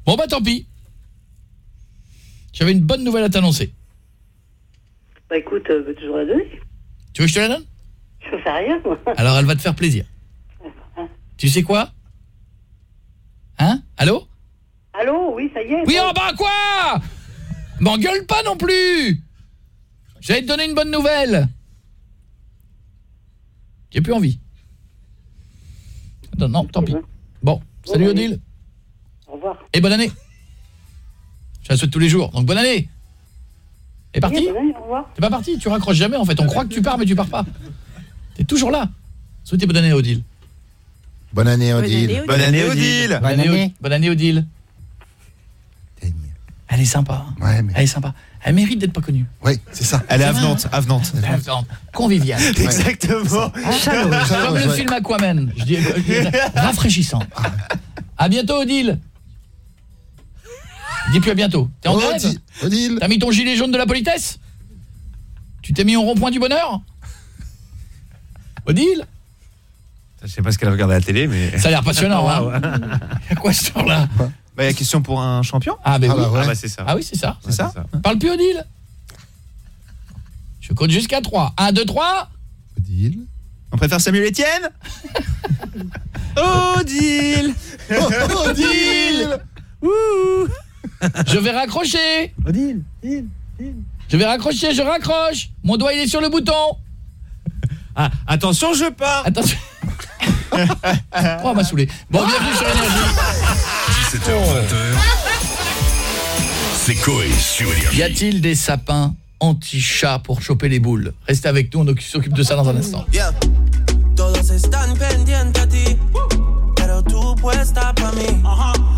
Bon bah tant pis. J'avais une bonne nouvelle à t'annoncer. Bah écoute, euh, bah, toujours la donner. Tu veux que je te la donne? Je sais rien, moi. Alors elle va te faire plaisir. Tu sais quoi? Hein? Allô? Allô, oui, ça y est. Oui, en bas quoi? M'engueule pas non plus J'allais te donner une bonne nouvelle. J'ai plus envie. Non, non, tant pis. Bon, salut Odile. Au revoir. Et bonne année. Je la souhaite tous les jours. Donc bonne année. Et parti. T'es pas parti, tu raccroches jamais en fait. On croit que tu pars mais tu pars pas. T'es toujours là. Souhaitez bonne année Odile. Bonne année, Odile. Bonne année, Odile. Bonne année. Bonne année Odile. Elle est sympa. hein. Elle est sympa. Elle mérite d'être pas connue. Oui, c'est ça. Elle est avenante, hein avenante. Avenante. Conviviale. Exactement. Comme le film Aquaman. Je dis, euh, rafraîchissant. À bientôt Odile. Dis plus à bientôt. T'es en Oh, grève. T'as mis ton gilet jaune de la politesse Tu t'es mis au rond-point du bonheur Odile Je sais pas ce qu'elle regarde à la télé, mais... Ça a l'air passionnant, hein. À quoi ce temps-là Bah, il y a question pour un champion Ah, ben Ah oui. bah ouais. Ah bah c'est ça. Ah oui, c'est ça. C'est ça Parle plus Odile. Je compte jusqu'à 3. 1, 2, 3. Odile. On préfère Samuel Etienne Odile Oh, Odile Je vais raccrocher. Odile, Odile, Odile. Je vais raccrocher, je raccroche. Mon doigt, il est sur le bouton. Ah, attention, je pars Attention. oh, m'a saoulé. Bon, bienvenue sur Énergie. 17h20. C'est Coé sur Énergie. Y a-t-il des sapins anti-chat pour choper les boules Restez avec nous, on s'occupe de ça dans un instant. Yeah. Todos están pendientes a ti, pero tú puesta pa' mí, haciendo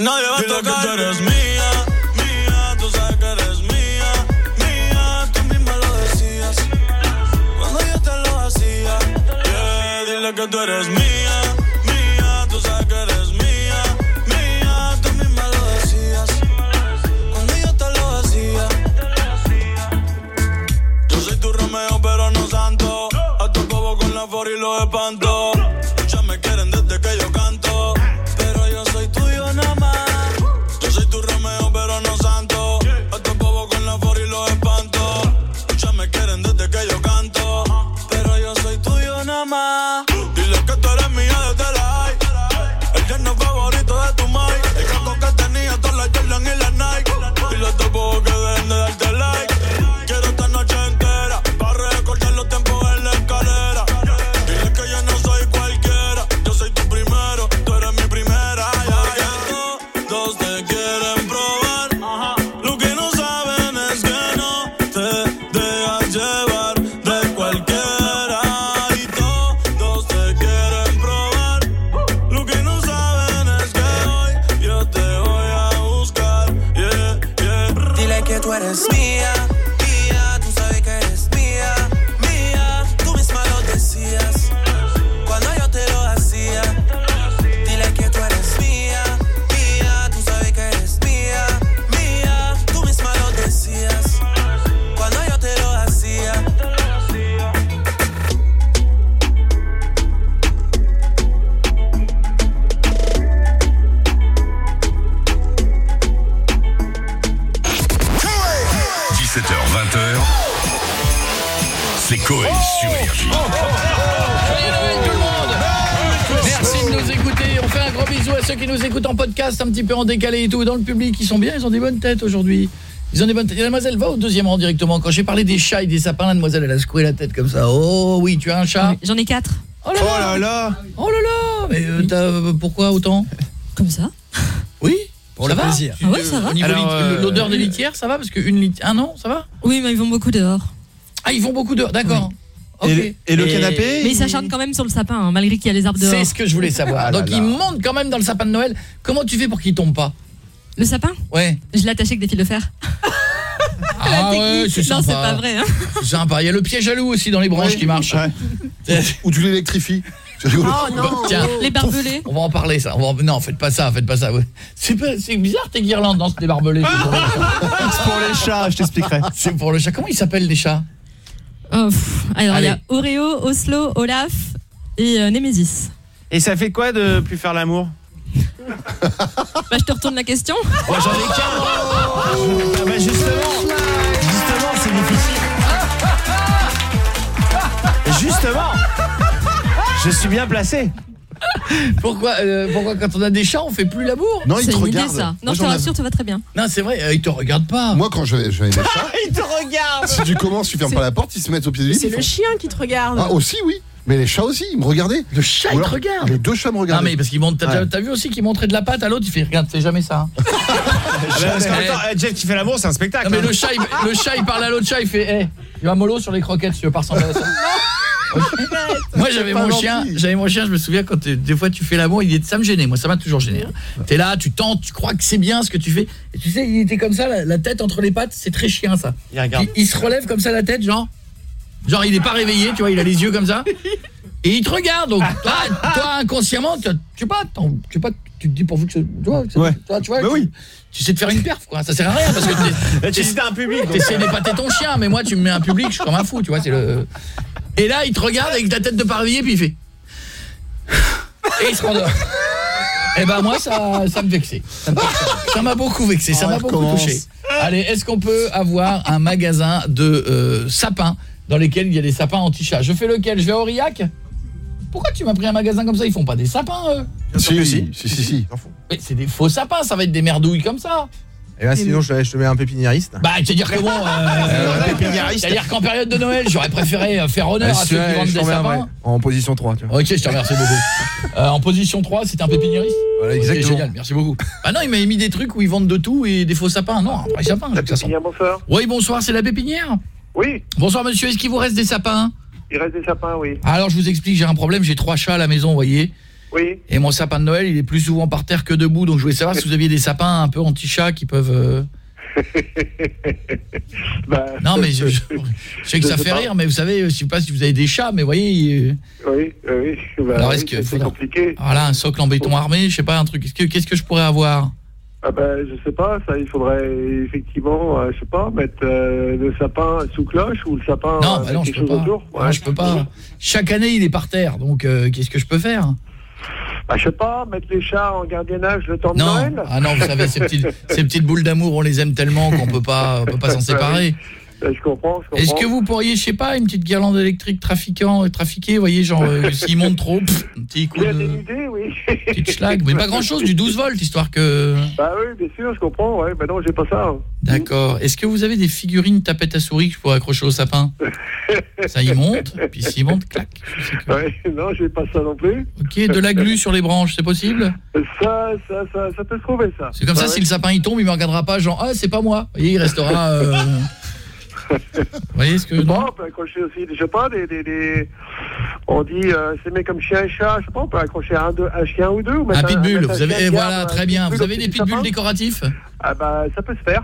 Que tú eres mía, mía, tú sabes que eres mía, mía, tú misma lo decías. Cuando yo te lo hacía, yeah, dile que tú eres mía, petit peu en décalé et tout. Dans le public, ils sont bien, ils ont des bonnes têtes aujourd'hui. Ils ont des bonnes têtes. Et la Mademoiselle va au deuxième rang directement. Quand j'ai parlé des chats et des sapins, la demoiselle, elle a secoué la tête comme ça. Oh oui, tu as un chat J'en ai quatre. Oh là là Oh là là Mais euh, euh, pourquoi autant Comme ça Oui Pour ça le va plaisir. Ah ouais, ça va. Euh, L'odeur des litières, ça va Parce qu'une litière... Ah non, ça va Oui, mais ils vont beaucoup dehors. Ah, ils vont beaucoup dehors, d'accord. Ok. Mais ils s'acharnent quand même sur le sapin, hein, malgré qu'il y a les arbres dehors. C'est ce que je voulais savoir. Ah là Donc là. ils montent quand même dans le sapin de Noël. Comment tu fais pour qu'il tombe pas Le sapin Ouais. Je l'ai attaché avec des fils de fer. Ah ouais, c'est sympa. Non, c'est pas vrai. Hein. C'est sympa. Il y a le piège à loup aussi dans les branches qui marche. Ou tu l'électrifies. Oh non. Tiens, Les barbelés. on va en parler ça. On va en- Non, faites pas ça, faites pas ça. ouais. C'est pas- c'est bizarre tes guirlandes dans ce barbelés. C'est pour les chats. C'est pour les chats, je t'expliquerai. C'est pour le chat. Comment ils s'appellent les chats? Oh, pff. Alors, il y a. Oreo, Oslo, Olaf et euh, Nemesis. Et ça fait quoi de plus faire l'amour Bah, je te retourne la question. Ouais, j'en ai qu'un. Ah bah justement, justement, c'est difficile. Justement, je suis bien placé. Pourquoi, euh, pourquoi quand on a des chats, on fait plus l'amour Non, ils C'est te regardent. ça. Moi, Non, je te j'en rassure, tout va très bien. Non, c'est vrai, euh, ils te regardent pas. Moi, quand j'avais j'avais des chats, Il te regarde. si tu commences, tu fermes C'est- pas la porte, ils se mettent au pied du lit. C'est ils le font- chien qui te regarde. Ah, aussi, oui. Mais les chats aussi, ils me regardaient. Le chat, Ou il te regarde. Les deux chats me Ah regardaient. mais parce qu'ils montrent. T'as Ouais. t'as vu aussi qu'ils montraient de la pâte à l'autre, il fait regarde, fais jamais ça. hein. Ah parce qu'en même temps, euh, Jeff qui fait l'amour, c'est un spectacle. Non mais hein. le chat, il, le chat, il parle à l'autre chat, il fait, hé, il va mollo sur les croquettes, si tu veux pas ressembler à ça. Moi j'avais mon gentil. chien, j'avais mon chien, je me souviens quand t'es- des fois tu fais l'amour, il est ça me gênait, moi ça m'a toujours gêné. hein. T'es là, tu tentes, tu crois que c'est bien ce que tu fais et tu sais, il était comme ça la, la tête entre les pattes, c'est très chien ça. Il regarde. Il, il se relève comme ça la tête genre genre il est pas réveillé, tu vois, il a les yeux comme ça. Et il te regarde donc toi, toi, inconsciemment tu tu sais pas tu sais pas tu te dis pourvu que ce- tu vois, que Ouais. toi, tu vois Bah tu- oui. Tu sais te faire une perf quoi, ça sert à rien parce que tu un public. T'essaies d'épater ton chien, mais moi tu me mets un public, je suis comme un fou, tu vois, c'est le Et là, il te regarde avec ta tête de pas réveillé puis il fait et il se rendort. Et ben moi ça ça me vexait. Ça m'a beaucoup vexé, ça Oh, m'a beaucoup touché. Allez, est-ce qu'on peut avoir un magasin de euh, sapins dans lesquels il y a des sapins anti-chat? Je fais lequel? Je vais à Aurillac? Pourquoi tu m'as pris un magasin comme ça Ils font pas des sapins eux Si, si, si, si, si. Mais c'est des faux sapins, ça va être des merdouilles comme ça. Et là, sinon, je te, je te mets un pépiniériste. Bah, c'est-à-dire que bon, euh, pépiniériste. c'est-à-dire qu'en période de Noël, j'aurais préféré euh, faire honneur à ceux qui vendent des sapins. En position 3, tu vois. Ok, je te remercie beaucoup. Euh, en position 3, c'est un pépiniériste Voilà, exactement. génial, merci beaucoup. Ah non, il m'a mis des trucs où ils vendent de tout et des faux sapins. Non, un vrai sapin, de toute façon. bonsoir. Oui, bonsoir, c'est la pépinière Oui, Bonsoir monsieur, est-ce qu'il vous reste des sapins? Il reste des sapins, oui. Alors je vous explique, j'ai un problème, j'ai trois chats à la maison, vous voyez. Oui. Et mon sapin de Noël, il est plus souvent par terre que debout. Donc je voulais savoir si vous aviez des sapins un peu anti-chat qui peuvent... euh, Bah, Non, mais je, je- je sais que ça sais fait pas. rire, mais vous savez, je sais pas si vous avez des chats, mais vous voyez... euh, Oui, oui. Bah, Alors oui, est-ce que c'est faudra- compliqué. Voilà, un socle en béton armé, je sais pas, un truc. Qu'est-ce que, qu'est-ce que je pourrais avoir? Ah ben, je sais pas, ça, il faudrait effectivement, euh, je sais pas, mettre euh, le sapin sous cloche ou le sapin Non, euh, bah non, avec je quelque chose autour. Non, je peux pas. Chaque année, il est par terre, donc euh, qu'est-ce que je peux faire? Bah, je sais pas, mettre les chats en gardiennage le temps de Non, Noël. ah non, vous savez, ces petites, ces petites boules d'amour, on les aime tellement qu'on peut pas, on peut pas s'en séparer. Euh, Je comprends. Est-ce que vous pourriez, je sais pas, une petite guirlande électrique trafiquant, trafiquée, vous voyez, genre, euh, s'il monte trop, pff, un petit coup de dénudé, oui. petite schlag, mais pas grand-chose, du 12 volts, histoire que... Bah oui, bien sûr, je comprends, ouais. Bah non, j'ai pas ça. D'accord. Est-ce que vous avez des figurines tapettes à souris que je pourrais accrocher au sapin? Ça y monte, puis s'il monte, clac. Ouais, non, j'ai pas ça non plus. Ok, de la glu sur les branches, c'est possible? Ça, ça, ça, ça peut se trouver, ça. C'est comme ça, Ouais, si le sapin il tombe, il me regardera pas, genre, ah, c'est pas moi. Vous voyez, il restera... euh, Vous voyez ce que... Bon, non on peut accrocher aussi, je sais pas, des, des, des- on dit euh, s'aimer comme chien et chat, je sais pas, on peut accrocher un, deux, un chien ou deux. Ou Un pitbull, un vous avez... eh, voilà, très bien. Vous avez des pitbulls décoratifs Ah bah, ça peut se faire.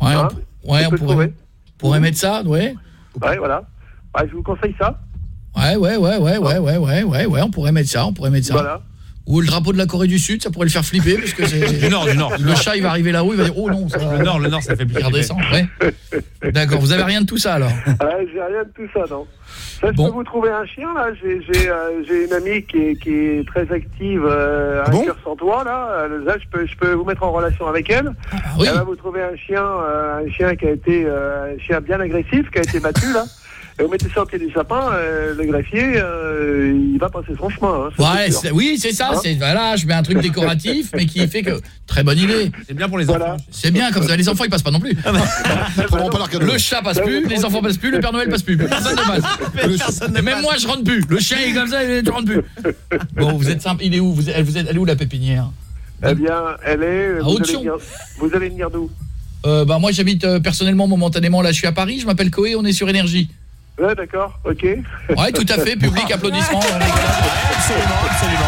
Ouais, on, Hein p- ouais, on pourrait, pourrait mettre ça, ouais. Ouais, voilà. Je vous conseille ça. Ouais, ouais, ouais, ouais, ouais, ouais, ouais, ouais, ouais, on pourrait mettre ça, on pourrait mettre ça. Voilà. Ou le drapeau de la Corée du Sud, ça pourrait le faire flipper parce que c'est Du Nord, du Nord. Le chat, il va arriver là-haut, il va dire "Oh non, ça Le Nord, le Nord, ça fait plus redescend." Ouais. D'accord, vous avez rien de tout ça alors? Ah, j'ai rien de tout ça, non. Ça, je peux vous trouver un chien, là. J'ai euh, une amie qui est, qui est très active euh, à bon? Cœur sans toi, là. Euh, Là, je peux, je peux vous mettre en relation avec elle. oui. Elle va vous trouver un chien, euh, un chien qui a été, euh, un chien bien agressif, qui a été battu, là. Et vous mettez ça au pied du sapin, euh, le greffier, euh, il va passer son chemin. hein, Ouais, c'est oui, c'est ça, Hein c'est voilà, je mets un truc décoratif mais qui fait que très bonne idée. C'est bien pour les enfants. C'est bien comme ça les enfants ils passent pas non plus. Le chat passe plus, les enfants passent plus, le Père Noël passe plus, personne ne passe. Et même moi je rentre plus. Le chien est comme ça, il ne rentre plus. Bon, vous êtes simple, il est où? Vous êtes, vous êtes elle est où la pépinière? Eh bien, elle est. À Vous allez, venir, vous allez venir d'où? Euh, bah moi j'habite euh, personnellement momentanément là je suis à Paris, je m'appelle Coé, on est sur énergie. Ouais, d'accord, ok. Ouais, tout à fait, public applaudissements. Absolument, absolument.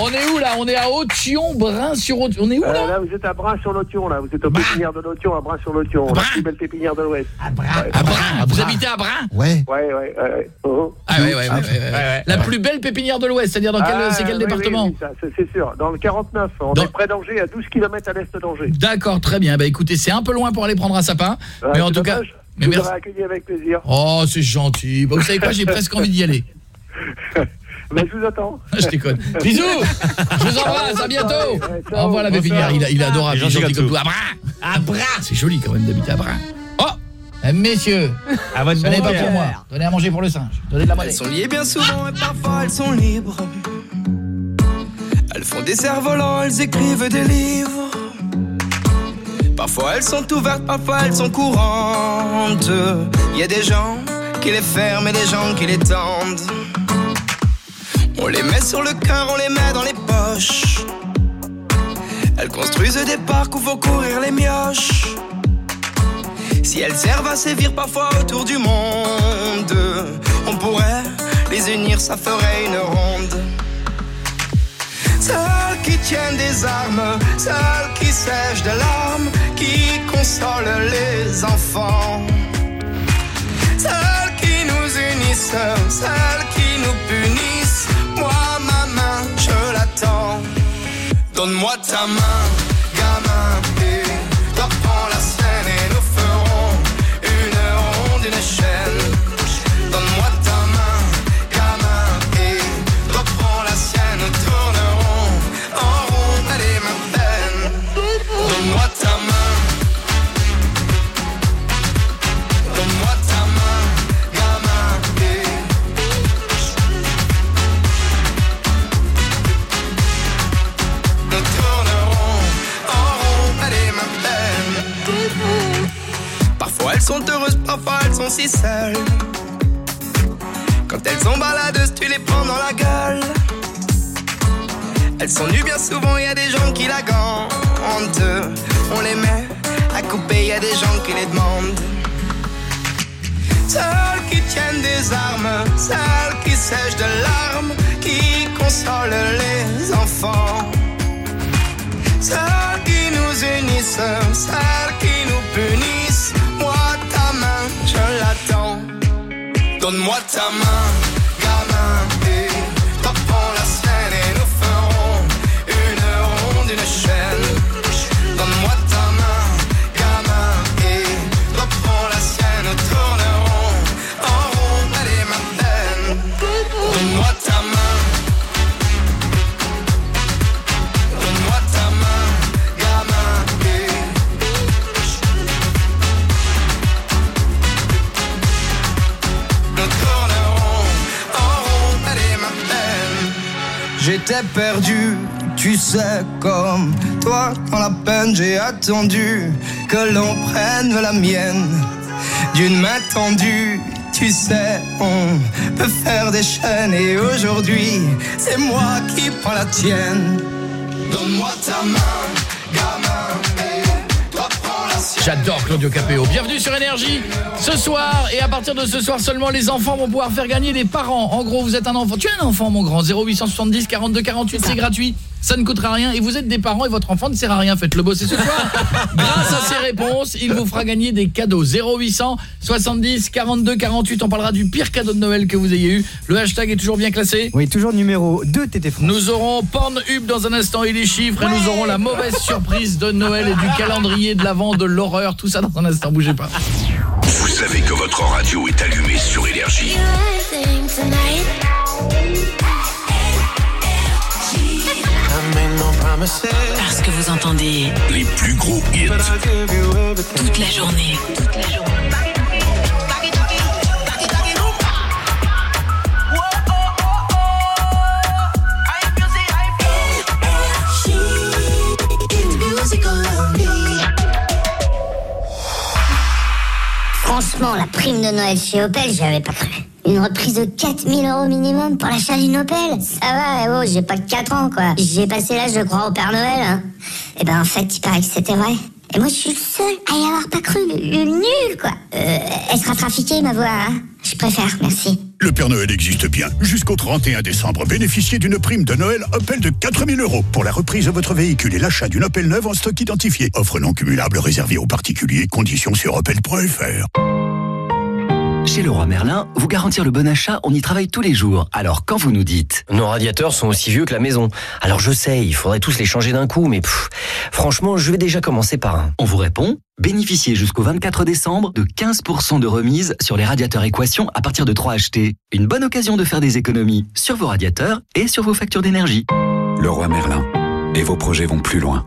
On est où là? On est à Haute-Chion, Brun sur Haute. On est où Euh, là? vous êtes à Brin-sur-Lotion, là. Vous êtes au pépinière de Lotion, à Brin-sur-Lotion. La plus belle pépinière de l'Ouest. À Brin. À Brun, vous habitez à Brun? Ouais. Ouais, ouais, ouais. Oh. Ah ouais, ouais, ouais, ouais, ouais. La plus belle pépinière de l'Ouest, c'est-à-dire dans quel, Ah, c'est quel oui, département? oui, c'est- sûr, dans le 49. On Dans- est près d'Angers, à 12 km à l'est d'Angers. D'accord, très bien. Bah écoutez, c'est un peu loin pour aller prendre un sapin, Ouais, mais en tout cas, dommage. Mais vous merci. accueilli avec plaisir. Oh, c'est gentil. Bah, vous savez quoi, j'ai presque envie d'y aller. Mais je vous attends. Je déconne. Bisous. Je vous embrasse, à bientôt. Au revoir la pépinière, il, il est adorable, il est gentil comme tout. À Brun. À Brun. C'est joli quand même d'habiter à Brun. Oh, eh, messieurs, à votre ce n'est bon pas pour moi. Donnez à manger pour le singe. Donnez de la monnaie. Elles sont liées bien souvent et parfois elles sont libres. Elles font des cerfs-volants, elles écrivent des livres. Parfois elles sont ouvertes, parfois elles sont courantes. Y a des gens qui les ferment et des gens qui les tendent. On les met sur le cœur, on les met dans les poches. Elles construisent des parcs où faut courir les mioches. Si elles servent à sévir parfois autour du monde, on pourrait les unir, ça ferait une ronde. Celles qui tiennent des armes, celles qui sèchent de larmes, qui consolent les enfants. Celles qui nous unissent, celles qui nous punissent. Moi, ma main, je l'attends. Donne-moi ta main, gamin, et reprends la scène et nous ferons une ronde, une chaîne. Seules. Quand elles sont baladeuses, tu les prends dans la gueule. Elles sont nues bien souvent, y a des gens qui la gantent. On les met à couper, y a des gens qui les demandent. Celles qui tiennent des armes, celles qui sèchent de larmes, qui consolent les enfants. Celles qui nous unissent, celles qui nous punissent. Donne-moi ta main, J'étais perdu, tu sais, comme toi, dans la peine, j'ai attendu que l'on prenne la mienne d'une main tendue. Tu sais, on peut faire des chaînes et aujourd'hui, c'est moi qui prends la tienne. Donne-moi ta main, J'adore Claudio Capéo. Bienvenue sur Énergie. Ce soir et à partir de ce soir seulement les enfants vont pouvoir faire gagner des parents. En gros, vous êtes un enfant. Tu es un enfant mon grand 0870 42 48, c'est gratuit. Ça ne coûtera rien et vous êtes des parents et votre enfant ne sert à rien. Faites-le bosser ce soir. Grâce à ses réponses, il vous fera gagner des cadeaux 0800 70 42 48. On parlera du pire cadeau de Noël que vous ayez eu. Le hashtag est toujours bien classé Oui, toujours numéro 2 TT France. Nous aurons Pornhub dans un instant et les chiffres et nous aurons la mauvaise surprise de Noël et du calendrier de l'avant de l'horreur. Tout ça dans un instant, bougez pas. Vous savez que votre radio est allumée sur Énergie. Parce que vous entendez Les plus gros hits. toute la journée. Toute la journée. Franchement, la prime de Noël chez Opel, j'y avais pas cru. Une reprise de 4000 euros minimum pour l'achat d'une Opel Ça va, eh oh, j'ai pas que 4 ans, quoi. J'ai passé l'âge de croire au Père Noël. Hein. Et ben, en fait, il paraît que c'était vrai. Et moi, je suis le seul à y avoir pas cru. Le nul, quoi. Euh, elle sera trafiquée, ma voix. hein. Je préfère, merci. Le Père Noël existe bien. Jusqu'au 31 décembre, bénéficiez d'une prime de Noël Opel de 4000 euros pour la reprise de votre véhicule et l'achat d'une Opel neuve en stock identifié. Offre non cumulable réservée aux particuliers. Conditions sur opel.fr. Chez Leroy Merlin, vous garantir le bon achat, on y travaille tous les jours. Alors quand vous nous dites Nos radiateurs sont aussi vieux que la maison. Alors je sais, il faudrait tous les changer d'un coup, mais franchement, je vais déjà commencer par un. On vous répond Bénéficiez jusqu'au 24 décembre de 15% de remise sur les radiateurs équation à partir de 3 achetés. Une bonne occasion de faire des économies sur vos radiateurs et sur vos factures d'énergie. Leroy Merlin. Et vos projets vont plus loin.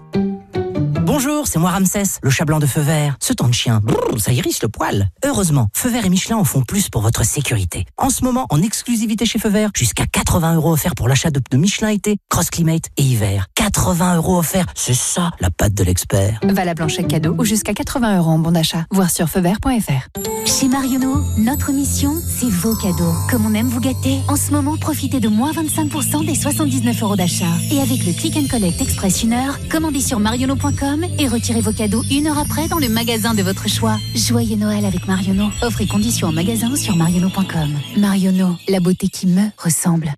Bonjour, c'est moi Ramsès, le chat blanc de feu vert. Ce temps de chien, brrr, ça irrisse le poil. Heureusement, Feu vert et Michelin en font plus pour votre sécurité. En ce moment, en exclusivité chez Feu vert, jusqu'à 80 euros offerts pour l'achat de Michelin été, Cross Climate et hiver. 80 euros offerts, c'est ça la patte de l'expert. Valable en chèque cadeau ou jusqu'à 80 euros en bon d'achat. Voir sur feuvert.fr. Chez Marionneau, notre mission, c'est vos cadeaux. Comme on aime vous gâter, en ce moment, profitez de moins 25% des 79 euros d'achat. Et avec le Click and Collect Express une heure, commandez sur marionneau.com et retirez vos cadeaux une heure après dans le magasin de votre choix. Joyeux Noël avec Marionneau. Offre et conditions en magasin sur marionneau.com. Marionneau, la beauté qui me ressemble.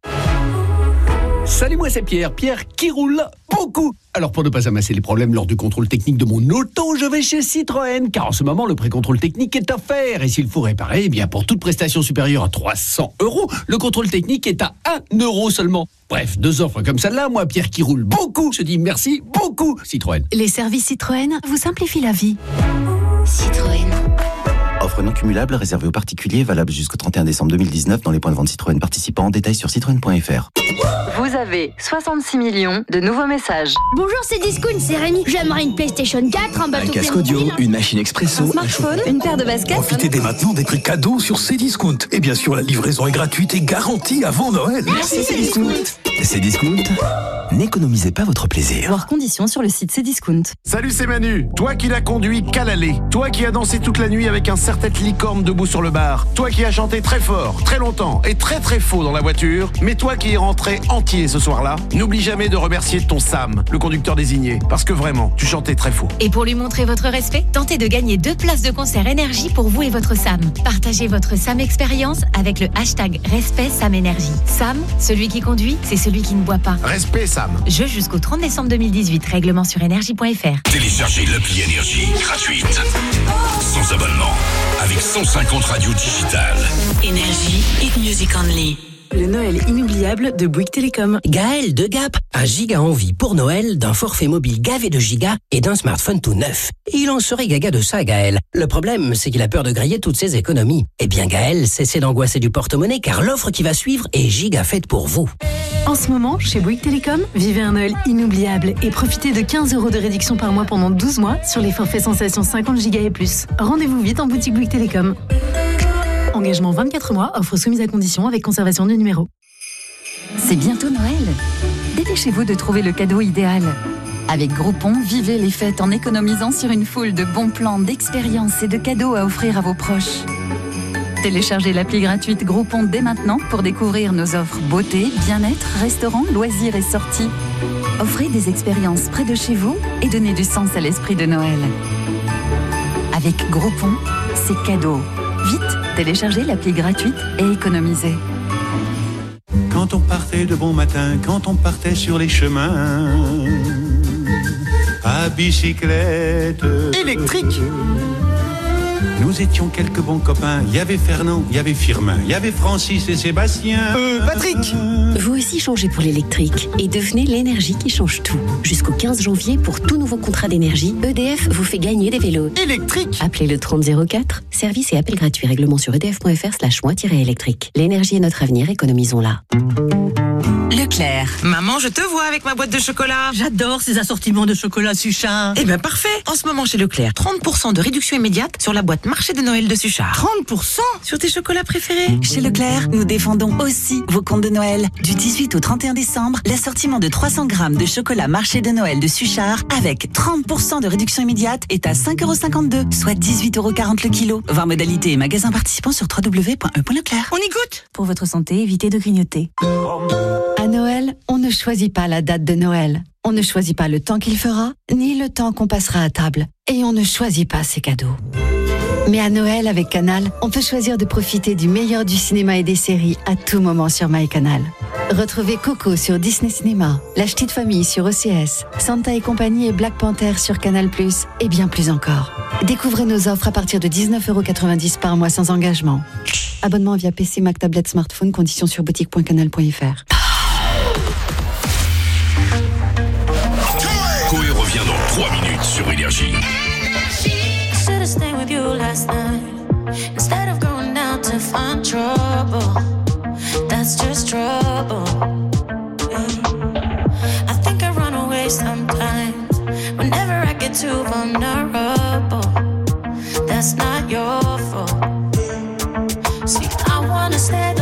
Salut, moi c'est Pierre. Pierre qui roule beaucoup. Alors pour ne pas amasser les problèmes lors du contrôle technique de mon auto, je vais chez Citroën, car en ce moment le pré-contrôle technique est offert. Et s'il faut réparer, eh bien pour toute prestation supérieure à 300 euros, le contrôle technique est à 1 euro seulement. Bref, deux offres comme celle-là, moi Pierre qui roule beaucoup, je dis merci beaucoup Citroën. Les services Citroën vous simplifient la vie. Citroën. Offre non cumulable réservée aux particuliers, valable jusqu'au 31 décembre 2019 dans les points de vente Citroën participants. Détails sur citroën.fr. Vous avez 66 millions de nouveaux messages. Bonjour, c'est Discount, c'est Rémi. J'aimerais une PlayStation 4, un bateau Un casque audio, une machine expresso, Un smartphone, une paire de baskets. Profitez dès maintenant des prix cadeaux sur Cdiscount. Et bien sûr, la livraison est gratuite et garantie avant Noël. Merci, Cdiscount. Cdiscount, n'économisez pas votre plaisir. Voir conditions sur le site Cdiscount. Salut, c'est Manu. Toi qui l'as conduit qu'à l'aller. Toi qui as dansé toute la nuit avec un certain licorne debout sur le bar. Toi qui as chanté très fort, très longtemps et très très faux dans la voiture. Mais toi qui es rentré entier ce soir-là, n'oublie jamais de remercier ton Sam, le conducteur désigné. Parce que vraiment, tu chantais très faux. Et pour lui montrer votre respect, tentez de gagner deux places de concert énergie pour vous et votre Sam. Partagez votre Sam expérience avec le hashtag Respect Sam Énergie. Sam, celui qui conduit, c'est celui celui qui ne boit pas. Respect, Sam. Jeu jusqu'au 30 décembre 2018. Règlement sur énergie.fr. Téléchargez l'appli Énergie gratuite. Sans abonnement. Avec 150 radios digitales. Énergie, hit music only. Le Noël inoubliable de Bouygues Télécom. Gaël de Gap a giga envie pour Noël d'un forfait mobile gavé de gigas et d'un smartphone tout neuf. Il en serait gaga de ça, Gaël. Le problème, c'est qu'il a peur de griller toutes ses économies. Eh bien, Gaël, cessez d'angoisser du porte-monnaie car l'offre qui va suivre est giga faite pour vous. En ce moment, chez Bouygues Télécom, vivez un Noël inoubliable et profitez de 15 euros de réduction par mois pendant 12 mois sur les forfaits sensations 50 Go et plus. Rendez-vous vite en boutique Bouygues Télécom. Engagement 24 mois, offre soumise à condition avec conservation du numéro. C'est bientôt Noël. Dépêchez-vous de trouver le cadeau idéal. Avec Groupon, vivez les fêtes en économisant sur une foule de bons plans, d'expériences et de cadeaux à offrir à vos proches. Téléchargez l'appli gratuite Groupon dès maintenant pour découvrir nos offres beauté, bien-être, restaurants, loisirs et sorties. Offrez des expériences près de chez vous et donnez du sens à l'esprit de Noël. Avec Groupon, c'est cadeau. Vite, téléchargez l'appli gratuite et économisez. Quand on partait de bon matin, quand on partait sur les chemins, à bicyclette. Électrique Nous étions quelques bons copains. Il y avait Fernand, il y avait Firmin, il y avait Francis et Sébastien. Euh, Patrick Vous aussi changez pour l'électrique et devenez l'énergie qui change tout. Jusqu'au 15 janvier, pour tout nouveau contrat d'énergie, EDF vous fait gagner des vélos. Électrique Appelez le 3004, service et appel gratuit règlement sur edf.fr slash moi-électrique. L'énergie est notre avenir, économisons-la. Leclerc. Maman, je te vois avec ma boîte de chocolat. J'adore ces assortiments de chocolat Suchard. Eh ben parfait. En ce moment chez Leclerc, 30% de réduction immédiate sur la boîte marché de Noël de Suchard. 30% Sur tes chocolats préférés. Chez Leclerc, nous défendons aussi vos comptes de Noël. Du 18 au 31 décembre, l'assortiment de 300 grammes de chocolat marché de Noël de Suchard avec 30% de réduction immédiate est à 5,52€, soit 18,40€ le kilo. Voir modalité et magasin participant sur www.e.leclerc. On y goûte Pour votre santé, évitez de grignoter. À Noël, on ne choisit pas la date de Noël. On ne choisit pas le temps qu'il fera, ni le temps qu'on passera à table. Et on ne choisit pas ses cadeaux. Mais à Noël, avec Canal, on peut choisir de profiter du meilleur du cinéma et des séries à tout moment sur MyCanal. Retrouvez Coco sur Disney Cinéma, La Ch'tite Famille sur OCS, Santa et compagnie et Black Panther sur Canal+, et bien plus encore. Découvrez nos offres à partir de 19,90€ par mois sans engagement. Abonnement via PC, Mac, tablette, smartphone, conditions sur boutique.canal.fr. Coé revient dans 3 minutes sur Énergie. Last night instead of going out to find trouble. That's just trouble. I think I run away sometimes whenever I get too vulnerable. That's not your fault. See, I wanna stay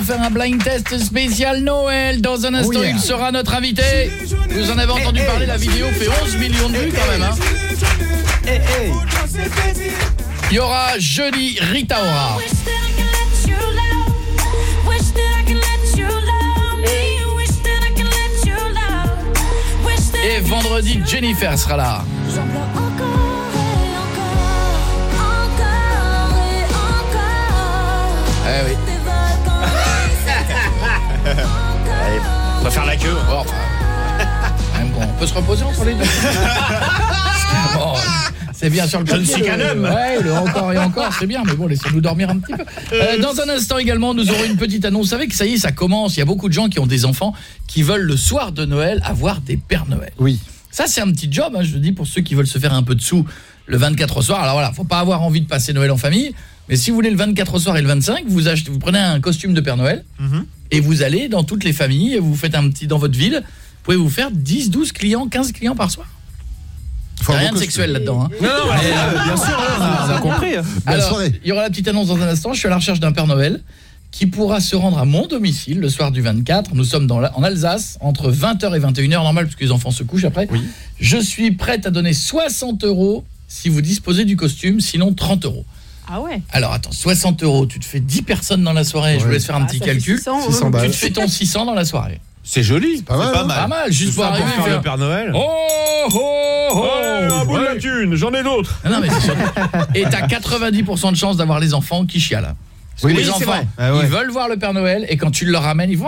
allons faire un blind test spécial Noël. Dans un instant, Oh yeah. il sera notre invité. Vous en avez entendu parler, la vidéo fait 11 millions de vues quand même. hein. Il y aura jeudi Rita Ora. Et vendredi, Jennifer sera là. On va faire la queue. Oh, enfin, bon, on peut se reposer entre les deux. Bon, c'est bien sur le Je ne suis qu'un homme. Ouais, le encore et encore, c'est bien, mais bon, laissez-nous dormir un petit peu. Euh, dans un instant également, nous aurons une petite annonce. Vous savez que ça y est, ça commence. Il y a beaucoup de gens qui ont des enfants qui veulent le soir de Noël avoir des Pères Noël. Oui. Ça, c'est un petit job, hein, je dis, pour ceux qui veulent se faire un peu de sous le 24 au soir. Alors voilà, faut pas avoir envie de passer Noël en famille, mais si vous voulez le 24 au soir et le 25, vous achetez, vous prenez un costume de Père Noël et vous allez dans toutes les familles, et vous faites un petit dans votre ville, vous pouvez vous faire 10, 12 clients, 15 clients par soir. Il un rien beau de sexuel là-dedans. hein. Non, non, mais, euh, bien sûr, on a- on a compris. Alors, soirée. il y aura la petite annonce dans un instant. Je suis à la recherche d'un Père Noël qui pourra se rendre à mon domicile le soir du 24. Nous sommes dans la- en Alsace, entre 20h et 21h, normal, parce que les enfants se couchent après. Je suis prête à donner 60 euros si vous disposez du costume, sinon 30 euros. Ah ouais Alors attends, 60 euros, tu te fais 10 personnes dans la soirée, je vous Ouais. laisse faire un Ah, petit calcul. 600, hein. 600 tu balles. te fais ton 600 dans la soirée. C'est joli. C'est pas mal, hein. Pas mal, juste pour arriver faire faire- le Père Noël. Oh oh oh un bout de la thune, j'en ai d'autres. Non, non, mais c'est sûr. Et t'as 90% de chance d'avoir les enfants qui chialent. Parce Oui, les enfants, vrai. Ah ouais. ils veulent voir le Père Noël et quand tu leur ramènes, ils font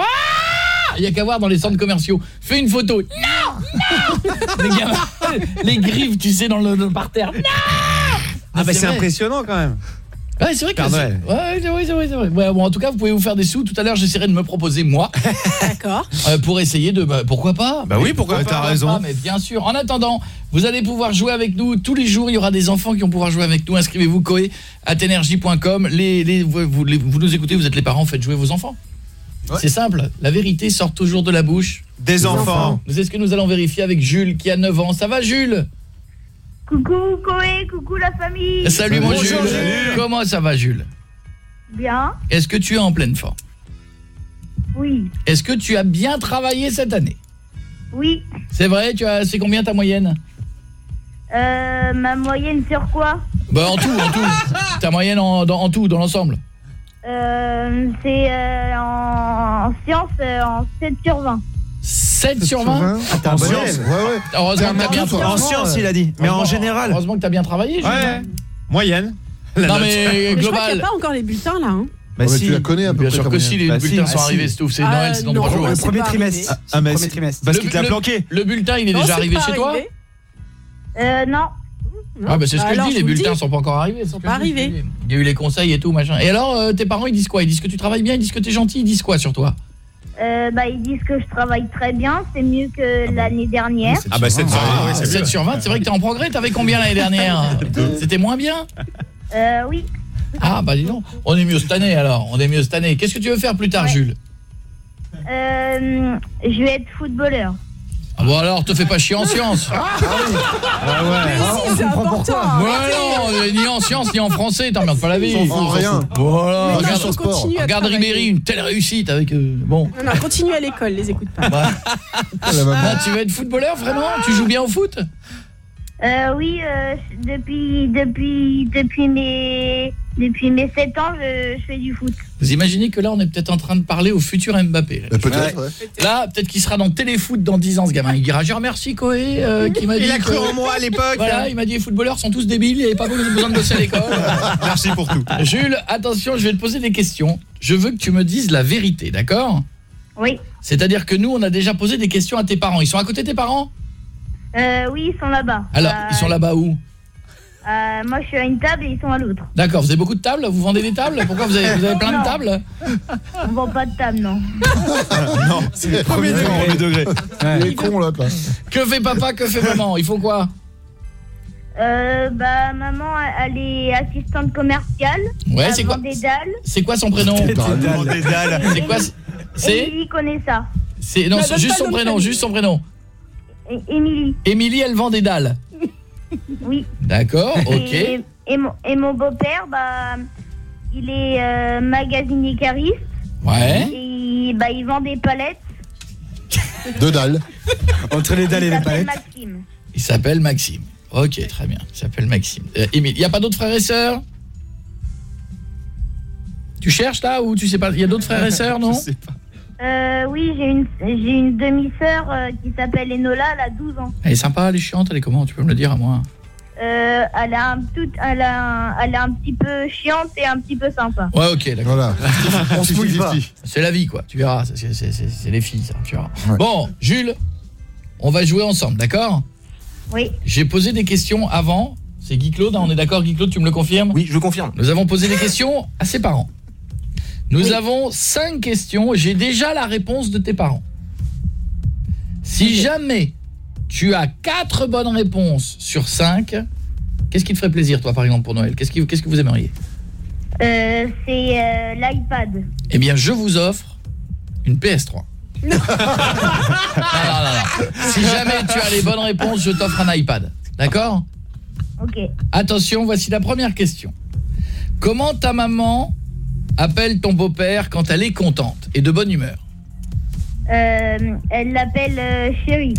Il y a qu'à voir dans les centres commerciaux. Fais une photo. Non Non les, gamins, les griffes, tu sais, dans le, dans le parterre. Non Ah bah c'est impressionnant quand même. Ouais, c'est vrai que. Ouais, c'est vrai, c'est vrai, c'est vrai. Ouais, bon, en tout cas, vous pouvez vous faire des sous. Tout à l'heure, j'essaierai de me proposer moi D'accord. euh, pour essayer de bah, pourquoi pas Bah oui, pourquoi pas, t'as raison. mais bien sûr. En attendant, vous allez pouvoir jouer avec nous tous les jours, il y aura des enfants qui vont pouvoir jouer avec nous. Inscrivez-vous coé @energie.com. Les, les vous, vous, les- vous nous écoutez, vous êtes les parents, faites jouer vos enfants. C'est simple, la vérité sort toujours de la bouche Des enfants. C'est ce que nous allons vérifier avec Jules qui a 9 ans. Ça va Jules? Coucou Koé, coucou la famille. Salut mon Jules. Bonjour, Jules. Comment ça va Jules? Bien, Est-ce que tu es en pleine forme? Oui, Est-ce que tu as bien travaillé cette année? Oui. C'est vrai, tu as c'est combien ta moyenne? Euh, ma moyenne sur quoi? Bah en tout, en tout. Ta moyenne en, dans- en tout, dans l'ensemble. euh, C'est euh, en, en sciences euh, en 7 sur 20. 7 sur 20 Ah, t'es un bon élève. Ouais, ouais. Heureusement que t'as bien En euh, il a dit. Mais en général. Heureusement que t'as bien travaillé. Ouais. Moyenne. Non note. mais Mais je crois qu'il n'y global. a pas encore les bulletins là. Hein. Bah si. tu la connais un peu Bien sûr ta que si les Bah bulletins ah sont arrivés, c'est tout, c'est Ah, Noël, c'est dans non, trois jours. ouais, Le premier trimestre. arrivé. Ah, mais Premier c'est- trimestre. Parce Le- qu'il te l'a le- planqué. Le bulletin, il est déjà arrivé chez toi. Euh, non, Ah bah c'est ce Bah que je dis, je les bulletins dis. sont pas encore arrivés. sont pas arrivés. Il y a eu les conseils et tout machin. Et alors euh, tes parents ils disent quoi? Ils disent que tu travailles bien, ils disent que t'es gentil, ils disent quoi sur toi? Euh, bah, ils disent que je travaille très bien, c'est mieux que l'année dernière. Ah bah 7 sur Ah, 20, c'est 7 mieux. sur 20, c'est vrai que t'es en progrès, t'avais combien l'année dernière C'était moins bien Euh, oui, Ah bah dis donc, on est mieux cette année alors, on est mieux cette année. Qu'est-ce que tu veux faire plus tard Jules? Euh, je vais être footballeur. Ah bon alors, te fais pas chier en sciences. Ah Mais ouais. si, c'est important. Ouais non, euh, ni en sciences ni en français, t'emmerdes pas la vie. Rien. Voilà, non, regarde, regarde. Ribéry, une telle réussite avec euh, bon. Non, non, continue à l'école, les écoute pas. Bah, Ah, ah, tu veux être footballeur vraiment? Tu joues bien au foot? Euh, oui, euh, depuis, depuis, depuis mes, depuis mes 7 ans, je, je fais du foot. Vous imaginez que là on est peut-être en train de parler au futur Mbappé. Bah, Peut-être, ouais. Là, peut-être qu'il sera dans Téléfoot dans 10 ans ce gamin. Il dira "Je remercie Koé euh, qui m'a dit Il a cru que- en moi à l'époque. Voilà, il m'a dit les footballeurs sont tous débiles, il n'y avait pas besoin de bosser à l'école. Merci pour tout. Jules, attention, je vais te poser des questions. Je veux que tu me dises la vérité, d'accord? Oui. C'est-à-dire que nous, on a déjà posé des questions à tes parents. Ils sont à côté de tes parents? Euh, oui, ils sont là-bas. Alors, Euh, ils sont là-bas où euh, moi, je suis à une table et ils sont à l'autre. D'accord, vous avez beaucoup de tables Vous vendez des tables Pourquoi vous avez, vous avez plein Non. de tables On vend pas de table, non. Non, c'est le premier degré. Premier degré. Il est con, là, quoi. Que fait papa Que fait maman Il faut quoi Euh, bah, maman, elle est assistante commerciale. Ouais, Elle c'est vend quoi des dalles. C'est quoi son prénom Des dalles. C'est quoi C'est Émilie connaît ça. c'est non, juste son prénom, juste son prénom. Et- Émilie. Émilie, elle vend des dalles. Oui. D'accord, OK. Et, et mon, et mon beau-père, bah, il est euh, magasinier cariste. Ouais. Et bah, il vend des palettes. Deux dalles. Entre les dalles et Il les s'appelle palettes. Maxime. Il s'appelle Maxime. OK, très bien. Il s'appelle Maxime. Euh, Émile, il y a pas d'autres frères et sœurs? Tu cherches là ou tu sais pas? Il y a d'autres frères et sœurs, non? Euh, oui, j'ai une, j'ai une demi-sœur euh, qui s'appelle Enola, elle a 12 ans. Elle est sympa, elle est chiante, elle est comment Tu peux me le dire à moi Euh, elle, a un tout, elle, a un, elle est un petit peu chiante et un petit peu sympa. Ouais, OK, d'accord. Voilà. On se mouille pas. C'est la vie quoi, tu verras, c'est c'est- c'est- c'est les filles ça, tu verras. Bon, Jules, on va jouer ensemble, d'accord Oui. J'ai posé des questions avant, c'est Guy Claude, hein, on est d'accord Guy Claude, tu me le confirmes Oui, je confirme. Nous avons posé des questions à ses parents. Nous avons cinq questions, j'ai déjà la réponse de tes parents. Si jamais tu as quatre bonnes réponses sur 5, qu'est-ce qui te ferait plaisir toi par exemple pour Noël? Qu'est-ce qu'est-ce que vous aimeriez? Euh, c'est euh, l'iPad. Eh bien, je vous offre une PS3. non, non, non, non. Si jamais tu as les bonnes réponses, je t'offre un iPad. D'accord? Ok. Attention, voici la première question. Comment ta maman appelle ton beau-père quand elle est contente et de bonne humeur Euh, elle l'appelle euh, chérie.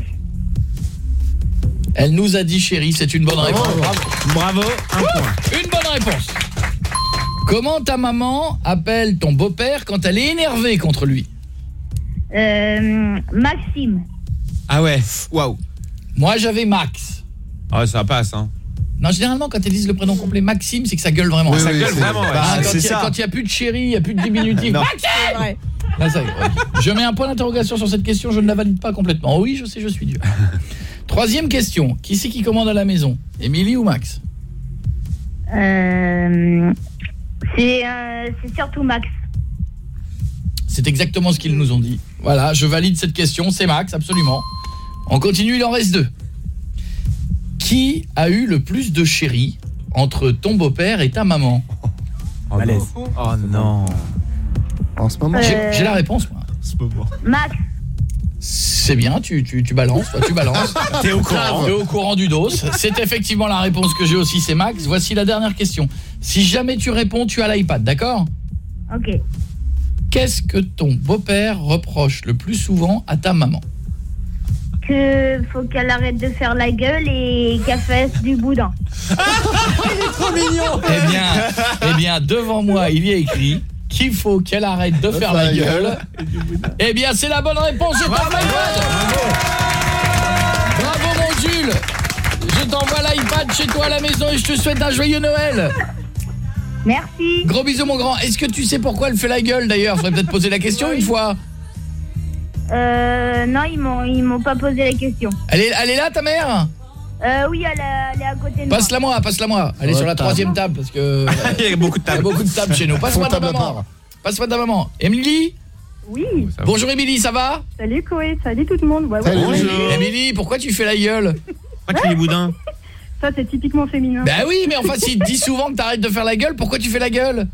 Elle nous a dit chérie, c'est une bonne réponse. Bravo, un point. Une bonne réponse. Comment ta maman appelle ton beau-père quand elle est énervée contre lui? Euh, Maxime. Ah ouais, waouh. Moi, j'avais Max. Ah, ça passe, hein. Non, généralement, quand elles disent le prénom complet Maxime, c'est que ça gueule vraiment. Oui, Ça oui, gueule vraiment, ouais. Bah, quand c'est il y a- ça. Quand il n'y a plus de chérie, il n'y a plus de diminutif. Maxime Là, ça y. Je mets un point d'interrogation sur cette question, je ne la valide pas complètement. Oui, je sais, je suis dur. Troisième question. Qui c'est qui commande à la maison? Émilie ou Max? Euh, c'est euh, c'est surtout Max. C'est exactement ce qu'ils nous ont dit. Voilà, je valide cette question, c'est Max, absolument. On continue, il en reste deux. Qui a eu le plus de chéris entre ton beau-père et ta maman Oh non. En ce moment, J'ai j'ai la réponse, moi. Max. C'est bien, tu, tu, tu balances, toi, tu balances. T'es au courant. T'es au courant du dos. C'est effectivement la réponse que j'ai aussi, c'est Max. Voici la dernière question. Si jamais tu réponds, tu as l'iPad, d'accord? Ok. Qu'est-ce que ton beau-père reproche le plus souvent à ta maman? Que faut qu'elle arrête de faire la gueule et qu'elle fasse du boudin. Il est trop mignon. Eh bien, eh bien, devant moi, il y a écrit qu'il faut qu'elle arrête de faire la gueule. Eh bien, c'est la bonne réponse. Je t'envoie l'iPad. Bravo, mon Jules. Je t'envoie l'iPad chez toi à la maison et je te souhaite un joyeux Noël. Merci. Gros bisous, mon grand. Est-ce que tu sais pourquoi elle fait la gueule, d'ailleurs? Faudrait peut-être poser la question une fois. Euh, non, ils m'ont ils m'ont pas posé la question. Elle est, elle est là, ta mère Euh, oui, elle, est- elle est à côté de moi. Passe-la moi, passe-la moi. Elle est sur la troisième table parce que Il y a beaucoup de il y a tables. beaucoup de tables chez nous. Passe-moi ta maman. Passe-moi ta maman. Émilie Oui. Bonjour Émilie, ça va Salut Koé, salut tout le monde. Ouais, ouais. Salut. Bonjour. Émilie, pourquoi tu fais la gueule Pas qu'il est boudin. Ça c'est typiquement féminin. Bah oui, mais enfin s'il te dit souvent que t'arrêtes de faire la gueule, pourquoi tu fais la gueule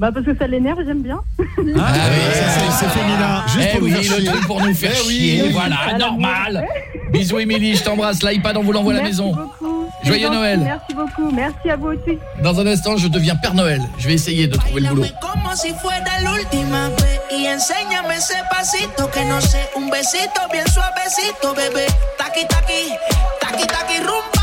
Bah parce que ça l'énerve, j'aime bien. Ah, oui, c'est- c'est féminin. Juste pour eh nous oui, faire le chier. truc pour nous faire Eh oui. chier, Oui. voilà, normal. Bisous Émilie, je t'embrasse, l'iPad on vous l'envoie à la Merci maison. beaucoup. Joyeux Noël. Merci beaucoup. Merci à vous aussi. Dans un instant, je deviens Père Noël. Je vais essayer de trouver le boulot. como si fuera la última vez y enséñame ese pasito que no sé, un besito bien suavecito, bebé. Taqui taqui, taqui taqui rumba.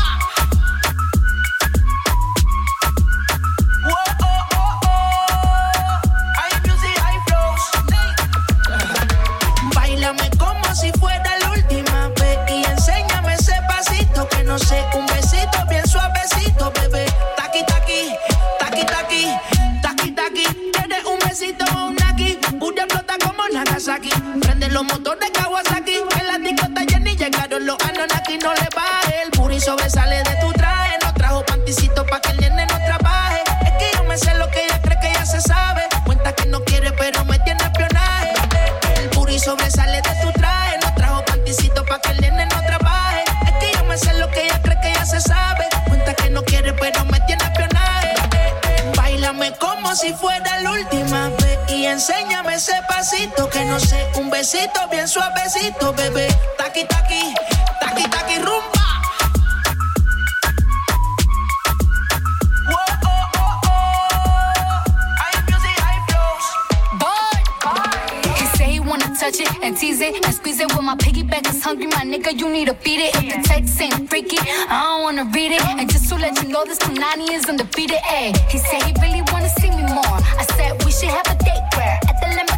Un besito bien suavecito, bebé. Taqui taqui, taqui taqui, taqui taqui. Quieres un besito un naki, Booty explota como Nagasaki. Prende los motores Kawasaki, en la discota ya ni llegaron los Anunnaki, no le baje. El booty sobresale de tu pasito que no sé, un besito bien suavecito, bebé. Taqui, taqui, taqui, taqui. He say he wanna touch it and tease it and squeeze it. When my piggyback is hungry, my nigga, you need to feed it. If the text ain't freaky, I don't wanna read it. And just to let you know, this Punani is undefeated. Ay, he said he really wanna see me more. I said we should have a date where at the Lamborghini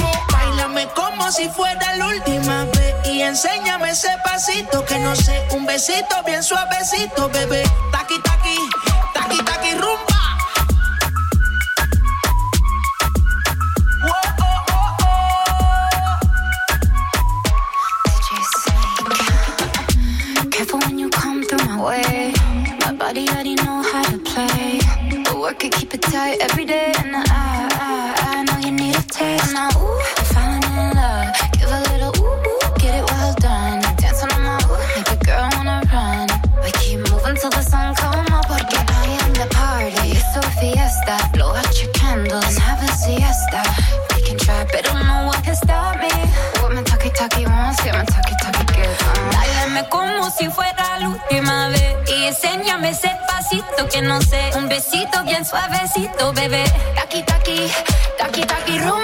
Como si fuera la última vez. Y enséñame ese pasito que no sé, un besito bien suavecito, bebé. Taqui, taqui, taqui, taqui, rumba. Way. My body already know how to play. But work it, keep it tight every day. And I, I, I know you need a taste. Now, ooh, fiesta. Blow out your candles and have a siesta. We can try, but don't know what can stop me. What my talkie talkie wants, get my talkie talkie gives. Uh. Dálame como si fuera la última vez Y enséñame ese pasito que no sé Un besito bien suavecito, bebé Taki, taki, taki, taki, rumba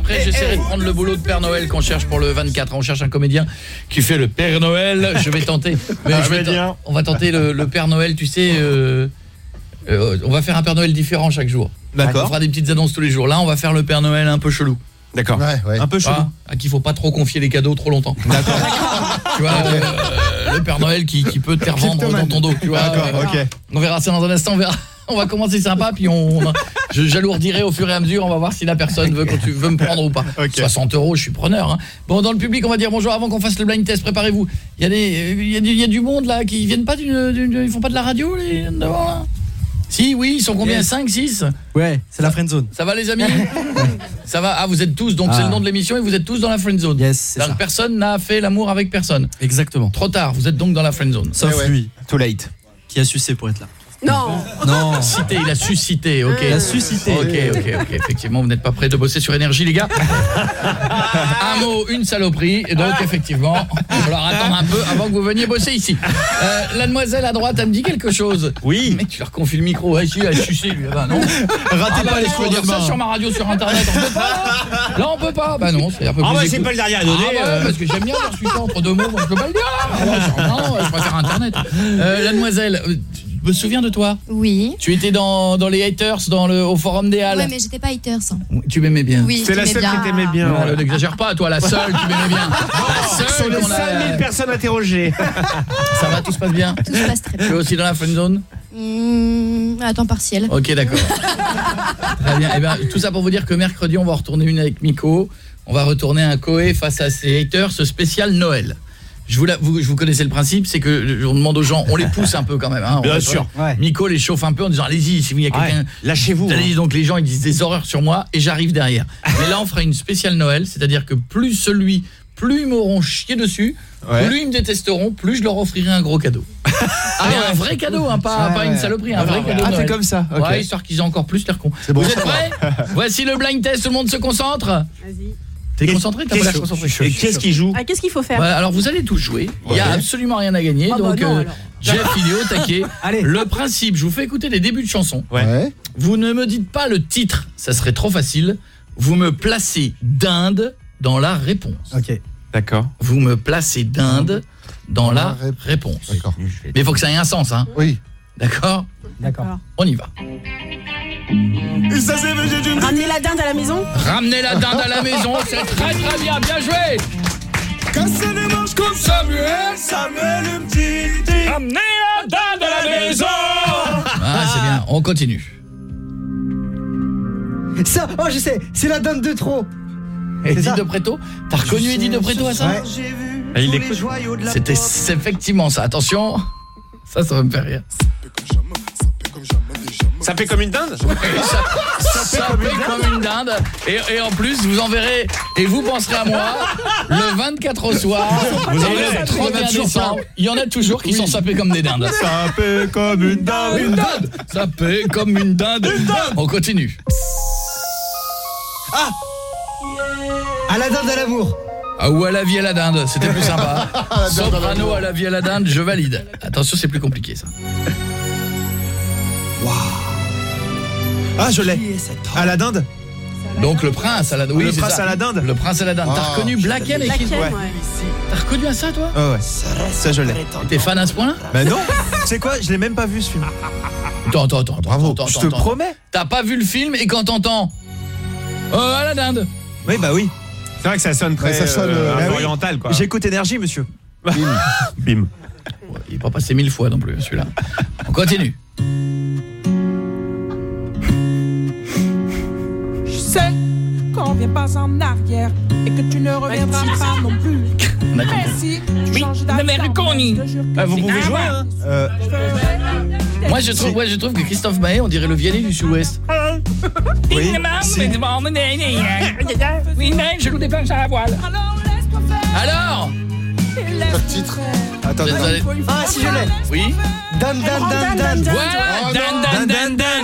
après j'essaierai de prendre le boulot de Père Noël qu'on cherche pour le 24. On cherche un comédien qui fait le Père Noël. Je vais tenter. Mais Ah, je vais on va tenter le, le Père Noël, tu sais... euh, euh, on va faire un Père Noël différent chaque jour. D'accord. On fera des petites annonces tous les jours. Là, on va faire le Père Noël un peu chelou. D'accord. Un peu chelou. Ah, à qui faut pas trop confier les cadeaux trop longtemps. D'accord. tu vois, euh, le Père Noël qui, qui peut te faire vendre dans ton dos, tu vois. D'accord, euh, ok. On verra ça dans un instant, on verra. On va commencer sympa puis on, j'alourdirai au fur et à mesure, on va voir si la personne veut tu veut me prendre ou pas. 60 euros, je suis preneur hein. Bon dans le public, on va dire bonjour avant qu'on fasse le blind test, préparez-vous. Il y a des il y a du, il y a du monde là qui viennent pas d'une ils font pas de la radio les devant là? Si, oui, ils sont combien? Yes. 5 6 Ouais, c'est la friend zone. ça va les amis? Ça va? Ah vous êtes tous donc c'est Ah. le nom de l'émission et vous êtes tous dans la friend zone. Yes, Donc personne n'a fait l'amour avec personne. Exactement. Trop tard, vous êtes donc dans la friend zone. Sauf lui. Too late. Qui a sucé pour être là. Non. Non, cité, il a suscité, OK. Il a suscité. OK, OK, OK. Effectivement, vous n'êtes pas prêts de bosser sur énergie les gars. un mot, une saloperie et donc effectivement, il va falloir attendre un peu avant que vous veniez bosser ici. Euh, la demoiselle à droite, elle me dit quelque chose. Oui. Mec, tu leur confies le micro. Ouais, si, elle a sucé lui. Ah bah non. Ratez Ah bah pas les on dire ça demain. sur ma radio sur internet, on peut pas. Là, on peut pas. Bah non, c'est un peu Ah plus bah, écoute- j'ai pas le derrière à donner, Ah bah, euh. parce que j'aime bien dire celui entre deux mots, moi je peux pas le dire. Ah c'est- non, je préfère internet. Euh, la demoiselle, euh, me souviens de toi Oui. Tu étais dans, dans les haters dans le au forum des Halles. Ouais, mais j'étais pas haters. Tu m'aimais bien. Oui, C'est la seule qui t'aimait bien. Non, ouais. N'exagère pas, toi, la seule qui m'aimait bien. La Sur seule les qu'on a- 5000 personnes interrogées. Ça va, tout se passe bien Tout se passe très Tu es bien. aussi dans la friend zone Mmh, à temps partiel. Ok, d'accord. Très bien. Eh bien, tout ça pour vous dire que mercredi, on va en retourner une avec Miko. On va retourner un Coé face à ses haters, ce spécial Noël. Je vous, la- vous, je vous connaissez le principe, c'est que on demande aux gens, on les pousse un peu quand même. Hein, Bien On- sûr. Ouais. Miko les chauffe un peu en disant allez-y, si vous y a quelqu'un, Ouais, lâchez-vous, Allez-y, hein. donc les gens ils disent des horreurs sur moi et j'arrive derrière. Mais là on fera une spéciale Noël, c'est-à-dire que plus celui, plus ils m'auront chié dessus, Ouais. plus ils me détesteront, plus je leur offrirai un gros cadeau. Mais un vrai cadeau, hein, pas, Ouais, pas une ouais. saloperie, un vrai Ah, cadeau. de c'est comme ça, ok. Ouais, histoire qu'ils aient encore plus l'air con. C'est bon, Vous êtes prêts? Voici le blind test, tout le monde se concentre Vas-y. T'es concentré T'as pas l'air concentré Et qu'est-ce qui joue Ah, qu'est-ce qu'il faut faire Ouais, alors vous allez tous jouer. Il y a absolument rien à gagner. Ah bah donc non, euh. Jeff, il est au taquet. Allez. Le principe, je vous fais écouter les débuts de chansons. Ouais. Ouais. Vous ne me dites pas le titre, ça serait trop facile. Vous me placez d'Inde dans la réponse. Ok. D'accord. Vous me placez dinde dans la réponse. D'accord. Mais il faut que ça ait un sens, hein Oui. D'accord D'accord. On y va. Ramener la dinde à la maison Ramenez la dinde à la maison, c'est très très bien, bien joué Casser les manches comme Samuel, Samuel une petite Ramenez la dinde à la maison Ah, c'est bien, on continue. Ça, oh je sais, c'est la dinde de trop. Eddie de Préto T'as reconnu Eddie de Préto à ça Ouais. Ah, il écoute. C'était effectivement ça, attention Ça, ça va me faire rire. Ça fait comme une dinde Ça, ça fait comme une dinde. Et, et en plus, vous en verrez, et vous penserez à moi, le 24 au soir, Vous en et verrez. le 31 Il y en a toujours décembre, il y en a toujours qui sont sapés comme des dindes. Ça fait comme une dinde Une dinde Sapé comme une dinde On continue. Ah À la dinde à l'amour. Ah ou à la vie à la dinde, c'était plus sympa. Soprano à la vie à la dinde, je valide. Attention, c'est plus compliqué ça. Ah, je l'ai. À la dinde Donc le prince à la dinde. Oui, Le prince ça. à la dinde Le prince à la dinde. T'as reconnu Black M et Black Kid M, Ouais. ouais. T'as reconnu à ça toi Ah ouais. Ça, je l'ai. T'es fan à ce point-là Bah non C'est quoi Je l'ai même pas vu ce film. Attends, attends, attends. Bravo. attends, Je te attends. promets. T'as pas vu le film et quand t'entends euh, à la dinde. Oui, bah oui. C'est vrai que ça sonne très Ouais, ça sonne, euh, euh, bah oui. oriental, quoi. J'écoute énergie, monsieur. Bim. Il est pas passé mille fois non plus celui-là. On continue. Je sais qu'on vient pas en arrière et que tu ne reviendras pas non plus. On a Mais compris. si tu changes d'avis, je te jure que Ah, vous pouvez jouer, hein euh, Moi je trouve, ouais, je trouve que Christophe Maé, on dirait le Vianney du Sud-Ouest. Oui, si. Je nous dépense à la voile. Alors Pas de titre. Attends, attends. Ah si je l'ai. Oui Dinde, dinde, dinde, dinde. Voilà Dan, dan, dan, dan.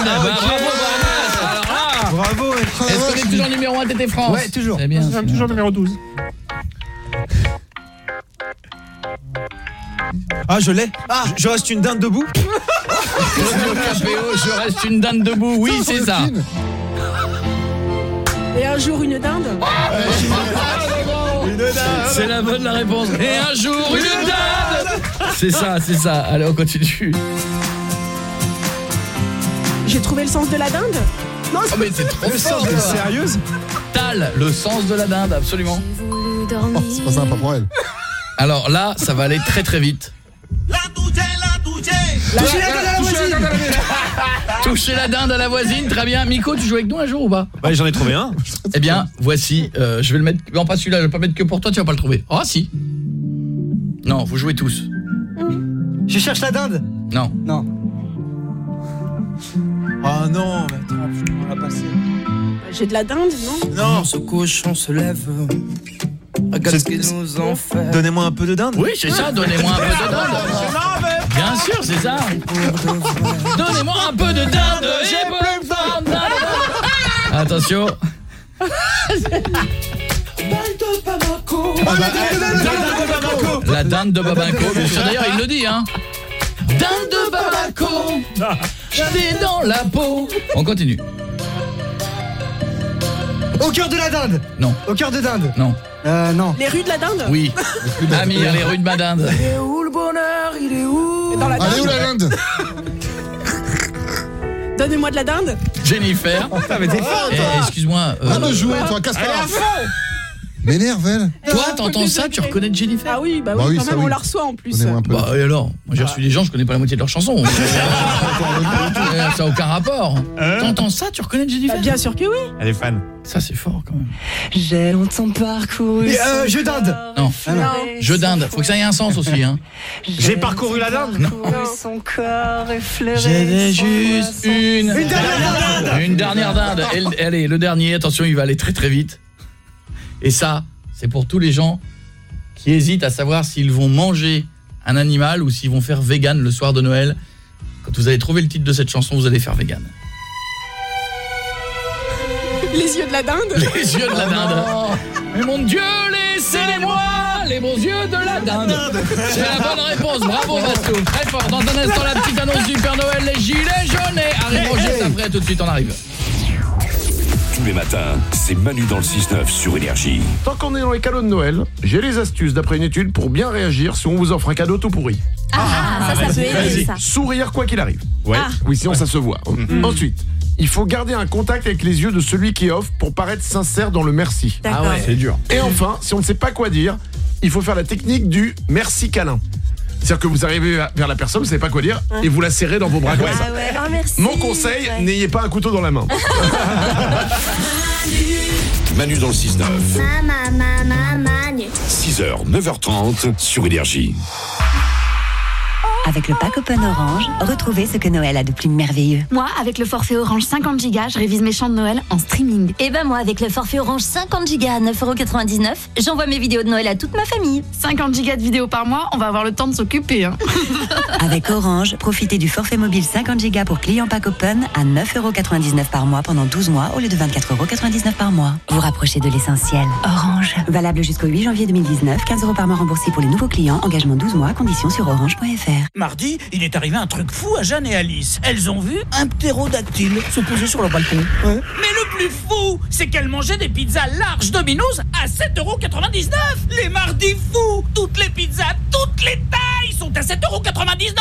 Bravo, bravo Est-ce qu'on est toujours numéro 1 TT France Ouais, toujours. C'est bien. c'est bien. numéro 12. Ah, je l'ai. Ah, je, je reste une dinde debout. Je reste une dinde debout. Oui, c'est ça. Et un jour une dinde C'est la bonne la réponse. Et un jour, une dinde C'est ça, c'est ça. Allez, on continue. J'ai trouvé le sens de la dinde Non, Oh, mais c'est trop Le fort, sens, toi. sérieuse Tal, le sens de la dinde, absolument. Oh, c'est pas sympa pour elle. Alors là, ça va aller très très vite. Touchez la dinde à la voisine. Toucher la dinde à la voisine, très bien. Miko, tu joues avec nous un jour ou pas? Ouais, j'en ai trouvé un. Eh bien, voici, euh, je vais le mettre... Non, pas celui-là, je vais pas mettre que pour toi, tu vas pas le trouver. Ah, si. Non, vous jouez tous. Je cherche la dinde? Non. Non. Oh non, mais attends, on l'a passé. J'ai de la dinde, non? Non, On se couche, on se lève. Regarde ce qu'ils nous ont fait. donnez-moi un peu de dinde. Oui, c'est ça, donnez-moi un peu de dinde. Bien sûr, c'est ça. Donnez-moi un peu de dinde. J'ai plus de dinde. Attention. La dinde de sûr. D'ailleurs, il le dit, hein. Dinde de Babanco, j'étais dans la peau. On continue. Au cœur de la dinde. Non, Au cœur de dinde. non, Euh non. Les rues de la dinde oui. Amir, les rues de ma dinde. Il est où le bonheur Il est où Dans la Allez, où dinde la dinde Donnez-moi de la dinde Jennifer. Putain, mais t'es fort, Eh, toi. excuse-moi. euh, Ah, de jouer, toi, casse pas la M'énerve, elle. toi, t'entends ça, tu reconnais Jennifer Ah oui, bah Bah oui, quand ça même, oui. on la reçoit en plus. Donnez-moi un peu. Bah et alors Moi j'ai reçu des gens, je connais pas la moitié de leurs chansons. ça a aucun rapport. T'entends ça, tu reconnais Jennifer Bah, bien sûr que oui. Elle est fan. Ça c'est fort quand même. J'ai longtemps parcouru. Et, euh, je dinde. Non. Ah, non. Je dinde, faut que ça ait un sens aussi hein. J'ai parcouru la dinde. son corps effleuré. J'avais juste une Une dernière dinde. une dernière dinde. Allez, le dernier, attention, il va aller très très vite. Et ça, c'est pour tous les gens qui hésitent à savoir s'ils vont manger un animal ou s'ils vont faire vegan le soir de Noël. Quand vous allez trouver le titre de cette chanson, vous allez faire vegan. Les yeux de la dinde Les yeux de la dinde. Mais mon Dieu, laissez-les-moi les bons yeux de la dinde. C'est la bonne réponse. Bravo Basto. Très fort. Dans un instant, la petite annonce du Père Noël, les gilets jaunes. Et Harry Roger, après, tout de suite, on arrive. Tous les matins, c'est Manu dans le 6-9 sur Énergie. Tant qu'on est dans les cadeaux de Noël, j'ai les astuces d'après une étude pour bien réagir si on vous offre un cadeau tout pourri. Ah, ça, ça peut aider, ça. Sourire quoi qu'il arrive. Ouais. Ah. Oui, sinon ça se voit. Ensuite, il faut garder un contact avec les yeux de celui qui offre pour paraître sincère dans le merci. D'accord. Ah ouais. C'est dur. Et enfin, si on ne sait pas quoi dire, il faut faire la technique du merci câlin. C'est-à-dire que vous arrivez vers la personne, vous savez pas quoi dire, et vous la serrez dans vos bras comme ça. Ah ouais. Oh, merci. Mon conseil, Ouais. n'ayez pas un couteau dans la main. Manu dans le 6-9. Maman, maman, Manu. 6h, 9h30 sur Énergie. Avec le pack Open Orange, retrouvez ce que Noël a de plus merveilleux. Moi, avec le forfait Orange 50 Go, je révise mes chants de Noël en streaming. Et ben moi, avec le forfait Orange 50 Go à 9,99€, j'envoie mes vidéos de Noël à toute ma famille. 50 Go de vidéos par mois, on va avoir le temps de s'occuper. Hein. Avec Orange, profitez du forfait mobile 50 Go pour clients pack Open à 9,99€ par mois pendant 12 mois au lieu de 24,99€ par mois. Vous rapprochez de l'essentiel. Orange. Valable jusqu'au 8 janvier 2019, 15 euros par mois remboursés pour les nouveaux clients, engagement 12 mois, conditions sur orange.fr. Mardi, il est arrivé un truc fou à Jeanne et Alice. Elles ont vu un ptérodactyle se poser sur leur balcon. Mais le plus fou, c'est qu'elles mangeaient des pizzas larges Domino's à 7,99€ Les mardis fous Toutes les pizzas, toutes les tailles sont à 7,99€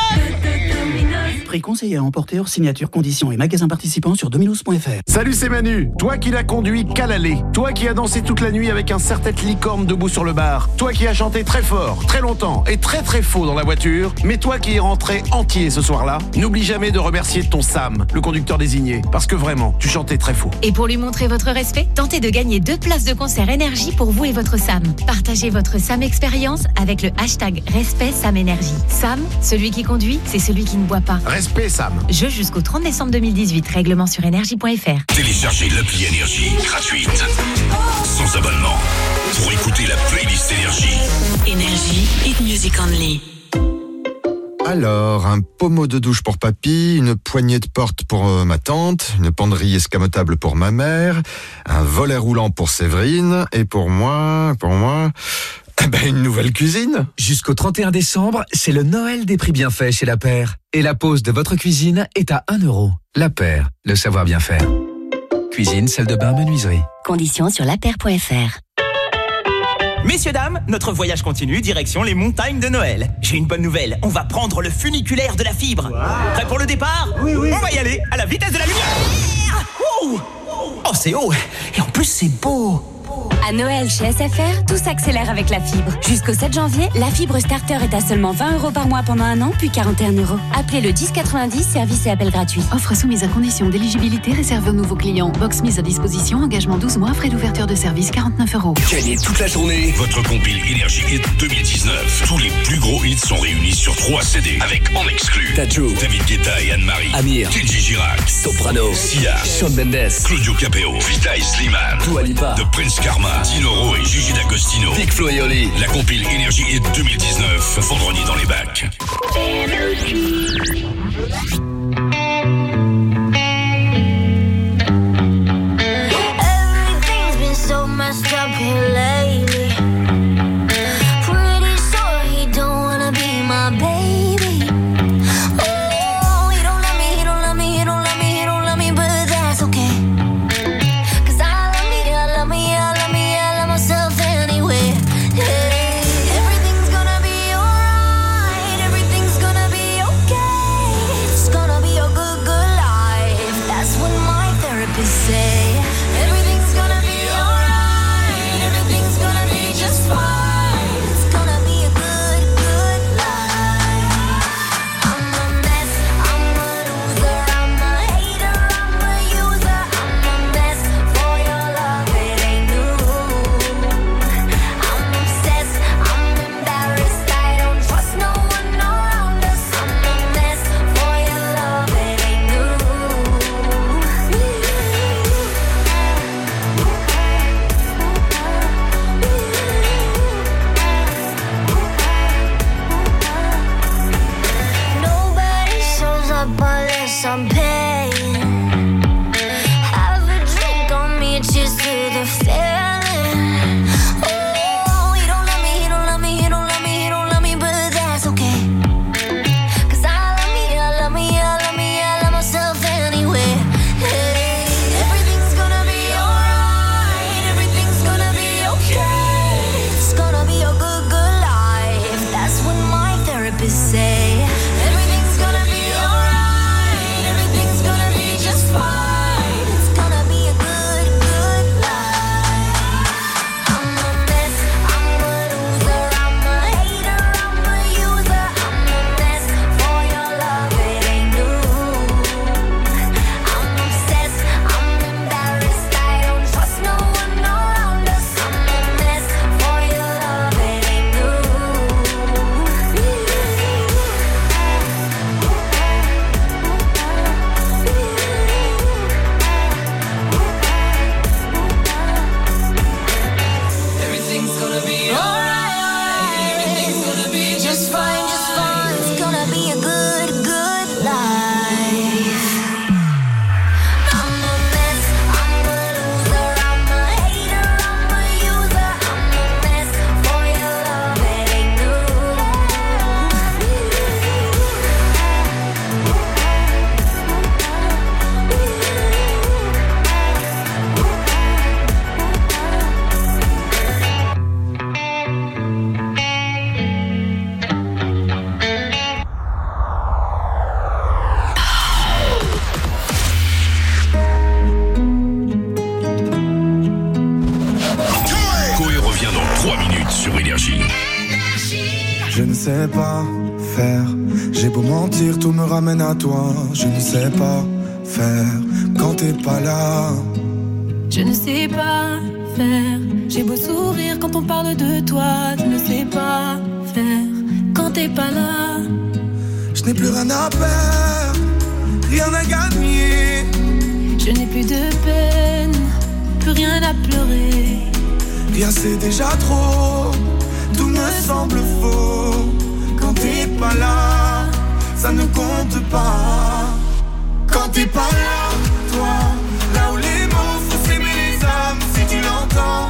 Prix conseillé à emporter hors signature, conditions et magasins participants sur dominos.fr. Salut, c'est Manu. Toi qui l'as conduit qu'à l'aller. Toi qui as dansé toute la nuit avec un serre-tête licorne debout sur le bar. Toi qui as chanté très fort, très longtemps et très très faux dans la voiture. Mais toi qui es rentré entier ce soir-là, n'oublie jamais de remercier ton Sam, le conducteur désigné. Parce que vraiment, tu chantais très faux. Et pour lui montrer votre respect, tentez de gagner deux places de concert énergie pour vous et votre Sam. Partagez votre Sam expérience avec le hashtag Respect Sam Énergie. Sam, celui qui conduit, c'est celui qui ne boit pas. Respect, Sam. Jeu jusqu'au 30 décembre 2018. Règlement sur énergie.fr. Téléchargez l'appli Énergie gratuite. Sans abonnement. Pour écouter la playlist Énergie. Énergie, hit music only. Alors, un pommeau de douche pour papy, une poignée de porte pour euh, ma tante, une penderie escamotable pour ma mère, un volet roulant pour Séverine, et pour moi, pour moi, eh ben, une nouvelle cuisine. Jusqu'au 31 décembre, c'est le Noël des prix bienfaits chez La Paire. Et la pause de votre cuisine est à 1 euro. La Paire, le savoir bien faire. Cuisine, salle de bain, menuiserie. Conditions sur lapaire.fr. Messieurs, dames, notre voyage continue, direction les montagnes de Noël. J'ai une bonne nouvelle, on va prendre le funiculaire de la fibre. Prêt pour le départ Oui, oui. On va y aller, à la vitesse de la lumière Oh, oh c'est haut, et en plus c'est beau À Noël chez SFR, tout s'accélère avec la fibre. Jusqu'au 7 janvier, la fibre starter est à seulement 20 euros par mois pendant un an, puis 41 euros. Appelez le 1090, service et appel gratuit. Offre soumise à condition d'éligibilité réservée aux nouveaux clients. Box mise à disposition, engagement 12 mois, frais d'ouverture de service 49 euros. Gagnez toute la journée votre compile Énergie Hit 2019. Tous les plus gros hits sont réunis sur 3 CD avec en exclu Tajo, David Guetta et Anne-Marie, Amir, Kenji Girac, Soprano, Sia, Shawn Mendes, Claudio Capeo, Vita et Slimane, Dua Lipa, The Prince Karma, Dinoro et Gigi D'Agostino. Big Flo et Oli. La compile Énergie Hit 2019, vendredi dans les bacs. À toi. Je ne sais pas faire quand t'es pas là. Je ne sais pas faire. J'ai beau sourire quand on parle de toi. Je ne sais pas faire quand t'es pas là. Je n'ai plus rien à perdre, rien à gagner. Je n'ai plus de peine, plus rien à pleurer. Rien c'est déjà trop, tout me semble faux. Quand t'es pas là, ça ne compte pas. Quand t'es pas là, toi, là où les mots font s'aimer les âmes, si tu l'entends,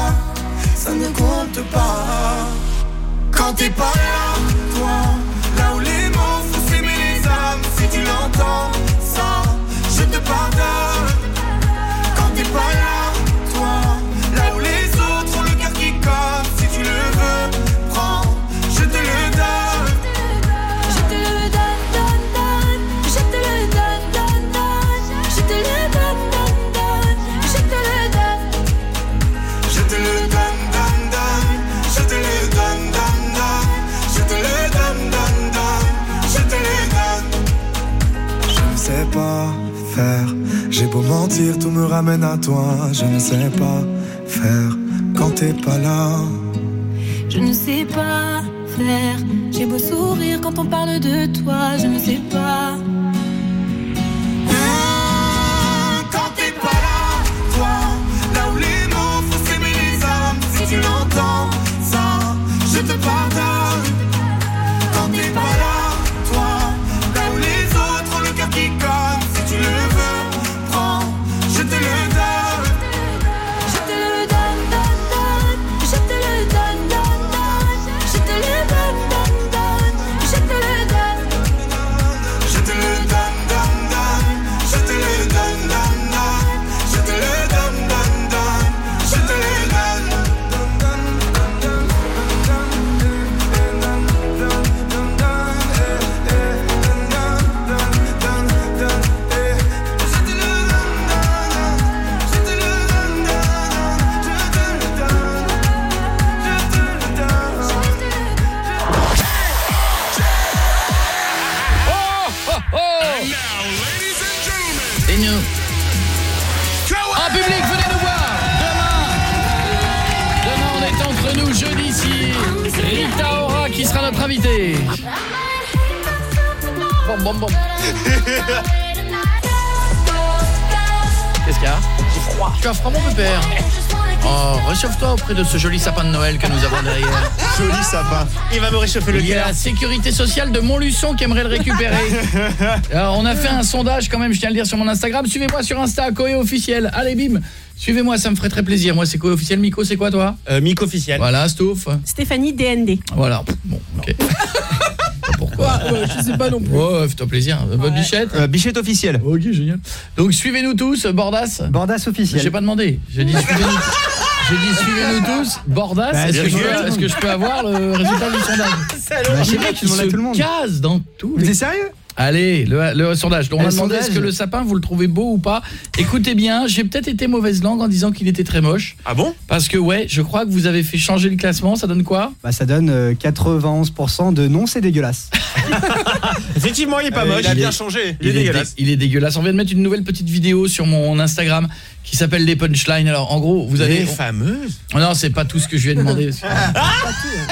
pas. Quand t'es pas là, toi, tout me ramène à toi. Je ne sais pas faire quand t'es pas là. Je ne sais pas faire. J'ai beau sourire quand on parle de toi. Je ne sais pas. Bon, bon, bon Qu'est-ce qu'il y a? J'ai froid Tu as froid, mon pépère Oh, réchauffe-toi auprès de ce joli sapin de Noël que nous avons derrière. Joli sapin. Il va me réchauffer le Il y a cœur. la sécurité sociale de Montluçon qui aimerait le récupérer. Alors, on a fait un sondage quand même, je tiens à le dire sur mon Instagram. Suivez-moi sur Insta, Koé officiel. Allez, bim. Suivez-moi, ça me ferait très plaisir. Moi, c'est Koé officiel. Miko, c'est quoi toi? Euh, Miko officiel. Voilà, Stouff. Stéphanie DND. Voilà. Bon, OK. Je sais pas non plus. Oh, fais-toi plaisir. Bichette Euh, Bichette officiel. Ok, génial. Donc, suivez-nous tous, Bordas. Bordas officiel. J'ai pas demandé. J'ai dit suivez-nous. J'ai dit suivez-nous tous. Bordas, Bah, est-ce que, je peux- est-ce que je peux avoir le résultat du sondage Bah, je sais pas, tu Il demandes à se tout le monde. case dans tout. Mais t'es sérieux? Allez, le, le sondage. On Le a demandé est-ce que le sapin, vous le trouvez beau ou pas Écoutez bien, j'ai peut-être été mauvaise langue en disant qu'il était très moche. Ah bon Parce que ouais, je crois que vous avez fait changer le classement, ça donne quoi Bah ça donne euh, 91% de non, c'est dégueulasse. Effectivement, il est pas Euh, moche. il a bien changé. Il est dé- dégueulasse. il est dégueulasse. On vient de mettre une nouvelle petite vidéo sur mon Instagram qui s'appelle les punchlines. Alors en gros, vous avez Les fameuses. Non, c'est pas tout ce que je viens de demander. Ah,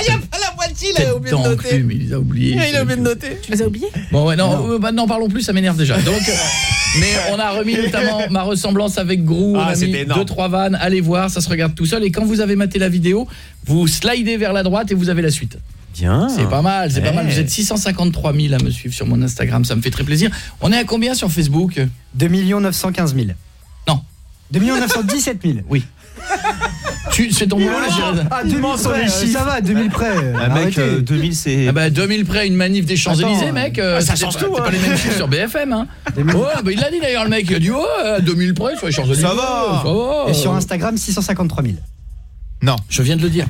il y a pas il a oublié de noter. d'enclume, il les a oubliés. Il a oublié de noter. Tu les as oubliés? Bon ouais non, euh, bah, n'en parlons plus, ça m'énerve déjà. Donc euh, mais on a remis notamment ma ressemblance avec Grou, on Ah, a mis c'était énorme. deux trois vannes, allez voir, ça se regarde tout seul et quand vous avez maté la vidéo, vous slidez vers la droite et vous avez la suite. Bien. C'est pas mal, c'est pas mal. Vous êtes 653 000 à me suivre sur mon Instagram, ça me fait très plaisir. On est à combien sur Facebook? 2 915 000. Non. 2 917 000. Oui. Tu c'est ton boulot là, Gérard Ah, 2000 près, euh, ça va, 2000 près. euh, Ah, mec, arrêtez. euh, 2000, c'est. Ah bah 2000 près une manif des Champs-Élysées Attends, mec euh, ah, ça c'est change pas- tout, C'est hein. pas les mêmes chiffres sur BFM hein. Ouais, bah il l'a dit d'ailleurs le mec, il a dit oh euh, 2000 près sur les Champs-Élysées. Ça va. Ça va. Et sur Instagram, 653 000. Non. Je viens de le dire.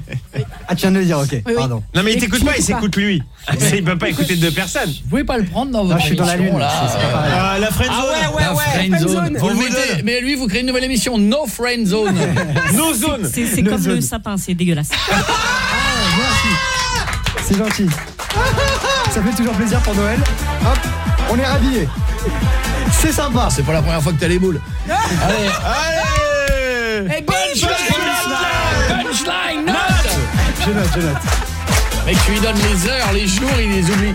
Ah, tu viens de le dire, ok. oui. Pardon. Non, mais il t'écoute pas, il s'écoute lui. Il peut pas écouter deux personnes. Vous pouvez pas le prendre dans votre Ah, je suis dans la lune, là. Ah, la friend zone. La friend friend zone. zone. Vous le mettez, mais lui vous créez une nouvelle émission No Friend Zone. No zone. C'est comme le sapin, c'est dégueulasse. C'est gentil. Ça fait toujours plaisir pour Noël. Hop, on est rhabillés. C'est sympa. C'est pas la première fois que t'as les boules. Allez, Allez Je note, je note. Mec, tu lui donnes les heures, les jours, il les oublie.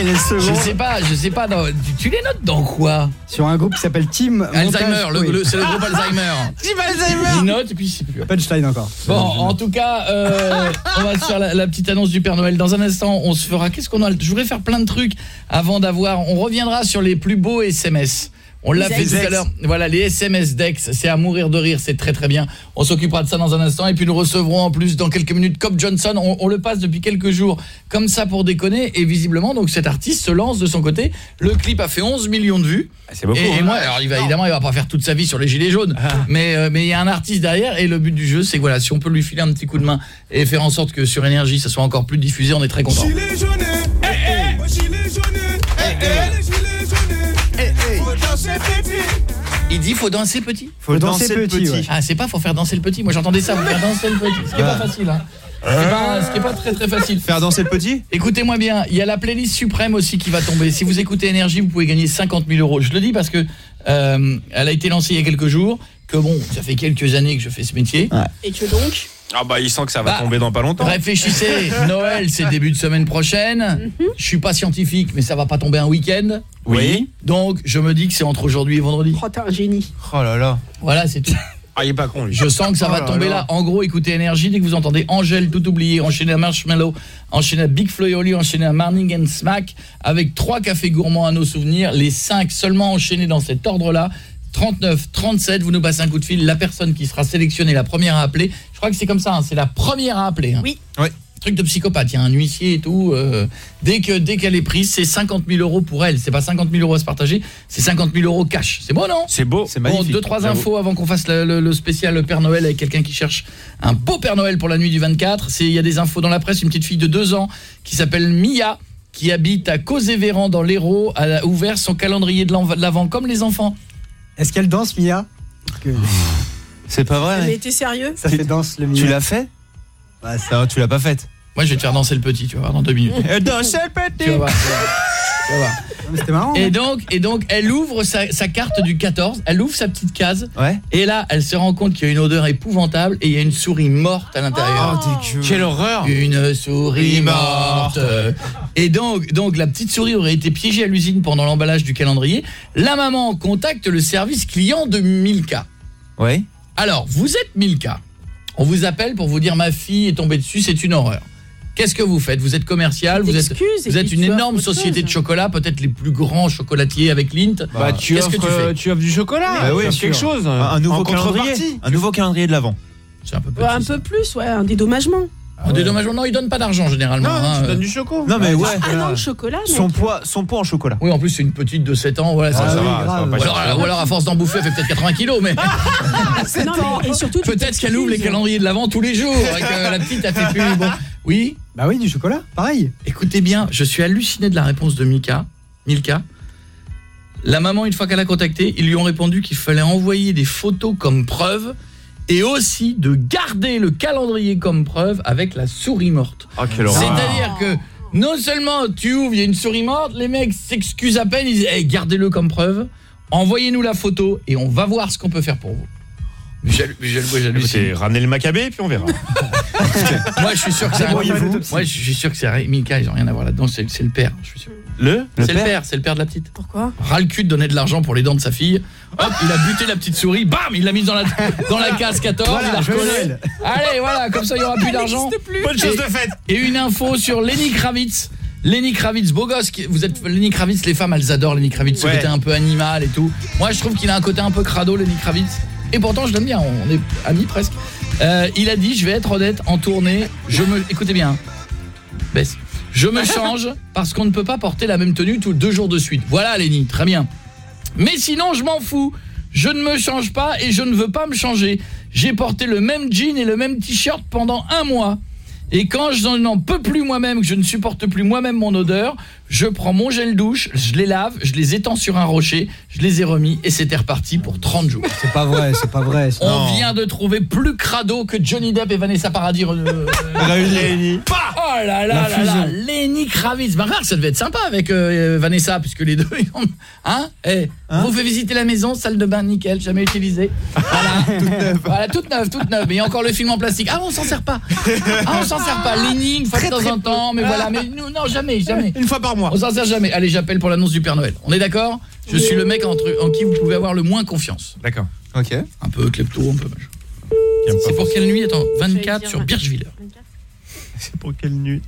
Et les Je secondes. sais pas, je sais pas. dans- tu, tu les notes dans quoi? Sur un groupe qui s'appelle Team Alzheimer, le- oui. le- c'est le groupe Alzheimer. Team Alzheimer. Il note et puis c'est plus. Punchline encore. Bon, en tout cas, euh, on va se faire la, la petite annonce du Père Noël. Dans un instant, on se fera... Qu'est-ce qu'on a? Je voudrais faire plein de trucs avant d'avoir... On reviendra sur les plus beaux SMS. On l'a fait tout à l'heure. Voilà, les SMS d'ex, c'est à mourir de rire, c'est très très bien. On s'occupera de ça dans un instant. Et puis nous recevrons en plus dans quelques minutes Cobb Johnson. On, on le passe depuis quelques jours comme ça pour déconner. Et visiblement, donc cet artiste se lance de son côté. Le clip a fait 11 millions de vues. C'est beaucoup. Et, et hein. moi, alors il va évidemment, il va pas faire toute sa vie sur les gilets jaunes, mais euh, mais il y a un artiste derrière et le but du jeu, c'est que voilà, si on peut lui filer un petit coup de main et faire en sorte que sur énergie, ça soit encore plus diffusé, on est très content. Gilet jaune, Il dit faut danser petit. Faut danser le petit. ouais. Ah, c'est pas faut faire danser le petit. Moi j'entendais ça, faut faire danser le petit. Ce qui est pas facile hein. Ce qui est pas, ce qui est pas très très facile. Faire danser le petit Écoutez-moi bien, il y a la playlist suprême aussi qui va tomber. Si vous écoutez Énergie, vous pouvez gagner 50 000 euros. Je le dis parce que euh, elle a été lancée il y a quelques jours, que bon, ça fait quelques années que je fais ce métier. Et que donc Ah bah il sent que ça va Bah, tomber dans pas longtemps. Réfléchissez, Noël c'est début de semaine prochaine. Je suis pas scientifique mais ça va pas tomber un week-end. Oui. Donc je me dis que c'est entre aujourd'hui et vendredi. Oh, t'es un génie. Oh là là. Voilà, c'est tout. Ah il est pas con lui. Je sens que ça Oh va là tomber là. là. En gros, écoutez Énergie dès que vous entendez Angèle tout oublié, enchaîner à Marshmallow, enchaîner à Big Flo et Oli, enchaîner à Marning and Smack avec trois cafés gourmands à nos souvenirs, les cinq seulement enchaînés dans cet ordre-là. 39 37, vous nous passez un coup de fil, la personne qui sera sélectionnée la première à appeler. Je crois que c'est comme ça, hein, c'est la première à appeler. hein. Oui. Ouais. Truc de psychopathe, il y a un huissier et tout. euh, dès que dès qu'elle est prise, c'est 50 000 euros pour elle. C'est pas 50 000 euros à se partager, c'est 50 000 euros cash. C'est beau, non? C'est beau, c'est Bon, magnifique. deux trois infos avant qu'on fasse le, le- le spécial Père Noël avec quelqu'un qui cherche un beau Père Noël pour la nuit du 24. C'est il y a des infos dans la presse, une petite fille de deux ans qui s'appelle Mia qui habite à Causé-Véran dans l'Hérault a ouvert son calendrier de l'avant comme les enfants. Est-ce qu'elle danse, Mia Parce que C'est pas vrai. Mais t'es sérieux ça fait danse le Mia. Tu l'as fait Bah, Non, tu l'as pas faite. Moi, je vais te faire danser le petit, tu vas voir dans deux minutes. Danser le Tu vas petit. voir. tu vas voir, tu vas voir. C'était marrant. Et hein. donc, et donc, elle ouvre sa, sa carte du 14, elle ouvre sa petite case, Ouais. et là, elle se rend compte qu'il y a une odeur épouvantable et il y a une souris morte à l'intérieur. Oh, Quelle horreur. Une souris morte. Et donc, donc la petite souris aurait été piégée à l'usine pendant l'emballage du calendrier. La maman contacte le service client de Milka. Ouais. Alors, vous êtes Milka. On vous appelle pour vous dire ma fille est tombée dessus, c'est une horreur. Qu'est-ce que vous faites? Vous êtes commercial, vous êtes, vous une énorme société de chocolat, peut-être les plus grands chocolatiers avec Lint. Bah tu Qu'est-ce offres, que tu fais? euh, tu offres du chocolat, Bah oui, quelque sûr. chose. Un, nouveau en calendrier. contrepartie. Un nouveau calendrier de l'avant. C'est un peu Ouais, un peu plus, ouais, un dédommagement. Un dédommagement, non, ils donnent pas d'argent généralement. Non, hein. tu donnes du choco. Non mais ouais. Ah non, le chocolat, mec. Son poids, son poids en chocolat. Oui, en plus, c'est une petite de 7 ans, voilà, ça, Ah ça oui, va. grave. Ou alors, ou alors, à force d'en bouffer, elle fait peut-être 80 kilos, mais Non, mais, et surtout, peut-être qu'elle ouvre les calendriers de l'avant tous les jours. et que la petite a fait plus. Bon. Oui, Bah oui, du chocolat, pareil. écoutez bien, je suis halluciné de la réponse de Mika. Milka. La maman, une fois qu'elle a contacté, ils lui ont répondu qu'il fallait envoyer des photos comme preuve et aussi de garder le calendrier comme preuve avec la souris morte. Ah, quelle horreur. C'est-à-dire que non seulement tu ouvres, il y a une souris morte, les mecs s'excusent à peine, ils disent hey, gardez-le comme preuve, envoyez-nous la photo et on va voir ce qu'on peut faire pour vous. Michel, Michel. Écoutez, ramenez le macabé puis on verra. Moi, je suis sûr que c'est. Moi, je suis sûr que c'est Mika, ils ont rien à voir là-dedans, c'est le père, je suis sûr. Le C'est le père, c'est le père de la petite. Pourquoi Ras le cul de donner de l'argent pour les dents de sa fille. Hop, il a buté la petite souris, bam, il l'a mise dans la dans la case 14, Voilà, il a joyeux recollé. Noël. Allez, voilà, comme ça il y aura plus d'argent. Bonne chose de faite. Et une info sur Lenny Kravitz. Lenny Kravitz, beau gosse, qui- vous êtes Lenny Kravitz, les femmes elles adorent Lenny Kravitz, ce Ouais. côté un peu animal et tout. Moi je trouve qu'il a un côté un peu crado Lenny Kravitz. Et pourtant je l'aime bien, on est amis presque. Euh, il a dit, je vais être honnête, en tournée, je me... Écoutez bien, baisse. Je me change parce qu'on ne peut pas porter la même tenue tous deux jours de suite. Voilà Lenny, très bien. Mais sinon, je m'en fous. Je ne me change pas et je ne veux pas me changer. J'ai porté le même jean et le même t-shirt pendant un mois. Et quand je n'en peux plus moi-même, que je ne supporte plus moi-même mon odeur, je prends mon gel douche, je les lave, je les étends sur un rocher, je les ai remis et c'était reparti pour 30 jours. C'est pas vrai, c'est pas vrai. On vient de trouver plus crado que Johnny Depp et Vanessa Paradis. euh, Réunis. Bah oh là là La là là. Lenny Kravitz. Bah remarque, ça devait être sympa avec euh, Vanessa puisque les deux ils ont- hein Eh, vous fait visiter la maison, salle de bain nickel, jamais utilisée. Voilà. toute neuve. Voilà, toute neuve, toute neuve. Mais il y a encore le film en plastique. Ah, on s'en sert pas. Ah, on s'en sert pas. Lenny, une fois de temps en temps, mais voilà, mais nous, non, jamais, jamais. Une fois par On s'en sert jamais. Allez, j'appelle pour l'annonce du Père Noël. On est d'accord? Je suis le mec entre, en qui vous pouvez avoir le moins confiance. D'accord. Ok. Un peu klepto, un peu machin. C'est pour quelle nuit? Attends, 24 dire sur Birchville. C'est pour quelle nuit?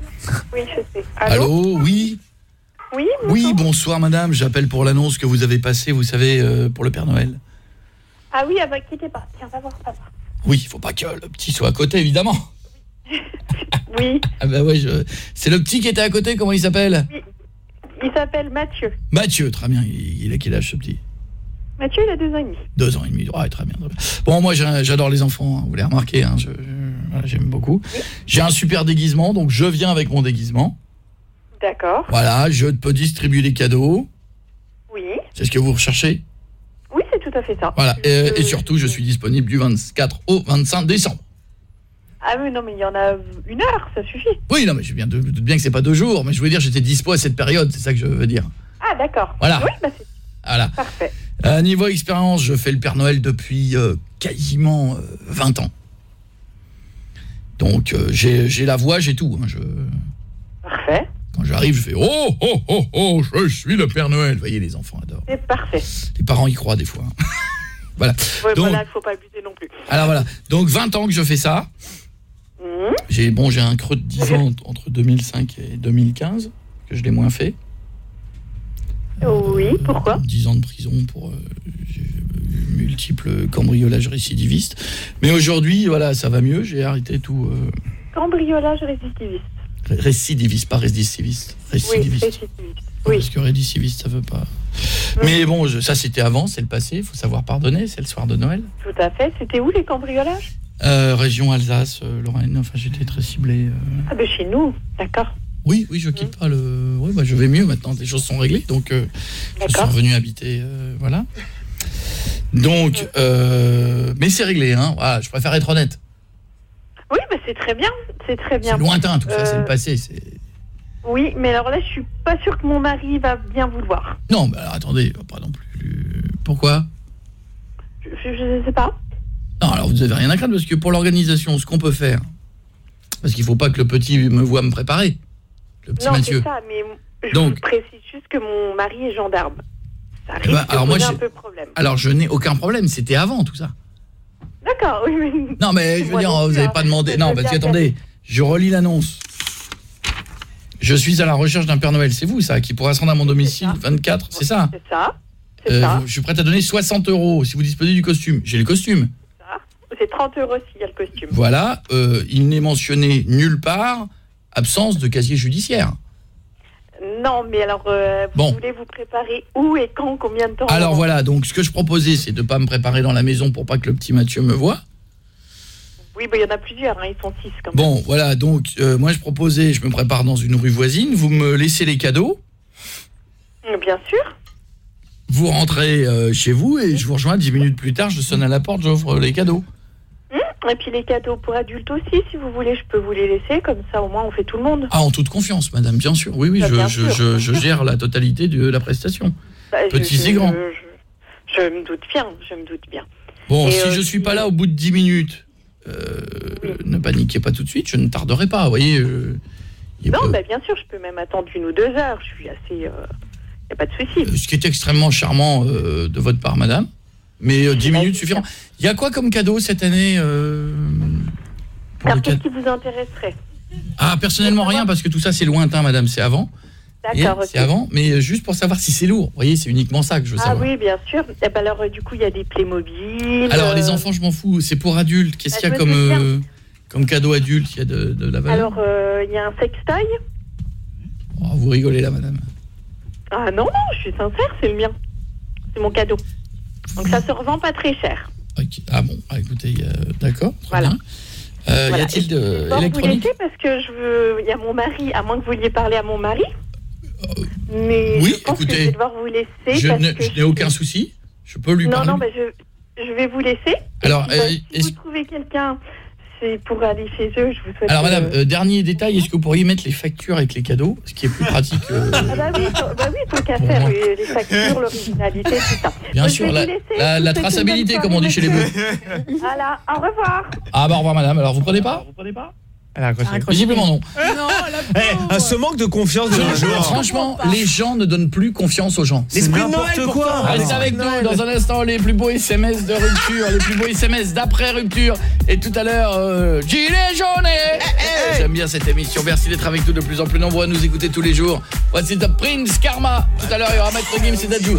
Oui, je sais. Allô, oui? Oui, Oui, bonsoir madame, j'appelle pour l'annonce que vous avez passée, vous savez, euh, pour le Père Noël. Ah oui, ah bah quittez pas. Tiens, va voir papa. Oui, il faut pas que le petit soit à côté, évidemment. Oui, Ah bah ouais, je... c'est le petit qui était à côté, comment il s'appelle? Il s'appelle Mathieu. Mathieu, très bien, il, il a quel âge ce petit? Mathieu, il a deux ans et demi. Deux ans et demi, ouais, très bien. Bon, moi j'a- j'adore les enfants, hein, vous l'avez remarqué, hein, j'aime beaucoup. J'ai un super déguisement, donc je viens avec mon déguisement. D'accord. Voilà, je peux distribuer des cadeaux, Oui. c'est ce que vous recherchez? Oui, c'est tout à fait ça. Voilà, et, et surtout, je suis disponible du 24 au 25 décembre. Ah oui, non, mais il y en a une heure, ça suffit. Oui, non, mais je viens de, de- bien que c'est pas deux jours, mais je voulais dire j'étais dispo à cette période, c'est ça que je veux dire. Ah, d'accord. Voilà. Oui, bah c'est Voilà. parfait. À niveau expérience, je fais le Père Noël depuis euh, quasiment euh, 20 ans. Donc euh, j'ai la voix, j'ai tout. hein, je... Parfait. Quand j'arrive, je fais oh oh oh oh, je suis le Père Noël. Vous voyez, les enfants adorent. C'est parfait. Les parents y croient des fois. hein. voilà. Ouais, Donc, voilà, il faut pas abuser non plus. alors voilà. Donc 20 ans que je fais ça. Mhm. J'ai bon, j'ai un creux de 10 ans entre 2005 et 2015 que je l'ai moins fait. Oui, pourquoi? 10 ans de prison pour euh, multiples cambriolages récidivistes. Mais aujourd'hui, voilà, ça va mieux, j'ai arrêté tout euh, Cambriolage récidiviste. ré- récidiviste, pas récidiviste, Oui, récidiviste. récidiviste. Parce que récidiviste, ça veut pas. Mais bon, je- ça c'était avant, c'est le passé, il faut savoir pardonner, c'est le soir de Noël. Tout à fait. C'était où les cambriolages? Euh, région Alsace, euh, Lorraine, enfin j'étais très ciblé. euh. Ah, ben chez nous. D'accord. Oui, oui, je quitte pas le. Oui, bah, je vais mieux maintenant. Les choses sont réglées, donc je suis revenu habiter, voilà. Donc, mais c'est réglé, hein. Voilà, je préfère être honnête. Oui, bah c'est très bien. C'est très bien. C'est lointain tout ça, c'est le passé. C'est Oui, mais alors là, je suis pas sûre que mon mari va bien vouloir. non, mais alors attendez, pas non plus. Pourquoi? Je, je, je sais pas. Non, alors vous avez rien à craindre parce que pour l'organisation, ce qu'on peut faire, parce qu'il faut pas que le petit me voit me préparer, le petit non, Mathieu. c'est ça, mais je Donc- vous précise juste que mon mari est gendarme. Ça Eh risque ben, de alors moi, poser un j'ai- peu problème. Alors je n'ai aucun problème, c'était avant tout ça. D'accord, oui, mais... Non mais je veux Moi dire, vous n'avez hein. pas demandé. Non, parce que bien attendez, je relis l'annonce. Je suis à la recherche d'un Père Noël, c'est vous ça, qui pourra se rendre à mon domicile 24, c'est ça C'est ça, Euh, ça. Je suis prête à donner 60 euros si vous disposez du costume. J'ai le costume. C'est 30 euros s'il y a le costume. Voilà, euh, il n'est mentionné nulle part absence de casier judiciaire. Non, mais alors, euh, vous Bon. voulez vous préparer où et quand, combien de temps Alors voilà, donc ce que je proposais, c'est de pas me préparer dans la maison pour pas que le petit Mathieu me voie. Oui, bah, il y en a plusieurs, hein, ils sont six quand même. Bon, voilà, donc euh, moi je proposais, je me prépare dans une rue voisine, vous me laissez les cadeaux. Bien sûr. Vous rentrez euh, chez vous et je vous rejoins 10 minutes plus tard, je sonne à la porte, j'offre les cadeaux. Et puis les cadeaux pour adultes aussi, si vous voulez, je peux vous les laisser, comme ça au moins on fait tout le monde. Ah, en toute confiance, madame, bien sûr. Oui, oui, Bah, je, je, je- je gère la totalité de la prestation. Bah, Petits je- et grands. Je, me doute bien, je me doute bien. Bon, Et, si euh, je suis pas là au bout de 10 minutes, euh, ne paniquez pas tout de suite, je ne tarderai pas, vous voyez. euh, Non, peut- bah, bien sûr, je peux même attendre une ou deux heures, je suis assez... Il n'y a pas de souci. ce qui est extrêmement charmant euh, de votre part, madame. Mais euh, 10 minutes suffiront. Il y a quoi comme cadeau cette année euh, pour Alors qu'est-ce qui vous intéresserait? Ah, personnellement rien, parce que tout ça c'est lointain, madame, c'est avant. D'accord. C'est avant, mais euh, juste pour savoir si c'est lourd. Vous voyez, c'est uniquement ça que je veux Ah savoir. oui, bien sûr. Eh ben, alors, euh, du coup, il y a des Playmobil. Alors, les euh, enfants, je m'en fous. C'est pour adultes. Qu'est-ce Bah, qu'il y a comme, euh, comme cadeau adulte? Il y a de, de la valeur? Alors, euh, il y a un sextoy. Oh, Vous rigolez là, madame. Ah non, non, je suis sincère, c'est le mien. C'est mon cadeau. Donc, ça se revend pas très cher. Ah bon, ah, écoutez, euh, d'accord. Voilà. bien. Euh, Voilà. Y a-t-il Je vais de devoir vous électronique laisser parce que je veux... Il y a mon mari, à moins que vous vouliez parler à mon mari. Mais Euh, oui, je pense que écoutez, je vais devoir vous laisser Je que n'ai aucun souci. Je peux lui non, parler. non, bah, je, je vais vous laisser. Alors, bah, euh, si vous trouvez quelqu'un, c'est pour aller chez eux, je vous souhaite... Alors, madame, euh, euh, dernier détail, est-ce que vous pourriez mettre les factures avec les cadeaux Ce qui est plus pratique. euh, Ah bah oui, tant- bah oui, qu'à faire, oui, les factures, l'originalité, tout ça. Bien Donc, sûr, la, laisser. traçabilité, comme on dit chez les bœufs. Voilà, au revoir. Ah bah, au revoir, madame. Alors, vous prenez pas? Vous prenez pas? Visiblement non. Eh, ce manque de confiance de nos jours. franchement, les gens ne donnent plus confiance aux gens. L'esprit de Noël, pourtant. Restez avec nous dans un instant les plus beaux SMS de rupture, les plus beaux SMS d'après rupture et tout à l'heure euh, gilet jaune. J'aime bien cette émission. Merci d'être avec nous de plus en plus nombreux à nous écouter tous les jours. Voici The Prince Karma. Tout à l'heure il y aura Maître Gims et Dadju.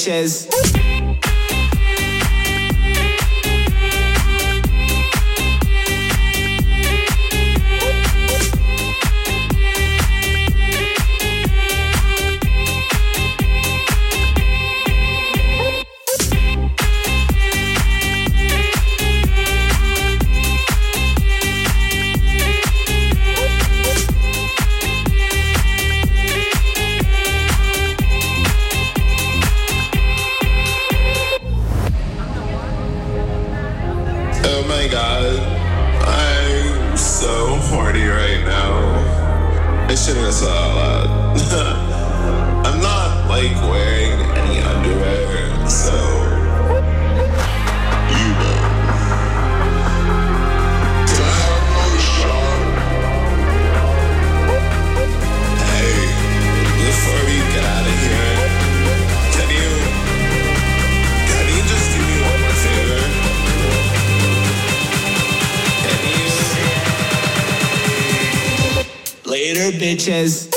Sanchez. Sanchez.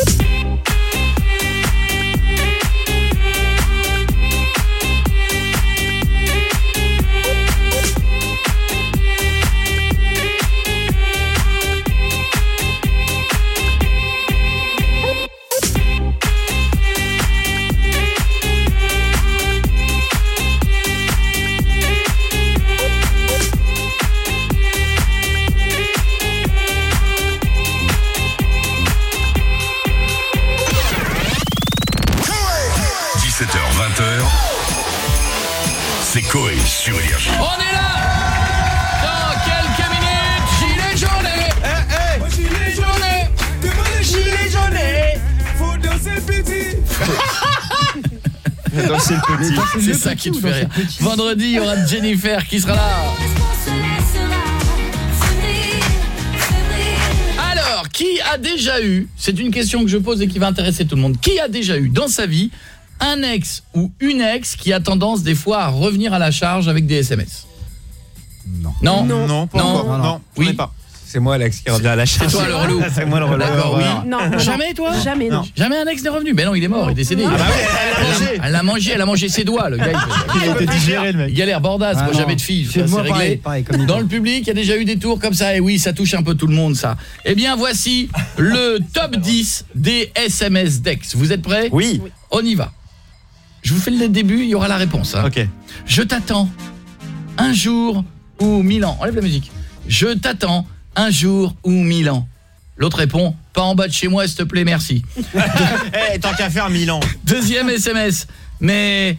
Qui te fait rire. Vendredi, il y aura Jennifer qui sera là. Alors, qui a déjà eu, c'est une question que je pose et qui va intéresser tout le monde, qui a déjà eu dans sa vie un ex ou une ex qui a tendance des fois à revenir à la charge avec des SMS Non. Non? Non, pas encore. Non, oui. pas. C'est moi Alex qui revient à la charge. C'est toi le relou. C'est moi le relou. D'accord, oui. Non. Jamais toi Jamais, non. Jamais un ex n'est revenu. Ben non, il est mort, il est décédé. Ah bah ouais, elle a mangé. Elle a mangé, elle a mangé ses doigts, le gars. Il a été digéré, le mec. Galère bordasse, Ah moi non. j'avais de filles, C'est réglé. Dans le public, il y a déjà eu des tours comme ça et oui, ça touche un peu tout le monde ça. Eh bien, voici le top 10 des SMS d'ex. Vous êtes prêts? Oui. On y va. Je vous fais le début, il y aura la réponse hein. Ok. Je t'attends un jour ou mille ans. Enlève la musique. Je t'attends un jour ou mille ans. L'autre répond pas en bas de chez moi s'il te plaît, merci. Eh, tant qu'à faire Milan. Deuxième SMS. Mais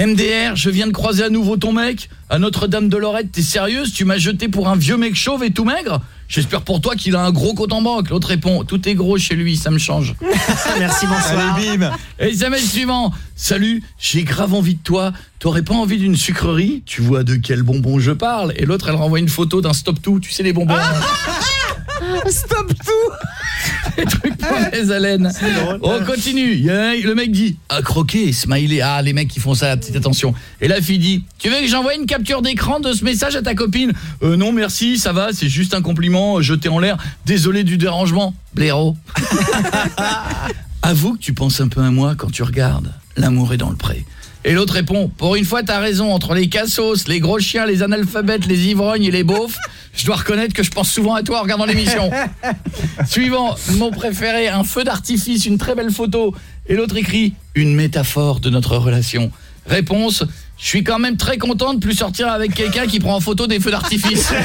MDR, je viens de croiser à nouveau ton mec à Notre-Dame de Lorette, t'es sérieuse? Tu m'as jeté pour un vieux mec chauve et tout maigre? J'espère pour toi qu'il a un gros compte en banque. L'autre répond tout est gros chez lui, ça me change. Merci, bonsoir. Allez, bim. Et suivant. Salut, j'ai grave envie de toi. T'aurais pas envie d'une sucrerie? Tu vois de quel bonbon je parle? Et l'autre elle renvoie une photo d'un stop tout, tu sais les bonbons. Stop tout Les trucs pour les haleines. On continue. Il y a un- le mec dit "Ah croquer, smiley." Ah les mecs qui font ça, petite attention. Et la fille dit "Tu veux que j'envoie une capture d'écran de ce message à ta copine? Euh, non merci, ça va, c'est juste un compliment jeté en l'air. Désolé du dérangement." Blaireau. Avoue que tu penses un peu à moi quand tu regardes. L'amour est dans le pré. Et l'autre répond Pour une fois, t'as raison, entre les cassos, les gros chiens, les analphabètes, les ivrognes et les beaufs, je dois reconnaître que je pense souvent à toi en regardant l'émission. Suivant, mon préféré, un feu d'artifice, une très belle photo. Et l'autre écrit Une métaphore de notre relation. Réponse Je suis quand même très content de plus sortir avec quelqu'un qui prend en photo des feux d'artifice.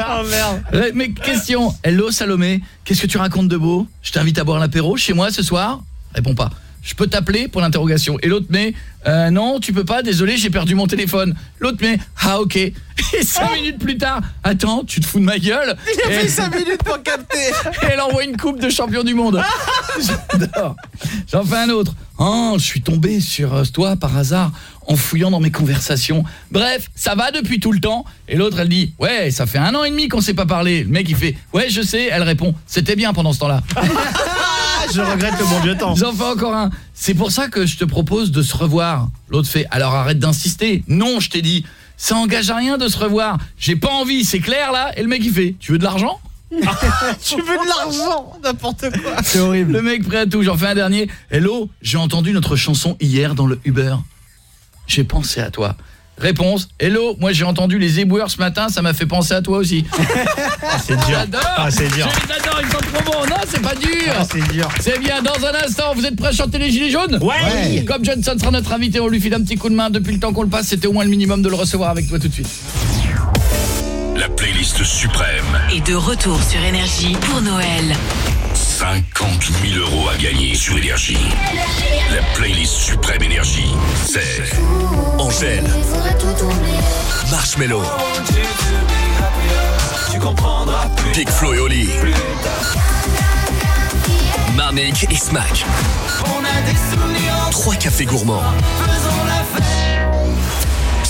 Oh merde. Ouais, Mais question, hello Salomé, qu'est-ce que tu racontes de beau? Je t'invite à boire l'apéro chez moi ce soir? Réponds pas. Je peux t'appeler pour l'interrogation. Et l'autre met euh, non, tu peux pas, désolé, j'ai perdu mon téléphone. L'autre met ah OK. Et cinq minutes plus tard, attends, tu te fous de ma gueule Il a Et- fait 5 minutes pour capter et elle envoie une coupe de champion du monde. J'adore. J'en fais un autre. Oh, je suis tombé sur euh, toi par hasard en fouillant dans mes conversations. Bref, ça va depuis tout le temps. Et l'autre, elle dit, ouais, ça fait un an et demi qu'on s'est pas parlé. Le mec, il fait, ouais, je sais. Elle répond, c'était bien pendant ce temps-là. Je regrette le bon vieux temps. J'en fais encore un. C'est pour ça que je te propose de se revoir. L'autre fait, alors arrête d'insister. Non, je t'ai dit, ça engage à rien de se revoir. J'ai pas envie, c'est clair là Et le mec, il fait, tu veux de l'argent? Tu veux de l'argent? N'importe quoi C'est horrible. Le mec prêt à tout, j'en fais un dernier. Hello, j'ai entendu notre chanson hier dans le Uber. J'ai pensé à toi. Réponse, hello, moi j'ai entendu les éboueurs ce matin, ça m'a fait penser à toi aussi. C'est dur. J'adore Ah, c'est dur. Je les adore, ils sont trop bons. Non, c'est pas dur Ah, c'est dur. C'est bien, dans un instant, vous êtes prêts à chanter les gilets jaunes Ouais. Comme Johnson sera notre invité, on lui file un petit coup de main. Depuis le temps qu'on le passe, c'était au moins le minimum de le recevoir avec toi tout de suite. La playlist suprême. Et de retour sur Énergie pour Noël. 50 000 euros à gagner sur Énergie. La playlist suprême Énergie. C'est Angèle, Marshmello, Big Flo et Oli, Marnik et Smack. Trois cafés gourmands. Faisons la fête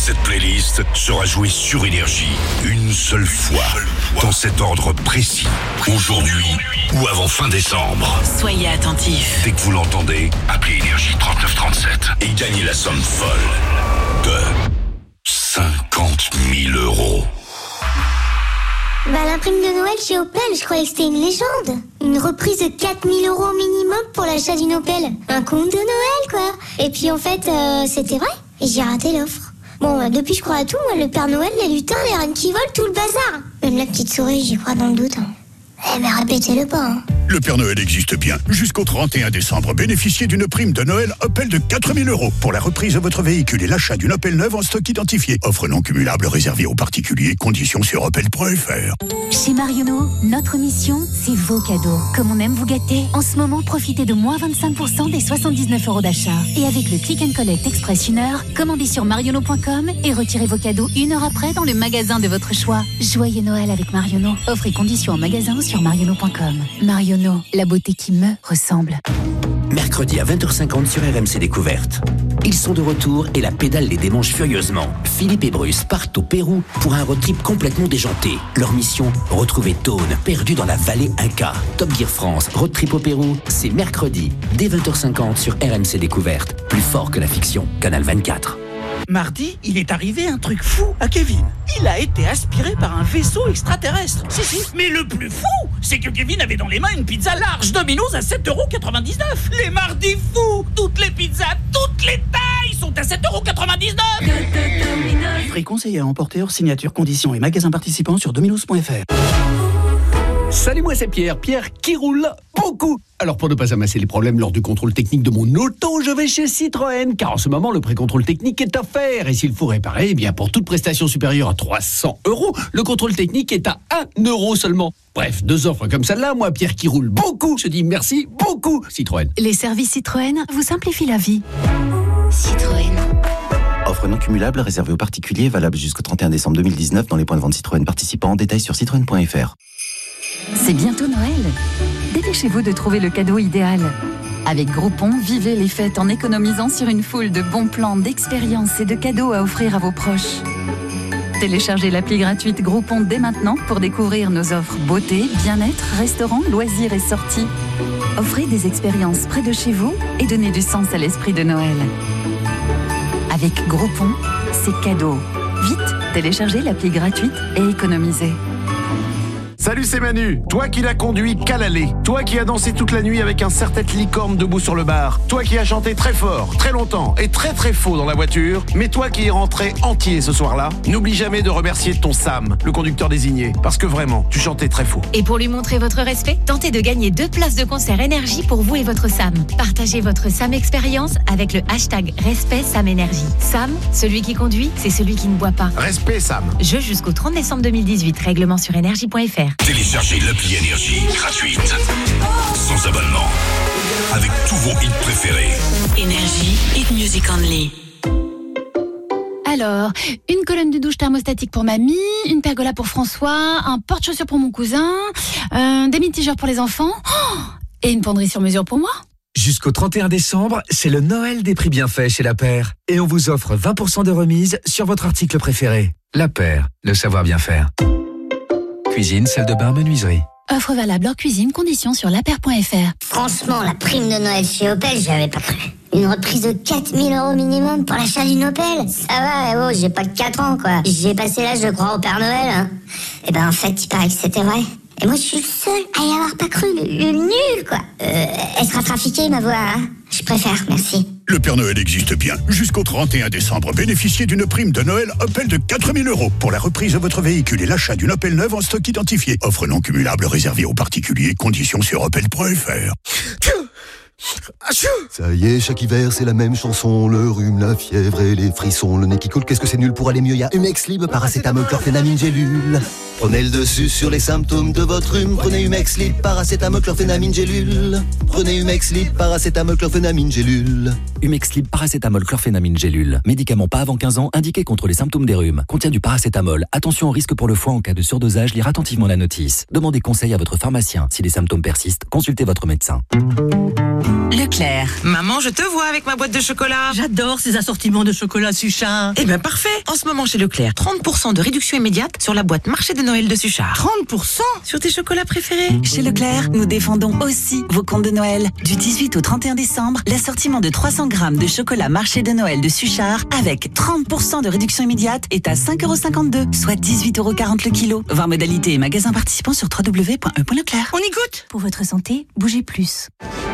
Cette playlist sera jouée sur Énergie une seule fois, dans cet ordre précis, aujourd'hui ou avant fin décembre. Soyez attentifs. Dès que vous l'entendez, appelez Énergie 3937 et gagnez la somme folle de 50 000 euros. Bah, la prime de Noël chez Opel, je croyais que c'était une légende. Une reprise de 4000 euros minimum pour l'achat d'une Opel. Un compte de Noël, quoi. Et puis, en fait, euh, c'était vrai. Et j'ai raté l'offre. Bon, bah, depuis, je crois à tout. Moi, le Père Noël, les lutins, les reines qui volent, tout le bazar. Même la petite souris, j'y crois dans le doute. hein. Eh mais répétez-le pas. hein. Le Père Noël existe bien. Jusqu'au 31 décembre, bénéficiez d'une prime de Noël Opel de 4000 euros pour la reprise de votre véhicule et l'achat d'une Opel neuve en stock identifié. Offre non cumulable réservée aux particuliers. Conditions sur opel.fr. Chez Marionneau, notre mission, c'est vos cadeaux. Comme on aime vous gâter, en ce moment, profitez de moins 25% des 79 euros d'achat. Et avec le Click and Collect Express une heure, commandez sur marionneau.com et retirez vos cadeaux une heure après dans le magasin de votre choix. Joyeux Noël avec Marionneau. Offre et conditions en magasin sur marionneau.com. Marionneau, la beauté qui me ressemble. Mercredi à 20h50 sur RMC Découverte. Ils sont de retour et la pédale les démange furieusement. Philippe et Bruce partent au Pérou pour un road trip complètement déjanté. Leur mission, retrouver Tone, perdu dans la vallée Inca. Top Gear France, road trip au Pérou, c'est mercredi, dès 20h50 sur RMC Découverte. Plus fort que la fiction, Canal 24. Mardi, il est arrivé un truc fou à Kevin. Il a été aspiré par un vaisseau extraterrestre. Si, si. Mais le plus fou, c'est que Kevin avait dans les mains une pizza large Domino's à 7,99€. Les mardis fous, toutes les pizzas, toutes les tailles sont à 7,99€. Prix conseillé à emporter hors signature, conditions et magasins participants sur dominos.fr. Salut, moi c'est Pierre. Pierre qui roule beaucoup. Alors pour ne pas amasser les problèmes lors du contrôle technique de mon auto, je vais chez Citroën, car en ce moment le pré-contrôle technique est offert. Et s'il faut réparer, eh bien pour toute prestation supérieure à 300 euros, le contrôle technique est à 1 euro seulement. Bref, deux offres comme celle-là, moi Pierre qui roule beaucoup, je dis merci beaucoup Citroën. Les services Citroën vous simplifient la vie. Citroën. Offre non cumulable réservée aux particuliers, valable jusqu'au 31 décembre 2019 dans les points de vente Citroën participants. Détails sur citroën.fr. C'est bientôt Noël. Dépêchez-vous de trouver le cadeau idéal. Avec Groupon, vivez les fêtes en économisant sur une foule de bons plans, d'expériences et de cadeaux à offrir à vos proches. Téléchargez l'appli gratuite Groupon dès maintenant pour découvrir nos offres beauté, bien-être, restaurants, loisirs et sorties. Offrez des expériences près de chez vous et donnez du sens à l'esprit de Noël. Avec Groupon, c'est cadeau. Vite, téléchargez l'appli gratuite et économisez. Salut, c'est Manu. Toi qui l'as conduit qu'à l'aller. Toi qui as dansé toute la nuit avec un serre-tête licorne debout sur le bar. Toi qui as chanté très fort, très longtemps et très très faux dans la voiture. Mais toi qui es rentré entier ce soir-là, n'oublie jamais de remercier ton Sam, le conducteur désigné. Parce que vraiment, tu chantais très faux. Et pour lui montrer votre respect, tentez de gagner deux places de concert énergie pour vous et votre Sam. Partagez votre Sam expérience avec le hashtag Respect Sam Énergie. Sam, celui qui conduit, c'est celui qui ne boit pas. Respect Sam. Jeu jusqu'au 30 décembre 2018. Règlement sur énergie.fr. Téléchargez l'appli Énergie gratuite, sans abonnement, avec tous vos hits préférés. Énergie, hit music only. Alors, une colonne de douche thermostatique pour mamie, une pergola pour François, un porte-chaussures pour mon cousin, euh, des mitigeurs pour les enfants, oh et une penderie sur mesure pour moi. Jusqu'au 31 décembre, c'est le Noël des prix bienfaits chez La Paire. Et on vous offre 20% de remise sur votre article préféré. La Paire, le savoir bien faire. Cuisine, salle de bain, menuiserie. Offre valable en cuisine, conditions sur laper.fr. Franchement, la prime de Noël chez Opel, j'y avais pas cru. Une reprise de 4000 euros minimum pour l'achat d'une Opel Ça va, oh, j'ai pas que 4 ans, quoi. J'ai passé l'âge de croire au Père Noël. Hein. Et ben, en fait, il paraît que c'était vrai. Et moi, je suis le seul à y avoir pas cru, le, le nul, quoi. Euh, elle sera trafiquée, ma voix. hein. Je préfère, merci. Le Père Noël existe bien. Jusqu'au 31 décembre, bénéficiez d'une prime de Noël Opel de 4000 euros pour la reprise de votre véhicule et l'achat d'une Opel neuve en stock identifié. Offre non cumulable réservée aux particuliers. Conditions sur opel.fr. Ça y est, chaque hiver, c'est la même chanson. Le rhume, la fièvre et les frissons. Le nez qui coule, qu'est-ce que c'est nul pour aller mieux? Y Humex Lib, paracétamol, chlorphénamine, gélule. Prenez le dessus sur les symptômes de votre rhume. Prenez Humex Lib, paracétamol, chlorphénamine, gélule. Prenez Humex Lib, paracétamol, chlorphénamine, gélule. Humexlib paracétamol chlorphénamine gélule. Médicament pas avant 15 ans indiqué contre les symptômes des rhumes. Contient du paracétamol. Attention au risque pour le foie en cas de surdosage. Lire attentivement la notice. Demandez conseil à votre pharmacien. Si les symptômes persistent, consultez votre médecin. Leclerc. Maman, je te vois avec ma boîte de chocolat. J'adore ces assortiments de chocolat Suchard. Eh bien, parfait. En ce moment, chez Leclerc, 30% de réduction immédiate sur la boîte marché de Noël de Suchard. 30% Sur tes chocolats préférés. Chez Leclerc, nous défendons aussi vos comptes de Noël. Du 18 au 31 décembre, l'assortiment de 300 grammes de chocolat marché de Noël de Suchard avec 30% de réduction immédiate est à 5,52€, soit 18,40€ le kilo. Voir modalité et magasin participant sur www.e.leclerc. On y goûte Pour votre santé, bougez plus.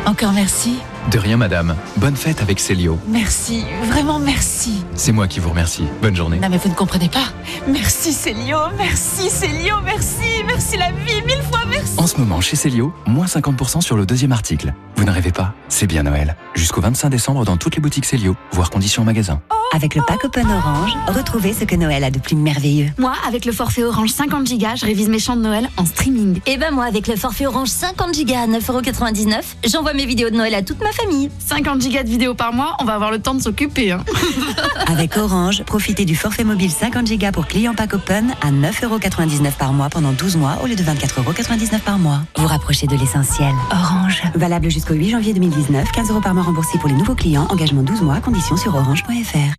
Encore merci. Merci. De rien, madame. Bonne fête avec Célio. Merci. Vraiment merci. C'est moi qui vous remercie. Bonne journée. Non mais vous ne comprenez pas. Merci Célio, merci Célio, merci, merci la vie, mille fois merci. En ce moment, chez Célio, moins 50% sur le deuxième article. Vous ne rêvez pas C'est bien Noël. Jusqu'au 25 décembre dans toutes les boutiques Célio, voire conditions en magasin. Avec le pack Open Orange, retrouvez ce que Noël a de plus merveilleux. Moi, avec le forfait Orange 50 Go, je révise mes chants de Noël en streaming. Et ben moi, avec le forfait Orange 50 Go à 9,99€, j'envoie mes vidéos de Noël à toute ma famille. 50 Go de vidéos par mois, on va avoir le temps de s'occuper. Hein. Avec Orange, profitez du forfait mobile 50 Go pour clients pack Open à 9,99€ par mois pendant 12 mois au lieu de 24,99€ par mois. Vous rapprochez de l'essentiel. Orange. Valable jusqu'au 8 janvier 2019, 15 euros par mois remboursés pour les nouveaux clients, engagement 12 mois, conditions sur orange.fr.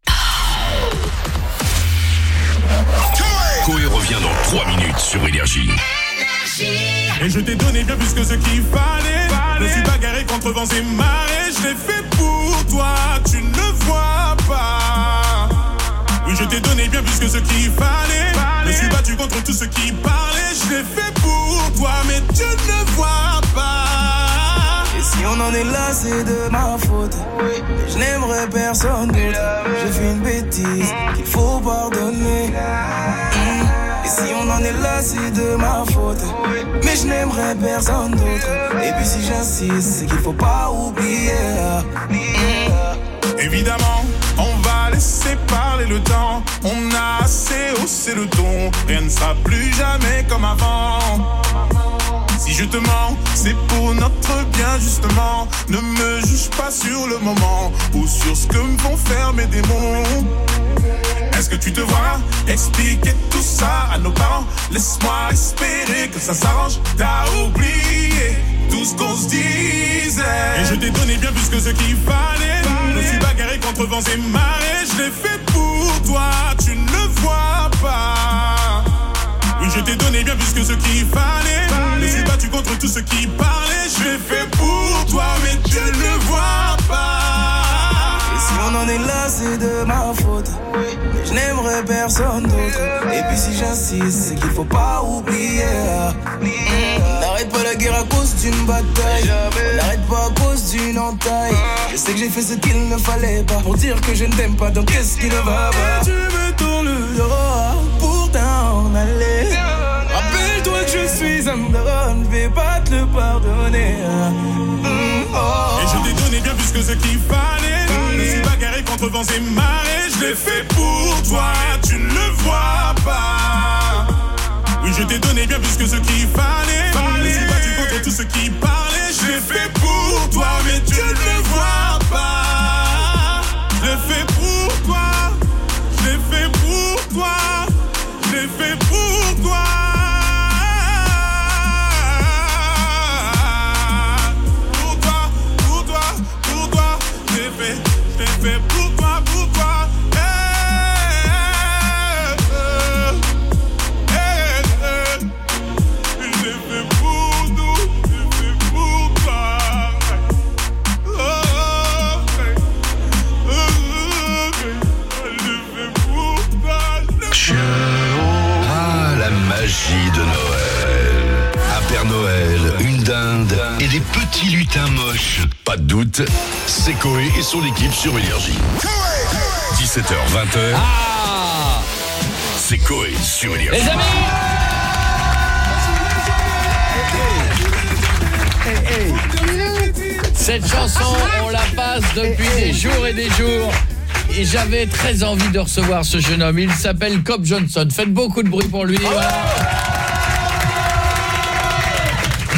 Coé revient dans 3 minutes sur Énergie. Et je t'ai donné bien plus que ce qu'il fallait. Je me suis bagarré contre vents et marées. Je l'ai fait pour toi, tu ne vois pas. Oui, je t'ai donné bien plus que ce qu'il fallait. Je me suis battu contre tout ce qui parlait. Je l'ai fait pour toi, mais tu ne le vois pas. Et si on en est là, c'est de ma faute. Mais je n'aimerais personne d'autre. J'ai fait une bêtise qu'il faut pardonner. Et si on en est là, c'est de ma faute. Mais je n'aimerais personne d'autre. Et puis si j'insiste, c'est qu'il faut pas oublier. Mm. Évidemment, on va laisser parler le temps. On a assez haussé le ton. Rien ne sera plus jamais comme avant. Si je te mens, c'est pour notre bien justement. Ne me juge pas sur le moment ou sur ce que me vont faire mes démons. Est-ce que tu te vois expliquer tout ça à nos parents? Laisse-moi espérer que ça s'arrange. T'as oublié tout ce qu'on se disait. Et je t'ai donné bien plus que ce qu'il fallait. Je suis bagarré contre vents et marées. Je l'ai fait pour toi, tu ne le vois pas. Oui, je t'ai donné bien plus que ce qu'il fallait. Me suis battu contre tout ce qui parlait. Je l'ai fait pour toi, mais tu ne le vois pas. Et si on en est là, c'est de ma faute. Mais je n'aimerais personne d'autre. Et puis si j'insiste, c'est qu'il faut pas oublier. On n'arrête pas la guerre à cause d'une bataille. On n'arrête pas à cause d'une entaille. Je sais que j'ai fait ce qu'il ne fallait pas pour dire que je ne t'aime pas. Donc qu'est-ce qui ne va pas? Tu me tournes le dos suis un drone, je vais pas te le pardonner. Mm, oh. Et je t'ai donné bien plus que ce qu'il fallait. Je me suis bagarré contre vents et marées. Je l'ai fait pour toi, tu ne le vois pas. Oui, je t'ai donné bien plus que ce qu'il fallait. Je me suis battu contre tout ce qui parlait. Je l'ai fait pour toi, mais tu ne le vois pas. Moches. Pas de doute, c'est Coé et son équipe sur Énergie. 17h, 20h. C'est Coé sur Énergie. Les amis Cette chanson, on la passe depuis des jours et des jours. Et j'avais très envie de recevoir ce jeune homme. Il s'appelle Cobb Johnson. Faites beaucoup de bruit pour lui. Voilà.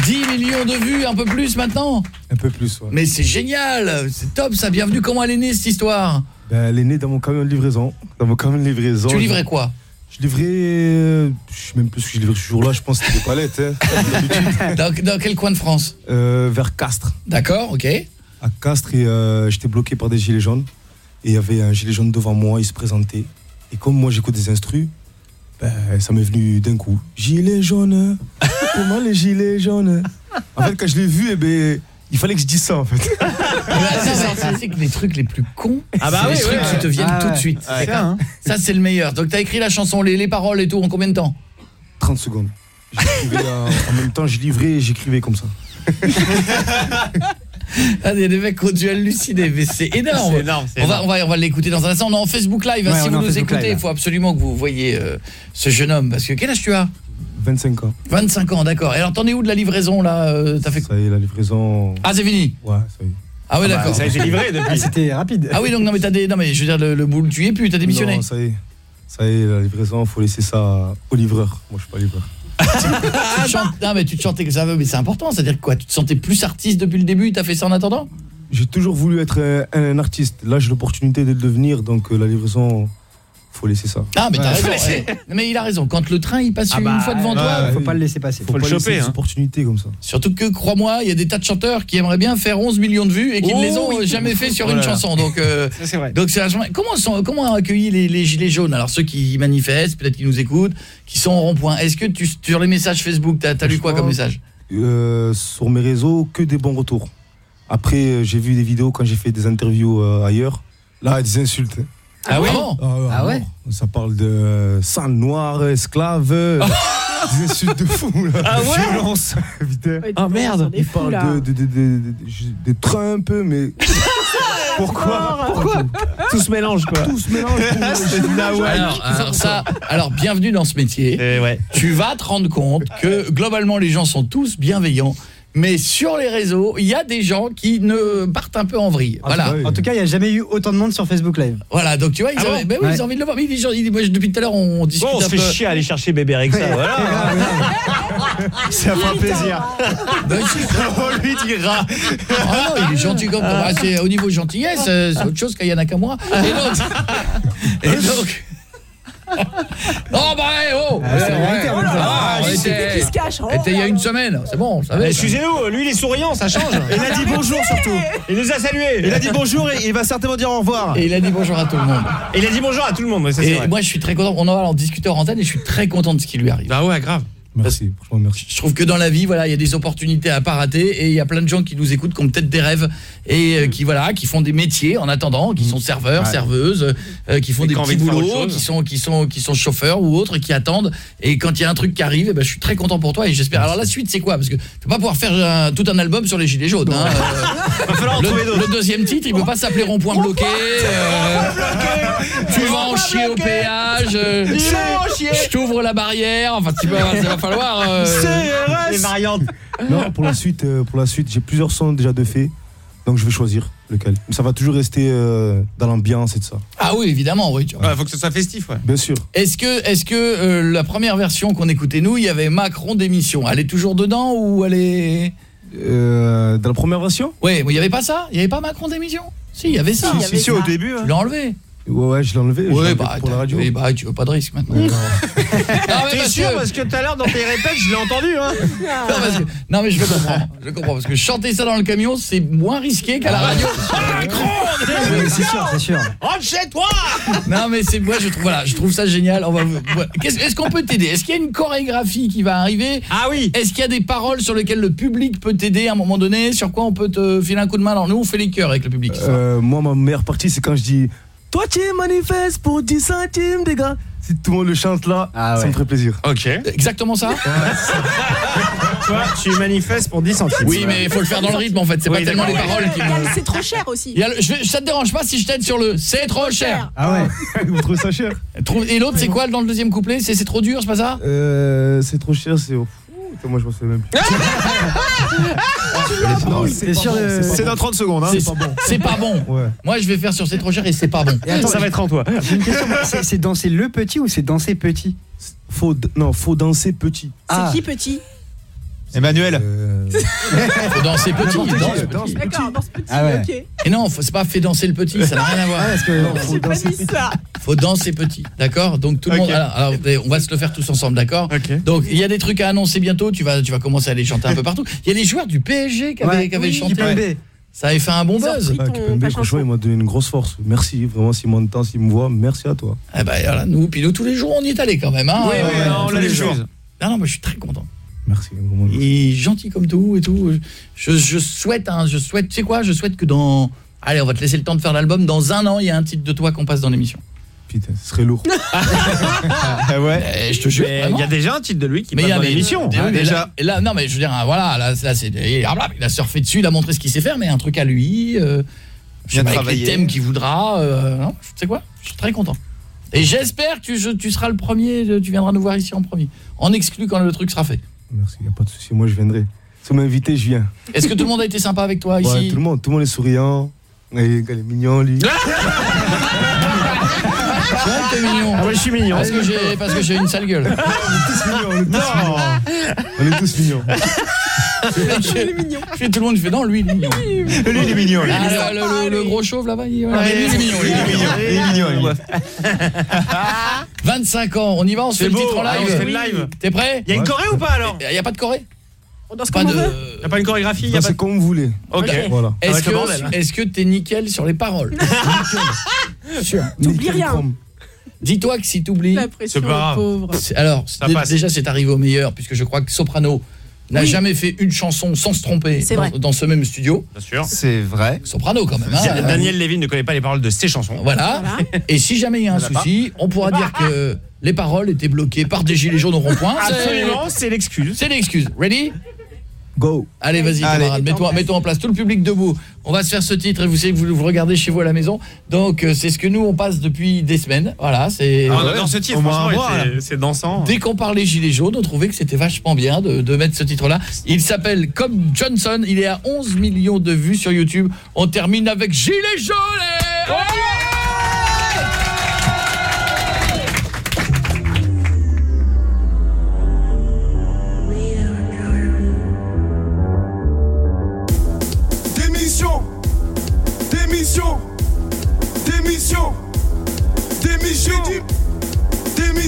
10 millions de vues, un peu plus maintenant Un peu plus, ouais. Mais c'est génial C'est top ça. Bienvenue. Comment elle est née cette histoire? Ben, elle est née dans mon camion de livraison. Dans mon camion de livraison. Tu livrais quoi? Je livrais. euh, je sais même plus ce que je livrais ce jour-là, je pense que c'était des palettes. Hein, dans, dans quel coin de France? Euh, Vers Castres. D'accord, ok. À Castres, et euh, j'étais bloqué par des gilets jaunes. Et il y avait un gilet jaune devant moi, il se présentait. Et comme moi j'écoute des instrus, ben, ça m'est venu d'un coup. Gilet jaune, comment les gilets jaunes En fait, quand je l'ai vu, eh ben, il fallait que je dise ça en fait. C'est que les trucs les plus cons, Ah bah c'est oui, les trucs ouais. qui te viennent Ah tout de suite. Ouais. Hein. Ça c'est le meilleur. Donc t'as écrit la chanson, les, les paroles et tout en combien de temps? 30 secondes. En, en même temps, je livrais et j'écrivais comme ça. Ah, il y a des mecs qui ont dû halluciner, mais c'est énorme. C'est énorme, c'est on va, énorme. on va, on va l'écouter dans un instant. On est en Facebook Live. hein, Ouais, si vous nous Facebook écoutez, il faut absolument que vous voyez euh, ce jeune homme. Parce que quel âge tu as? 25 ans. 25 ans, d'accord. Et alors, t'en es où de la livraison, là euh, T'as fait Ça y est, la livraison. Ah, c'est fini? Ouais, ça y est. Ah ouais, Ah bah, d'accord. ça a été livré depuis. Ah, C'était rapide. Ah oui, donc non, mais t'as des... Non, mais je veux dire, le, le boule, tu y es plus, t'as démissionné. Non, ça y est. Ça y est, la livraison, faut laisser ça au livreur. Moi, je suis pas livreur. Tu te chantes- non, mais tu te chantais que ça veut, mais c'est important. C'est-à-dire quoi Tu te sentais plus artiste depuis le début T'as fait ça en attendant? J'ai toujours voulu être euh, un, artiste. Là, j'ai l'opportunité de le devenir, donc euh, la livraison, faut laisser ça. Ah, mais t'as Ouais. raison. ouais. Mais il a raison. Quand le train, il passe Ah une bah, fois devant ouais, toi, ouais, Faut pas le laisser passer. Faut, pas laisser des opportunités comme ça. Surtout que, crois-moi, il y a des tas de chanteurs qui aimeraient bien faire 11 millions de vues et qui Oh ne les ont oui. euh, jamais fait sur Oh une chanson. Donc, euh, c'est vrai. donc c'est vachement- comment sont, comment ont accueilli les, les gilets jaunes? Alors ceux qui manifestent, peut-être qui nous écoutent, qui sont au rond-point. Est-ce que tu sur les messages Facebook, t'as as lu quoi comme message? Euh, sur mes réseaux, que des bons retours. Après, euh, j'ai vu des vidéos quand j'ai fait des interviews euh, ailleurs. Là, des insultes. Ah oui Ah ouais, Ça parle de euh, sang noir, esclave, euh, des insultes de fou. Là. Ah ouais Violence. Putain. Ah merde Il parle de, de, de, de, de- de Trump, mais... Pourquoi Pourquoi Tout se mélange quoi. Tout se mélange. Alors, alors ça, alors bienvenue dans ce métier. Eh Tu vas te rendre compte que globalement les gens sont tous bienveillants, mais sur les réseaux, il y a des gens qui ne partent un peu en vrille. Voilà. En tout cas, il n'y a jamais eu autant de monde sur Facebook Live. Voilà, donc tu vois, ils, Ah avaient- bon ben oui, ils ont envie de le voir. Mais ils- moi, depuis tout à l'heure, on discute Bon, on un se fait peu. chier à aller chercher bébé Rexa, voilà. Ça fera plaisir. Ben, On lui dira. Ah non, il est gentil comme ah, c'est au niveau gentillesse, euh, c'est autre chose qu'Ayana Nakamura. Et donc et donc Non bah eh, oh Ah, c'est était- qui se cache, oh. C'était il y a une semaine, c'est bon, ça Excusez-nous, lui il est souriant, ça change. Il a dit bonjour surtout. Il nous a salués. Il a dit bonjour et il va certainement dire au revoir. Et il a dit bonjour à tout le monde. Et il a dit bonjour à tout le monde, ça, Et vrai. moi je suis très content, on en va en discuter en antenne et je suis très content de ce qui lui arrive. Ah ouais, grave. Merci, franchement, merci. Je trouve que dans la vie, voilà, il y a des opportunités à pas rater et il y a plein de gens qui nous écoutent, qui ont peut-être des rêves et euh, qui voilà, qui font des métiers en attendant, qui sont serveurs, Ouais. serveuses, euh, qui font Et des qui ont petits de boulots, chose. qui sont qui sont qui sont chauffeurs ou autres et qui attendent et quand il y a un truc qui arrive, eh ben, je suis très content pour toi et j'espère. Alors la suite c'est quoi? Parce que tu peux pas pouvoir faire un- tout un album sur les gilets jaunes hein. Euh, le, deuxième titre, il peut pas s'appeler rond-point bloqué. euh, tu vas en chier au péage. Je t'ouvre la barrière. Enfin, tu va falloir. euh, Les variantes. Non, pour la suite, euh, pour la suite, j'ai plusieurs sons déjà de faits, donc je vais choisir lequel. Mais ça va toujours rester euh, dans l'ambiance et tout ça. Ah oui, évidemment, oui. tu vois. Ouais, faut que ce soit festif, ouais. Bien sûr. Est-ce que, est-ce que euh, la première version qu'on écoutait nous, il y avait Macron d'émission? Elle est toujours dedans ou elle est? Euh, dans la première version? Oui, mais il y avait pas ça? Il y avait pas Macron d'émission? Si, il y avait ça. Si, si, si, au début. Tu l'as enlevé Ouais, ouais, je l'ai enlevé. je l'ai Oui, enlevé bah, pour la t'as- radio. oui, bah, tu veux pas de risque maintenant. Non, mais T'es parce sûr que- Parce que tout à l'heure dans tes répètes, je l'ai entendu, hein. non, parce que- non, mais je comprends, je comprends parce que chanter ça dans le camion, c'est moins risqué qu'à la radio. C'est sûr, c'est sûr. Rentre chez toi Non mais c'est moi je trouve voilà, je trouve ça génial. On va voilà. Qu'est-ce- est-ce qu'on peut t'aider? Est-ce qu'il y a une chorégraphie qui va arriver? Ah oui. Est-ce qu'il y a des paroles sur lesquelles le public peut t'aider à un moment donné? Sur quoi on peut te filer un coup de main? Alors nous on fait les cœurs avec le public. Euh, moi, ma meilleure partie, c'est quand je dis Toi, tu manifestes pour 10 centimes, des gars. Si tout le monde le chante là, Ah ça ouais. me ferait plaisir. Ok. Exactement ça Toi, tu manifestes pour 10 centimes. Oui, mais il faut le faire dans le rythme en fait, c'est Oui, pas tellement les paroles qui C'est trop cher aussi. Il y a le- je ça te dérange pas si je t'aide sur le c'est trop cher. Ah ouais. Vous trouvez ça cher? Trouve- Et l'autre c'est quoi dans le deuxième couplet? C'est c'est trop dur, c'est pas ça? Euh, C'est trop cher, c'est. Moi, je pensais même plus. Non, C'est sûr, pas bon, euh, C'est bon. dans 30 secondes, hein. C'est pas bon. C'est pas bon. Ouais. Moi je vais faire sur c'est trop cher et c'est pas bon. Et attends, Ça va être en toi. J'ai une question. C'est- C'est danser le petit ou c'est danser petit Faut, d- non, faut danser petit. Ah. C'est qui petit? Emmanuel. Euh, Faut danser petit, N'importe qui, danse danse petit. D'accord, dans ce petit, Ah ouais. ok. Et non, c'est pas fait danser le petit, ça n'a rien à voir. parce que faut pas danser ça. Faut danser petit, d'accord? Donc tout le monde alors, alors, on va se le faire tous ensemble, d'accord? Donc il y a des trucs à annoncer bientôt, tu vas tu vas commencer à les chanter un peu partout. Il y a les joueurs du PSG qui avaient, Ouais. qui avaient Oui, chanté. Ça avait fait un bon buzz. Ah, ta franchement, il m'a donné une grosse force. Merci, vraiment, s'il m'entend, s'il me voit, merci à toi. Eh ben voilà, nous puis nous tous les jours on y est allé quand même hein. Oui, on tous l'a les jours. Non non, moi je suis très content. Merci, est gentil comme tout et tout. Je, je souhaite hein, je souhaite, tu sais quoi Je souhaite que dans allez, on va te laisser le temps de faire l'album dans un an, il y a un titre de toi qu'on passe dans l'émission. Putain, ce serait lourd. Ah ouais. Eh, je te jure. Mais Il y a déjà un titre de lui qui Mais passe il y a dans l'émission. hein, mais déjà. là- et là, non mais je veux dire hein, voilà, là, là c'est il a il a surfé dessus, il a montré ce qu'il sait faire mais un truc à lui euh, je sais Bien pas, avec les thèmes qu'il voudra euh, non, tu sais quoi Je suis très content. Et j'espère que tu, je- tu seras le premier tu viendras nous voir ici en premier. En exclu quand le truc sera fait. Merci, y a pas de souci. Moi, je viendrai. Si vous m'invitez, je viens. Est-ce que tout le monde a été sympa avec toi ici Ouais, tout le monde, tout le monde est souriant. Et, il est mignon, lui. Ouais, t'es mignon. Ah ouais, je suis mignon. Parce que j'ai parce que j'ai une sale gueule. On est tous mignons. Je fais tout le monde, je fais non, lui il est mignon. Lui, il est mignon. lui. Ah, le, le- le gros chauve là-bas, il, Ouais, lui, il est mignon. il est mignon. Il est mignon. lui. 25 ans, on y va, on se fait C'est le beau. titre en Ah, on se fait live. le live. T'es prêt Il y a une choré ou pas alors Il y a pas de choré On danse Pas comme on de veut. Il n'y a pas une chorégraphie il y a pas C'est comme vous voulez. Ok. Voilà. Est-ce que est-ce que t'es nickel sur les paroles Sûr. T'oublies rien. Dis-toi que si t'oublies La pression, C'est pas grave. alors déjà c'est arrivé au meilleur puisque je crois que Soprano n'a Oui. jamais fait une chanson sans se tromper dans, ce même studio. Bien sûr. C'est vrai. Soprano quand même hein. Daniel Lévin ne connaît pas les paroles de ses chansons. Voilà. Voilà. Et si jamais il y a un souci, on pourra dire que les paroles étaient bloquées par des gilets jaunes au rond-point. C'est- Absolument, c'est l'excuse. C'est l'excuse. Ready? Go. Allez, vas-y, camarade, mets-toi mets en place tout le public debout. On va se faire ce titre et vous savez que vous vous regardez chez vous à la maison. Donc euh, c'est ce que nous on passe depuis des semaines. Voilà, c'est Ah, on adore ce titre, c'est- dansant. Dès qu'on parlait gilets jaunes, on trouvait que c'était vachement bien de, de mettre ce titre-là. Il s'appelle Comme Johnson, il est à 11 millions de vues sur YouTube. On termine avec Gilets jaunes. et-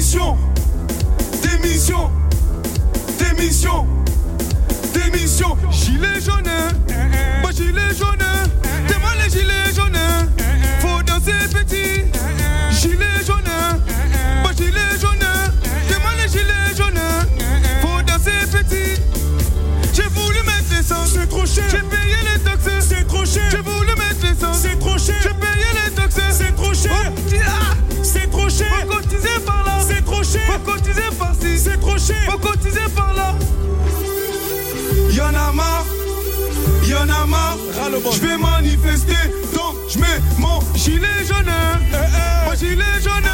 Démission. Démission. Démission. Démission. Gilet jaune. Moi gilet jaune Je vais manifester, donc je mets mon gilet jaune. Mon gilet jaune,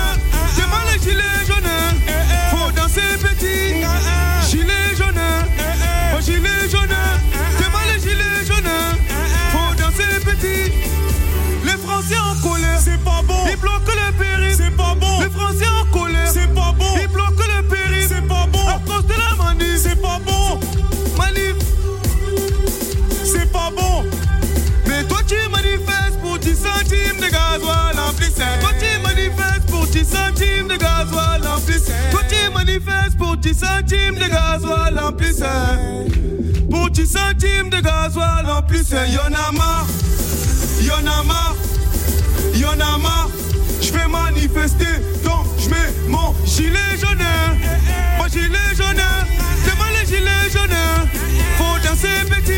Pour 10 centimes de gasoil en plus. Pour 10 centimes de gasoil en plus, hein. Y'en a marre, y'en a marre, y'en a marre. J'vais manifester, donc j'mets mon gilet jaune. Mon gilet jaune, demain le gilet jaune. Faut danser petit.